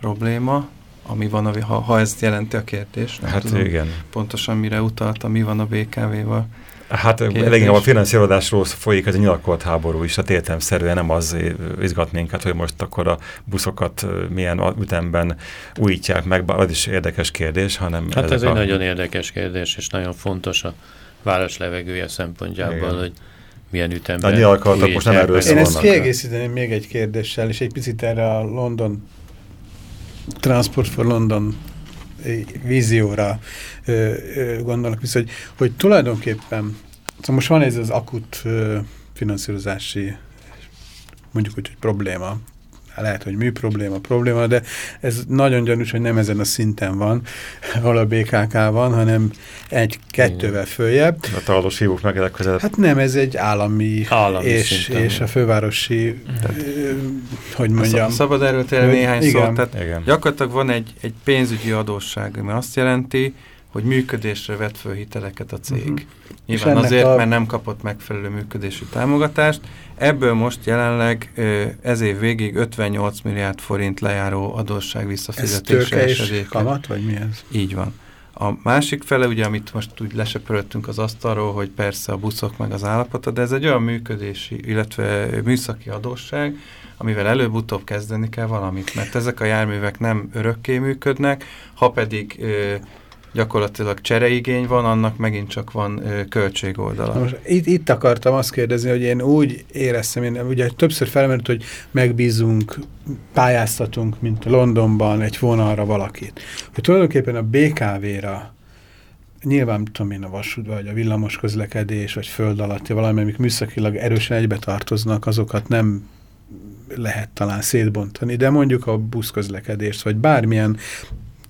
probléma, ami van, a, ha, ha ezt jelenti a kérdés. Nem Hát tudom igen. pontosan mire utalta, mi van a BKV-val. Hát Kérdés. leginkább a finanszírozásról folyik ez a nyilatkozott háború is, hát értelemszerűen nem az izgat minket, hogy most akkor a buszokat milyen ütemben újítják meg, bár az is érdekes kérdés, hanem... Hát ez ezek egy a- nagyon érdekes kérdés, és nagyon fontos a város levegője szempontjából, Igen. hogy milyen ütemben a nyilatkozatok most nem erről. Én ezt kiegészíteném még egy kérdéssel, és egy picit erre a London Transport for London vízióra gondolok vissza, hogy, hogy tulajdonképpen, szóval most van ez az akut finanszírozási mondjuk úgy, hogy probléma lehet, hogy mű probléma, probléma, de ez nagyon gyanús, hogy nem ezen a szinten van, ahol a BKK van, hanem egy-kettővel följebb. A talos hívók meg legközelebb. Hát nem, ez egy állami, állami és, szinten. és a fővárosi, tehát, hogy mondjam. Szabad erről tényleg hogy- néhány igen. szót. Tehát Igen. gyakorlatilag van egy, egy pénzügyi adósság, ami azt jelenti, hogy működésre vett föl hiteleket a cég. Mhm. Uh-huh. És Nyilván azért, a- mert nem kapott megfelelő működési támogatást. Ebből most jelenleg ez év végig 58 milliárd forint lejáró adósság Ez visszafizetése esedéke. kamat, vagy mi ez? Így van. A másik fele, ugye, amit most úgy lesöpöröttünk az asztalról, hogy persze a buszok meg az állapota, de ez egy olyan működési, illetve műszaki adósság, amivel előbb-utóbb kezdeni kell valamit, mert ezek a járművek nem örökké működnek, ha pedig ö, gyakorlatilag csereigény van, annak megint csak van ö, költségoldala. Itt, itt akartam azt kérdezni, hogy én úgy éreztem, én ugye többször felmerült, hogy megbízunk, pályáztatunk, mint Londonban egy vonalra valakit. Hogy tulajdonképpen a BKV-ra nyilván tudom én a vasút, vagy a villamos közlekedés, vagy föld alatti valami, amik műszakilag erősen egybe tartoznak, azokat nem lehet talán szétbontani, de mondjuk a buszközlekedést, vagy bármilyen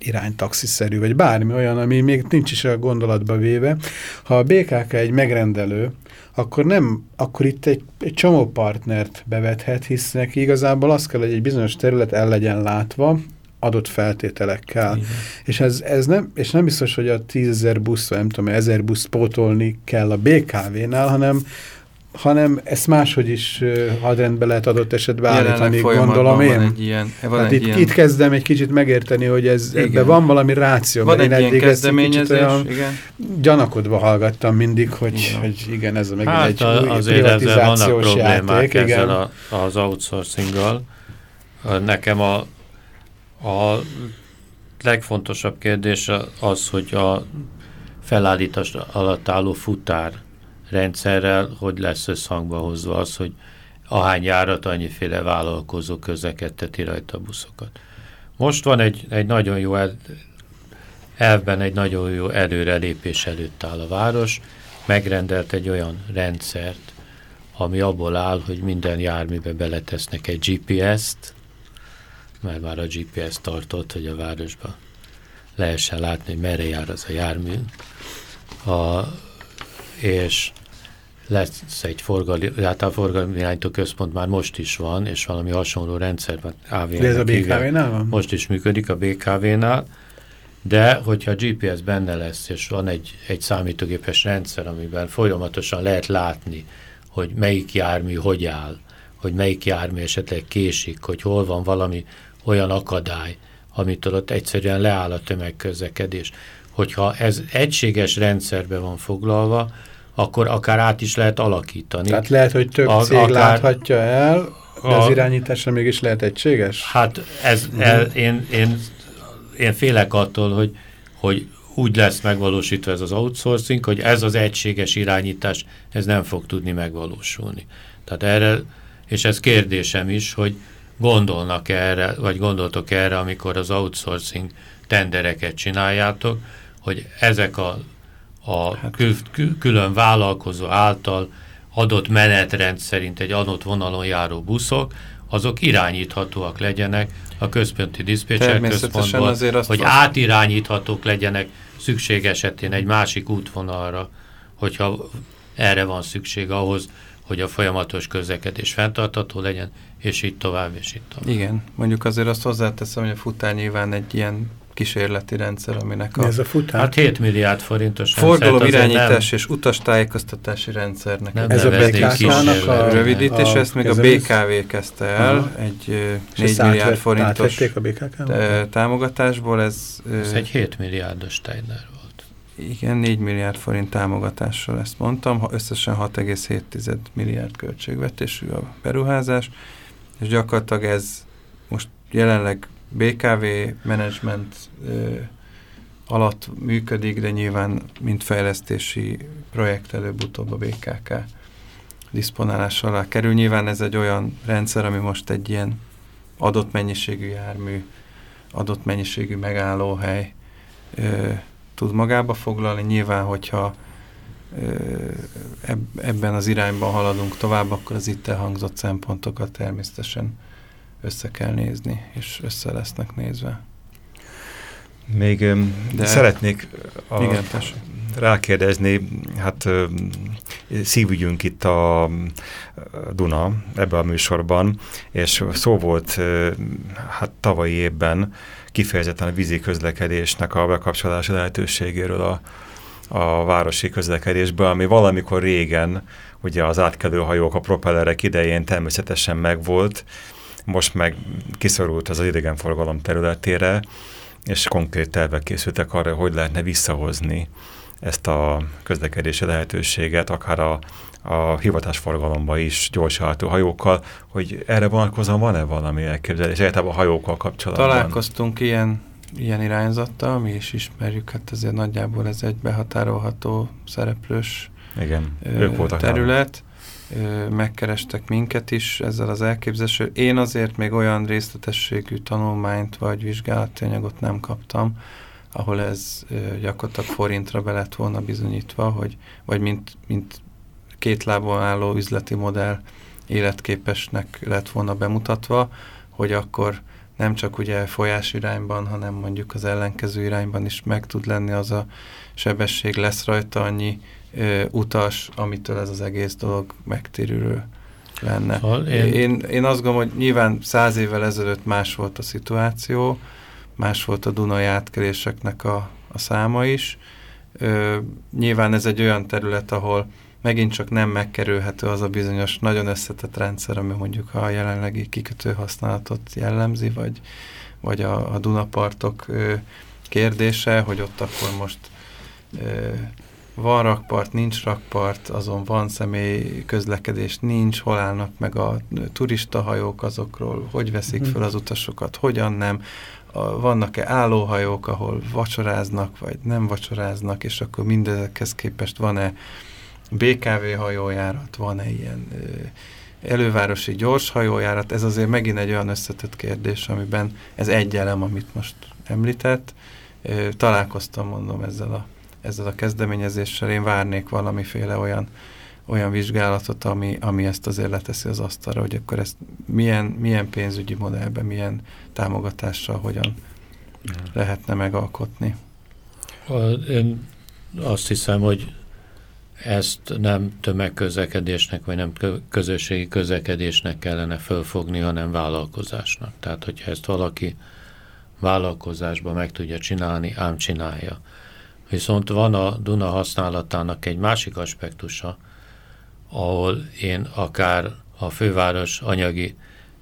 iránytaxiszerű, vagy bármi olyan, ami még nincs is a gondolatba véve. Ha a BKK egy megrendelő, akkor nem, akkor itt egy, egy csomó partnert bevethet, hisz neki igazából az kell, hogy egy bizonyos terület el legyen látva, adott feltételekkel. Igen. És ez, ez nem, és nem biztos, hogy a tízezer busz, vagy nem tudom, ezer busz pótolni kell a BKV-nál, hanem hanem ezt máshogy is hadrendbe lehet adott esetben állítani, gondolom én. Van egy ilyen, van Hát egy itt, ilyen, itt kezdem egy kicsit megérteni, hogy ez, Igen. ebben van valami ráció. van mert egy én ilyen kezdeményezés, olyan igen. gyanakodva hallgattam mindig, hogy, Igen. hogy igen, ez megint Hát egy a- új azért ezzel vannak privatizációs problémák játék. ezzel Igen. a, az outsourcinggal. Nekem a, a legfontosabb kérdés az, hogy a felállítás alatt álló futár rendszerrel hogy lesz összhangba hozva az, hogy ahány járat, annyiféle vállalkozó közlekedteti rajta a buszokat. Most van egy, egy nagyon jó el, elvben egy nagyon jó előrelépés előtt áll a város, megrendelt egy olyan rendszert, ami abból áll, hogy minden járműbe beletesznek egy GPS-t, mert már a GPS tartott, hogy a városba lehessen látni, hogy merre jár az a jármű. A, és lesz egy forgalmi, a forgalmi irányító központ már most is van, és valami hasonló rendszerben AVN De ez a BKV-nál van? most is működik a BKV-nál, de hogyha a GPS benne lesz, és van egy, egy számítógépes rendszer, amiben folyamatosan lehet látni, hogy melyik jármű hogy áll, hogy melyik jármű esetleg késik, hogy hol van valami olyan akadály, amitől ott egyszerűen leáll a tömegközlekedés. Hogyha ez egységes rendszerbe van foglalva, akkor akár át is lehet alakítani. Tehát lehet, hogy több A- cég akár- láthatja el, de az irányításra mégis lehet egységes? Hát ez, el, én, én, én félek attól, hogy, hogy úgy lesz megvalósítva ez az outsourcing, hogy ez az egységes irányítás, ez nem fog tudni megvalósulni. Tehát erre, és ez kérdésem is, hogy gondolnak -e erre, vagy gondoltok -e erre, amikor az outsourcing tendereket csináljátok, hogy ezek a, a kül, kül, külön vállalkozó által adott menetrend szerint egy adott vonalon járó buszok, azok irányíthatóak legyenek a központi diszpécser központból, azért azt hogy van- átirányíthatók legyenek szükség esetén egy másik útvonalra, hogyha erre van szükség ahhoz, hogy a folyamatos közlekedés fenntartható legyen, és így tovább, és így tovább. Igen, mondjuk azért azt hozzáteszem, hogy a futár nyilván egy ilyen kísérleti rendszer, aminek Mi a ez a futár? Hát 7 milliárd forintos forgalom irányítás és utastájékoztatási rendszernek Nem Ez a BKK-nak a... rövidítés, a ezt még a? BKV kezdte el, Aha. egy ö, És 4 ezt milliárd forintos a támogatásból, ez, Ez egy 7 milliárdos Steiner volt. igen, 4 milliárd forint támogatással ezt mondtam, ha összesen 6,7 milliárd költségvetésű a beruházás, és gyakorlatilag ez most jelenleg BKV menedzsment alatt működik, de nyilván mint fejlesztési projekt előbb-utóbb a BKK diszponálás alá kerül. Nyilván ez egy olyan rendszer, ami most egy ilyen adott mennyiségű jármű, adott mennyiségű megállóhely ö, tud magába foglalni. Nyilván, hogyha ö, eb- ebben az irányban haladunk tovább, akkor az itt elhangzott szempontokat természetesen össze kell nézni, és össze lesznek nézve. Még De... szeretnék a, igen, rákérdezni, hát szívügyünk itt a Duna ebben a műsorban, és szó volt hát tavalyi évben kifejezetten a vízi közlekedésnek a bekapcsolási lehetőségéről a, a városi közlekedésbe, ami valamikor régen, ugye az átkelő hajók, a propellerek idején természetesen megvolt, most meg kiszorult az idegenforgalom területére, és konkrét tervek készültek arra, hogy lehetne visszahozni ezt a közlekedési lehetőséget, akár a, a hivatásforgalomba is gyorsható hajókkal, hogy erre vonatkozóan van-e valami elképzelés, egyáltalán a hajókkal kapcsolatban? Találkoztunk ilyen, ilyen irányzattal, mi is ismerjük, hát ezért nagyjából ez egy behatárolható szereplős Igen, ők voltak terület. Ö, megkerestek minket is ezzel az elképzeléssel. Én azért még olyan részletességű tanulmányt vagy vizsgálati anyagot nem kaptam, ahol ez gyakorlatilag forintra be lett volna bizonyítva, hogy, vagy mint, mint két lábon álló üzleti modell életképesnek lett volna bemutatva, hogy akkor nem csak ugye folyás irányban, hanem mondjuk az ellenkező irányban is meg tud lenni az a sebesség, lesz rajta annyi ö, utas, amitől ez az egész dolog megtérülő lenne. Szóval én... Én, én azt gondolom, hogy nyilván száz évvel ezelőtt más volt a szituáció, más volt a Dunai átkeréseknek a, a száma is. Ö, nyilván ez egy olyan terület, ahol megint csak nem megkerülhető az a bizonyos nagyon összetett rendszer, ami mondjuk a jelenlegi kikötő használatot jellemzi, vagy, vagy a, a Dunapartok ö, kérdése, hogy ott akkor most ö, van rakpart, nincs rakpart, azon van személy közlekedés, nincs, hol állnak meg a turistahajók azokról, hogy veszik mhm. fel az utasokat, hogyan nem vannak-e állóhajók, ahol vacsoráznak, vagy nem vacsoráznak, és akkor mindezekhez képest van-e BKV hajójárat, van-e ilyen elővárosi gyors hajójárat, ez azért megint egy olyan összetett kérdés, amiben ez egy elem, amit most említett. Találkoztam, mondom, ezzel a, ezzel a kezdeményezéssel, én várnék valamiféle olyan olyan vizsgálatot, ami, ami ezt azért leteszi az asztalra, hogy akkor ezt milyen, milyen pénzügyi modellben, milyen támogatással hogyan lehetne megalkotni. Én azt hiszem, hogy ezt nem tömegközlekedésnek, vagy nem közösségi közlekedésnek kellene fölfogni, hanem vállalkozásnak. Tehát, hogyha ezt valaki vállalkozásban meg tudja csinálni, ám csinálja. Viszont van a Duna használatának egy másik aspektusa, ahol én akár a főváros anyagi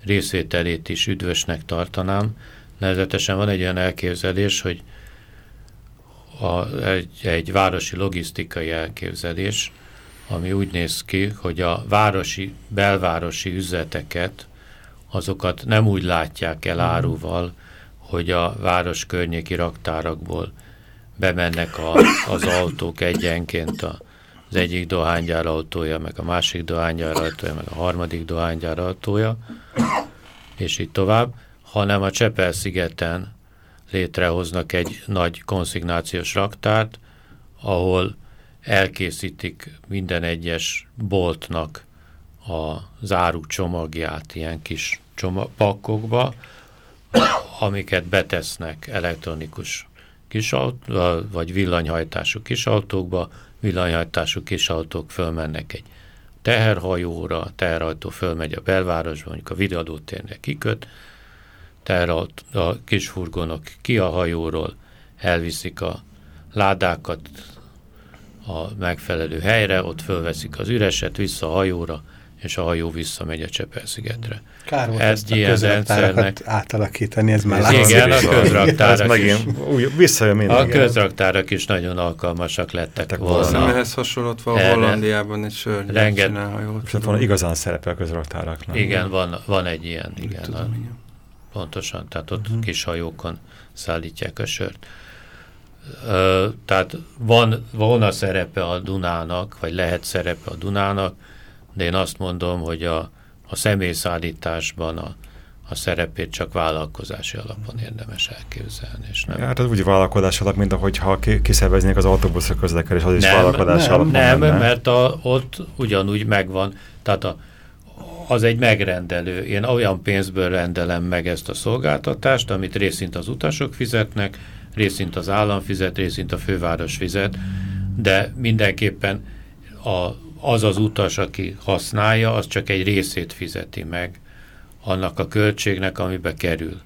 részvételét is üdvösnek tartanám. Nevezetesen van egy olyan elképzelés, hogy a, egy, egy városi logisztikai elképzelés, ami úgy néz ki, hogy a városi, belvárosi üzleteket, azokat nem úgy látják el mhm. áruval, hogy a város környéki raktárakból bemennek a, az autók egyenként a az egyik dohánygyár autója, meg a másik dohánygyár autója, meg a harmadik dohánygyár autója, és így tovább, hanem a Csepel-szigeten létrehoznak egy nagy konszignációs raktárt, ahol elkészítik minden egyes boltnak a záruk csomagját ilyen kis pakkokba, amiket betesznek elektronikus kisautó, vagy villanyhajtású kisautókba, villanyhajtású kis autók fölmennek egy teherhajóra, a teherhajtó fölmegy a belvárosba, mondjuk a Vidadó térnek kiköt, teherhaut, a kis furgonok ki a hajóról, elviszik a ládákat a megfelelő helyre, ott fölveszik az üreset, vissza a hajóra, és a hajó visszamegy a Csepel-szigetre. Kár volt ez ezt a közraktárakat átalakítani, ez már látszik. Igen, a közraktárak megint úgy, visszajön. A közraktárak is nagyon alkalmasak lettek volna. Ehhez hasonlott van Hollandiában egy sörnyet renget, csinál hajót. És van igazán szerepe a közraktáraknak. Igen, van, van egy ilyen, igen. Tudom, a, igen. Pontosan, tehát ott uh mhm. -huh. kis hajókon szállítják a sört. Ö, tehát van, van a szerepe a Dunának, vagy lehet szerepe a Dunának, de én azt mondom, hogy a, a személyszállításban a, a szerepét csak vállalkozási alapon érdemes elképzelni. És nem... Hát ez úgy vállalkozás alap, mint ahogyha kiszerveznék az autóbuszok közlekedés, az nem, is vállalkozás nem, alapon Nem, menne. mert a, ott ugyanúgy megvan, tehát a, az egy megrendelő. Én olyan pénzből rendelem meg ezt a szolgáltatást, amit részint az utasok fizetnek, részint az állam fizet, részint a főváros fizet, de mindenképpen a, az az utas, aki használja, az csak egy részét fizeti meg annak a költségnek, amibe kerül.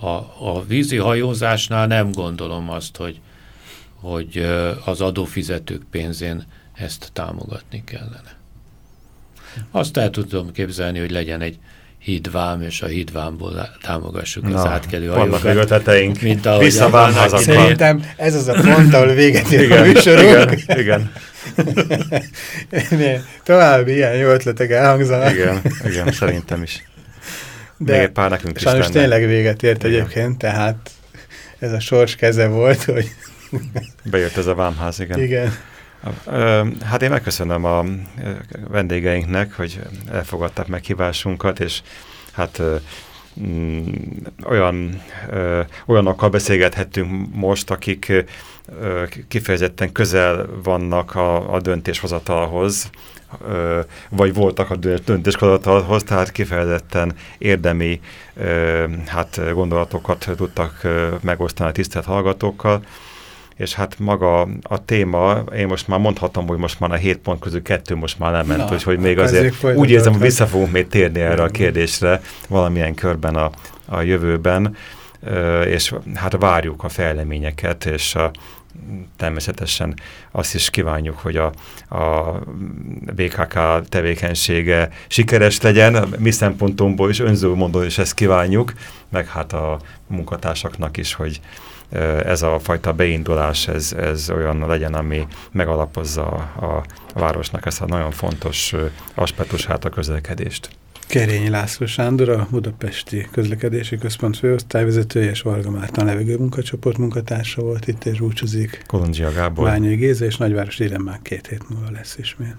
A, a vízi hajózásnál nem gondolom azt, hogy, hogy az adófizetők pénzén ezt támogatni kellene. Azt el tudom képzelni, hogy legyen egy hídvám, és a hídvámból támogassuk Na, az átkelő hajókat. Vannak ötleteink. Mint ahogy Vissza Szerintem ez az a pont, ahol véget ér a műsorunk. Igen, igen. További ilyen jó ötletek elhangzanak. Igen, igen, szerintem is. De Még pár nekünk is sajnos tényleg véget ért igen. egyébként, tehát ez a sors keze volt, hogy... Bejött ez a vámház, igen. Igen. Hát én megköszönöm a vendégeinknek, hogy elfogadták meghívásunkat, és hát mm, olyan, olyanokkal beszélgethettünk most, akik kifejezetten közel vannak a, a döntéshozatalhoz, vagy voltak a döntéshozatalhoz, tehát kifejezetten érdemi hát gondolatokat tudtak megosztani a tisztelt hallgatókkal és hát maga a téma, én most már mondhatom, hogy most már a hét pont közül kettő most már nem ment, úgyhogy még azért úgy érzem, hogy vissza fogunk még térni erre a kérdésre valamilyen körben a, a jövőben, és hát várjuk a fejleményeket, és a, természetesen azt is kívánjuk, hogy a, a BKK tevékenysége sikeres legyen, mi szempontunkból is, önző mondom is ezt kívánjuk, meg hát a munkatársaknak is, hogy ez a fajta beindulás, ez, ez olyan legyen, ami megalapozza a, a városnak ezt a nagyon fontos aspektusát, a közlekedést. Kerényi László Sándor, a Budapesti Közlekedési Központ főosztályvezetője és Varga Márton levegő munkacsoport munkatársa volt itt, és búcsúzik. Kolondzsia Gábor. Bányai Géza, és Nagyváros Irem már két hét múlva lesz ismét.